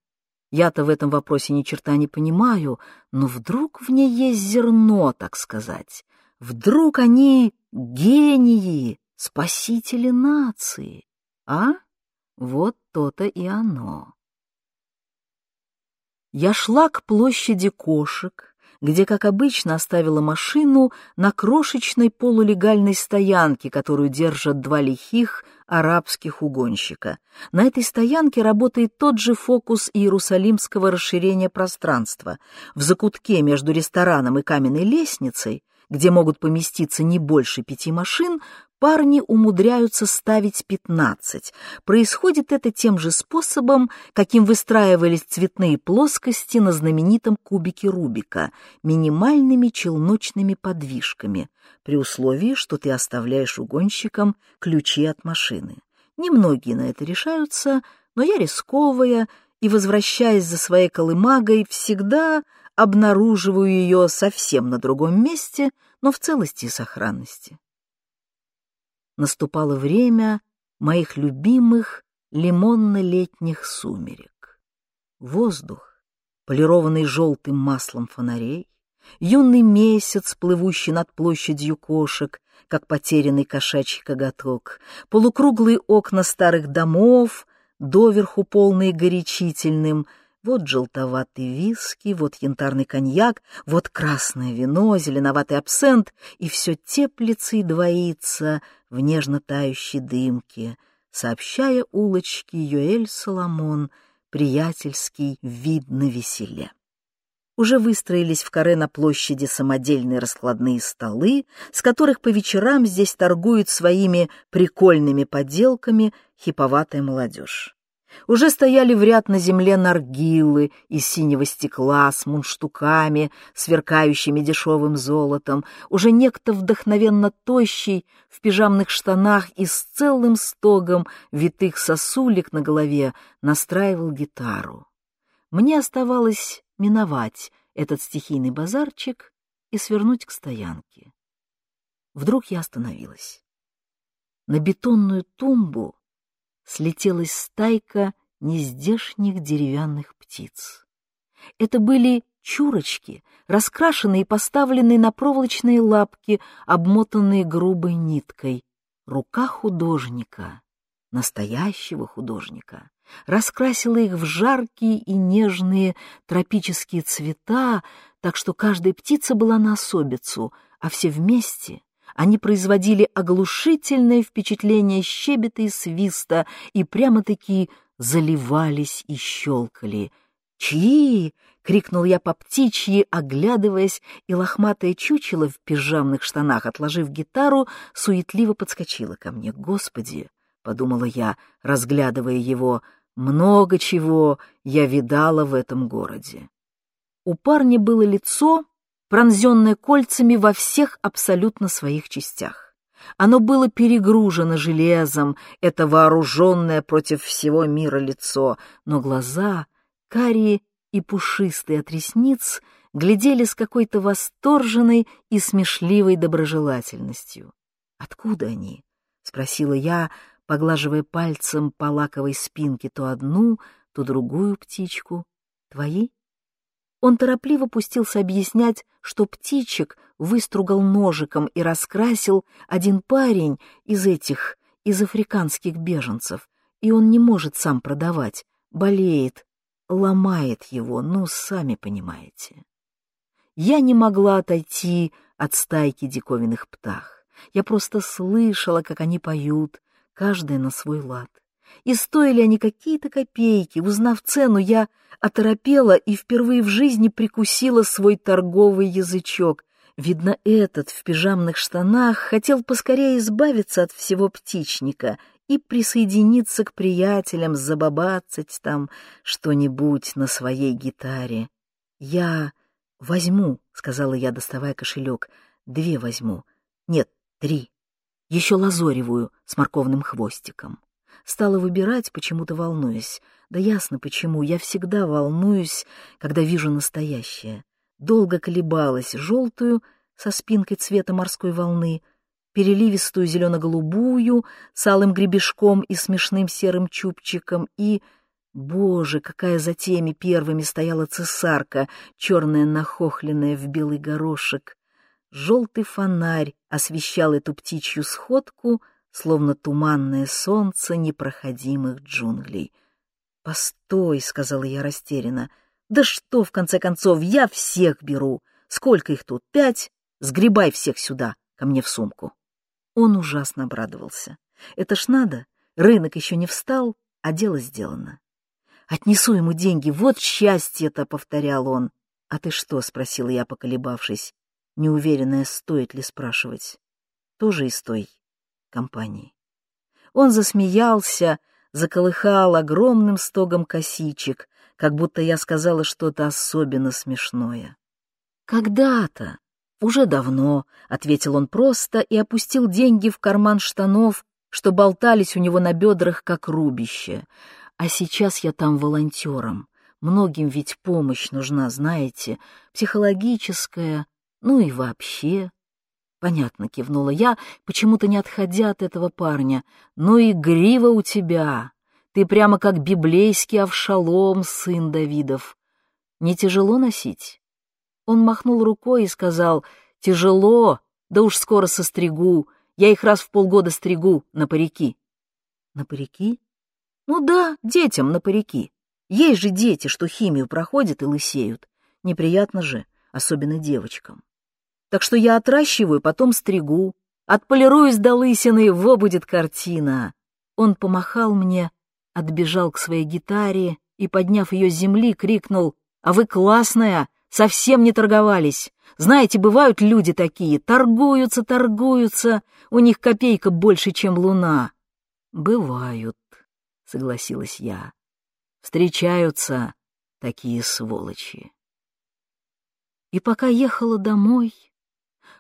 Я-то в этом вопросе ни черта не понимаю, но вдруг в ней есть зерно, так сказать. Вдруг они гении, спасители нации, а? Вот то-то и оно». Я шла к площади кошек, где, как обычно, оставила машину на крошечной полулегальной стоянке, которую держат два лихих арабских угонщика. На этой стоянке работает тот же фокус иерусалимского расширения пространства. В закутке между рестораном и каменной лестницей, где могут поместиться не больше пяти машин, парни умудряются ставить 15. Происходит это тем же способом, каким выстраивались цветные плоскости на знаменитом кубике Рубика, минимальными челночными подвижками, при условии, что ты оставляешь угонщикам ключи от машины. Немногие на это решаются, но я рисковая и, возвращаясь за своей колымагой, всегда обнаруживаю ее совсем на другом месте, но в целости и сохранности наступало время моих любимых лимонно-летних сумерек. Воздух, полированный желтым маслом фонарей, юный месяц, плывущий над площадью кошек, как потерянный кошачий коготок, полукруглые окна старых домов, доверху полные горячительным — вот желтоватый виски, вот янтарный коньяк, вот красное вино, зеленоватый абсент, и все теплится и двоится в нежно тающей дымке, сообщая улочки Юэль Соломон приятельский вид на веселе. Уже выстроились в каре на площади самодельные раскладные столы, с которых по вечерам здесь торгуют своими прикольными поделками хиповатая молодежь. Уже стояли в ряд на земле наргилы из синего стекла с мундштуками, сверкающими дешевым золотом. Уже некто вдохновенно тощий, в пижамных штанах и с целым стогом витых сосулек на голове настраивал гитару. Мне оставалось миновать этот стихийный базарчик и свернуть к стоянке. Вдруг я остановилась. На бетонную тумбу слетелась стайка нездешних деревянных птиц. Это были чурочки, раскрашенные и поставленные на проволочные лапки, обмотанные грубой ниткой. Рука художника, настоящего художника, раскрасила их в жаркие и нежные тропические цвета, так что каждая птица была на особицу, а все вместе они производили оглушительное впечатление щебета и свиста и прямо-таки заливались и щелкали. «Чьи?» — крикнул я по птичьи, оглядываясь, и лохматое чучело в пижамных штанах, отложив гитару, суетливо подскочило ко мне. «Господи!» — подумала я, разглядывая его. «Много чего я видала в этом городе». У парня было лицо, пронзенное кольцами во всех абсолютно своих частях. Оно было перегружено железом, это вооруженное против всего мира лицо, но глаза, карие и пушистые от ресниц, глядели с какой-то восторженной и смешливой доброжелательностью. «Откуда они?» — спросила я, поглаживая пальцем по лаковой спинке то одну, то другую птичку. «Твои?» Он торопливо пустился объяснять, что птичек выстругал ножиком и раскрасил один парень из этих, из африканских беженцев, и он не может сам продавать, болеет, ломает его, ну, сами понимаете. Я не могла отойти от стайки диковинных птах. Я просто слышала, как они поют, каждая на свой лад. И стоили они какие-то копейки. Узнав цену, я оторопела и впервые в жизни прикусила свой торговый язычок. Видно, этот в пижамных штанах хотел поскорее избавиться от всего птичника и присоединиться к приятелям, забабацать там что-нибудь на своей гитаре. «Я возьму», — сказала я, доставая кошелек. «Две возьму. Нет, три. Еще лазоревую с морковным хвостиком». Стала выбирать, почему-то волнуюсь. Да ясно почему, я всегда волнуюсь, когда вижу настоящее. Долго колебалась желтую со спинкой цвета морской волны, переливистую зелено-голубую с алым гребешком и смешным серым чубчиком и... Боже, какая за теми первыми стояла цесарка, черная нахохленная в белый горошек. Желтый фонарь освещал эту птичью сходку, словно туманное солнце непроходимых джунглей. «Постой», — сказала я растерянно, — «да что, в конце концов, я всех беру. Сколько их тут? Пять? Сгребай всех сюда, ко мне в сумку». Он ужасно обрадовался. «Это ж надо, рынок еще не встал, а дело сделано». «Отнесу ему деньги, вот счастье-то», — повторял он. «А ты что?» — спросила я, поколебавшись, неуверенная, стоит ли спрашивать. «Тоже из той компании». Он засмеялся, заколыхал огромным стогом косичек, как будто я сказала что-то особенно смешное. «Когда-то, уже давно», — ответил он просто и опустил деньги в карман штанов, что болтались у него на бедрах, как рубище. А сейчас я там волонтером. Многим ведь помощь нужна, знаете, психологическая, ну и вообще. Понятно, кивнула я, почему-то не отходя от этого парня. Ну и грива у тебя. Ты прямо как библейский Авшалом, сын Давидов. Не тяжело носить? Он махнул рукой и сказал, тяжело, да уж скоро состригу. Я их раз в полгода стригу на парики. На парики? Ну да, детям на парики. Есть же дети, что химию проходят и лысеют. Неприятно же, особенно девочкам. Так что я отращиваю, потом стригу. Отполируюсь до лысины, во будет картина. Он помахал мне, отбежал к своей гитаре и, подняв ее с земли, крикнул «А вы классная! Совсем не торговались! Знаете, бывают люди такие, торгуются, торгуются, у них копейка больше, чем луна». «Бывают», согласилась я. Встречаются такие сволочи. И пока ехала домой,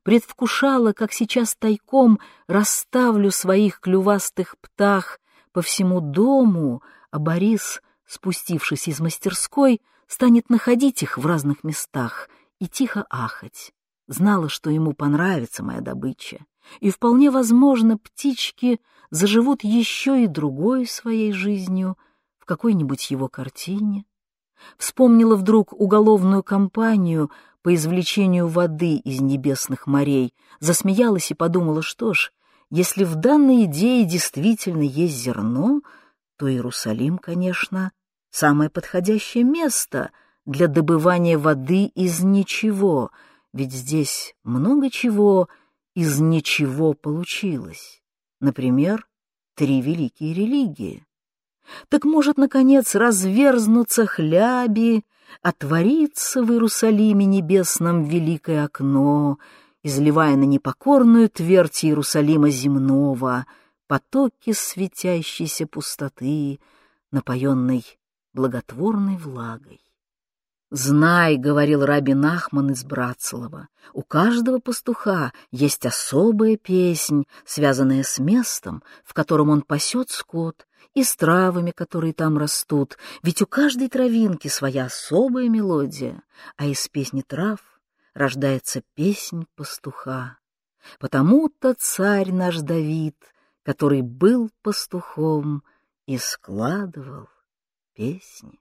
предвкушала, как сейчас тайком расставлю своих клювастых птах по всему дому, а Борис, спустившись из мастерской, станет находить их в разных местах и тихо ахать. Знала, что ему понравится моя добыча, и вполне возможно, птички заживут еще и другой своей жизнью в какой-нибудь его картине. Вспомнила вдруг уголовную кампанию по извлечению воды из небесных морей, засмеялась и подумала, что ж, если в данной идее действительно есть зерно, то Иерусалим, конечно, самое подходящее место для добывания воды из ничего, ведь здесь много чего — из ничего получилось. Например, три великие религии. Так может, наконец, разверзнуться хляби, отвориться в Иерусалиме небесном великое окно, изливая на непокорную твердь Иерусалима земного потоки светящейся пустоты, напоенной благотворной влагой. «Знай», — говорил Раби Нахман из Братцелова, — «у каждого пастуха есть особая песнь, связанная с местом, в котором он пасет скот, и с травами, которые там растут, ведь у каждой травинки своя особая мелодия, а из песни трав рождается песнь пастуха. Потому-то царь наш Давид, который был пастухом, и складывал песни.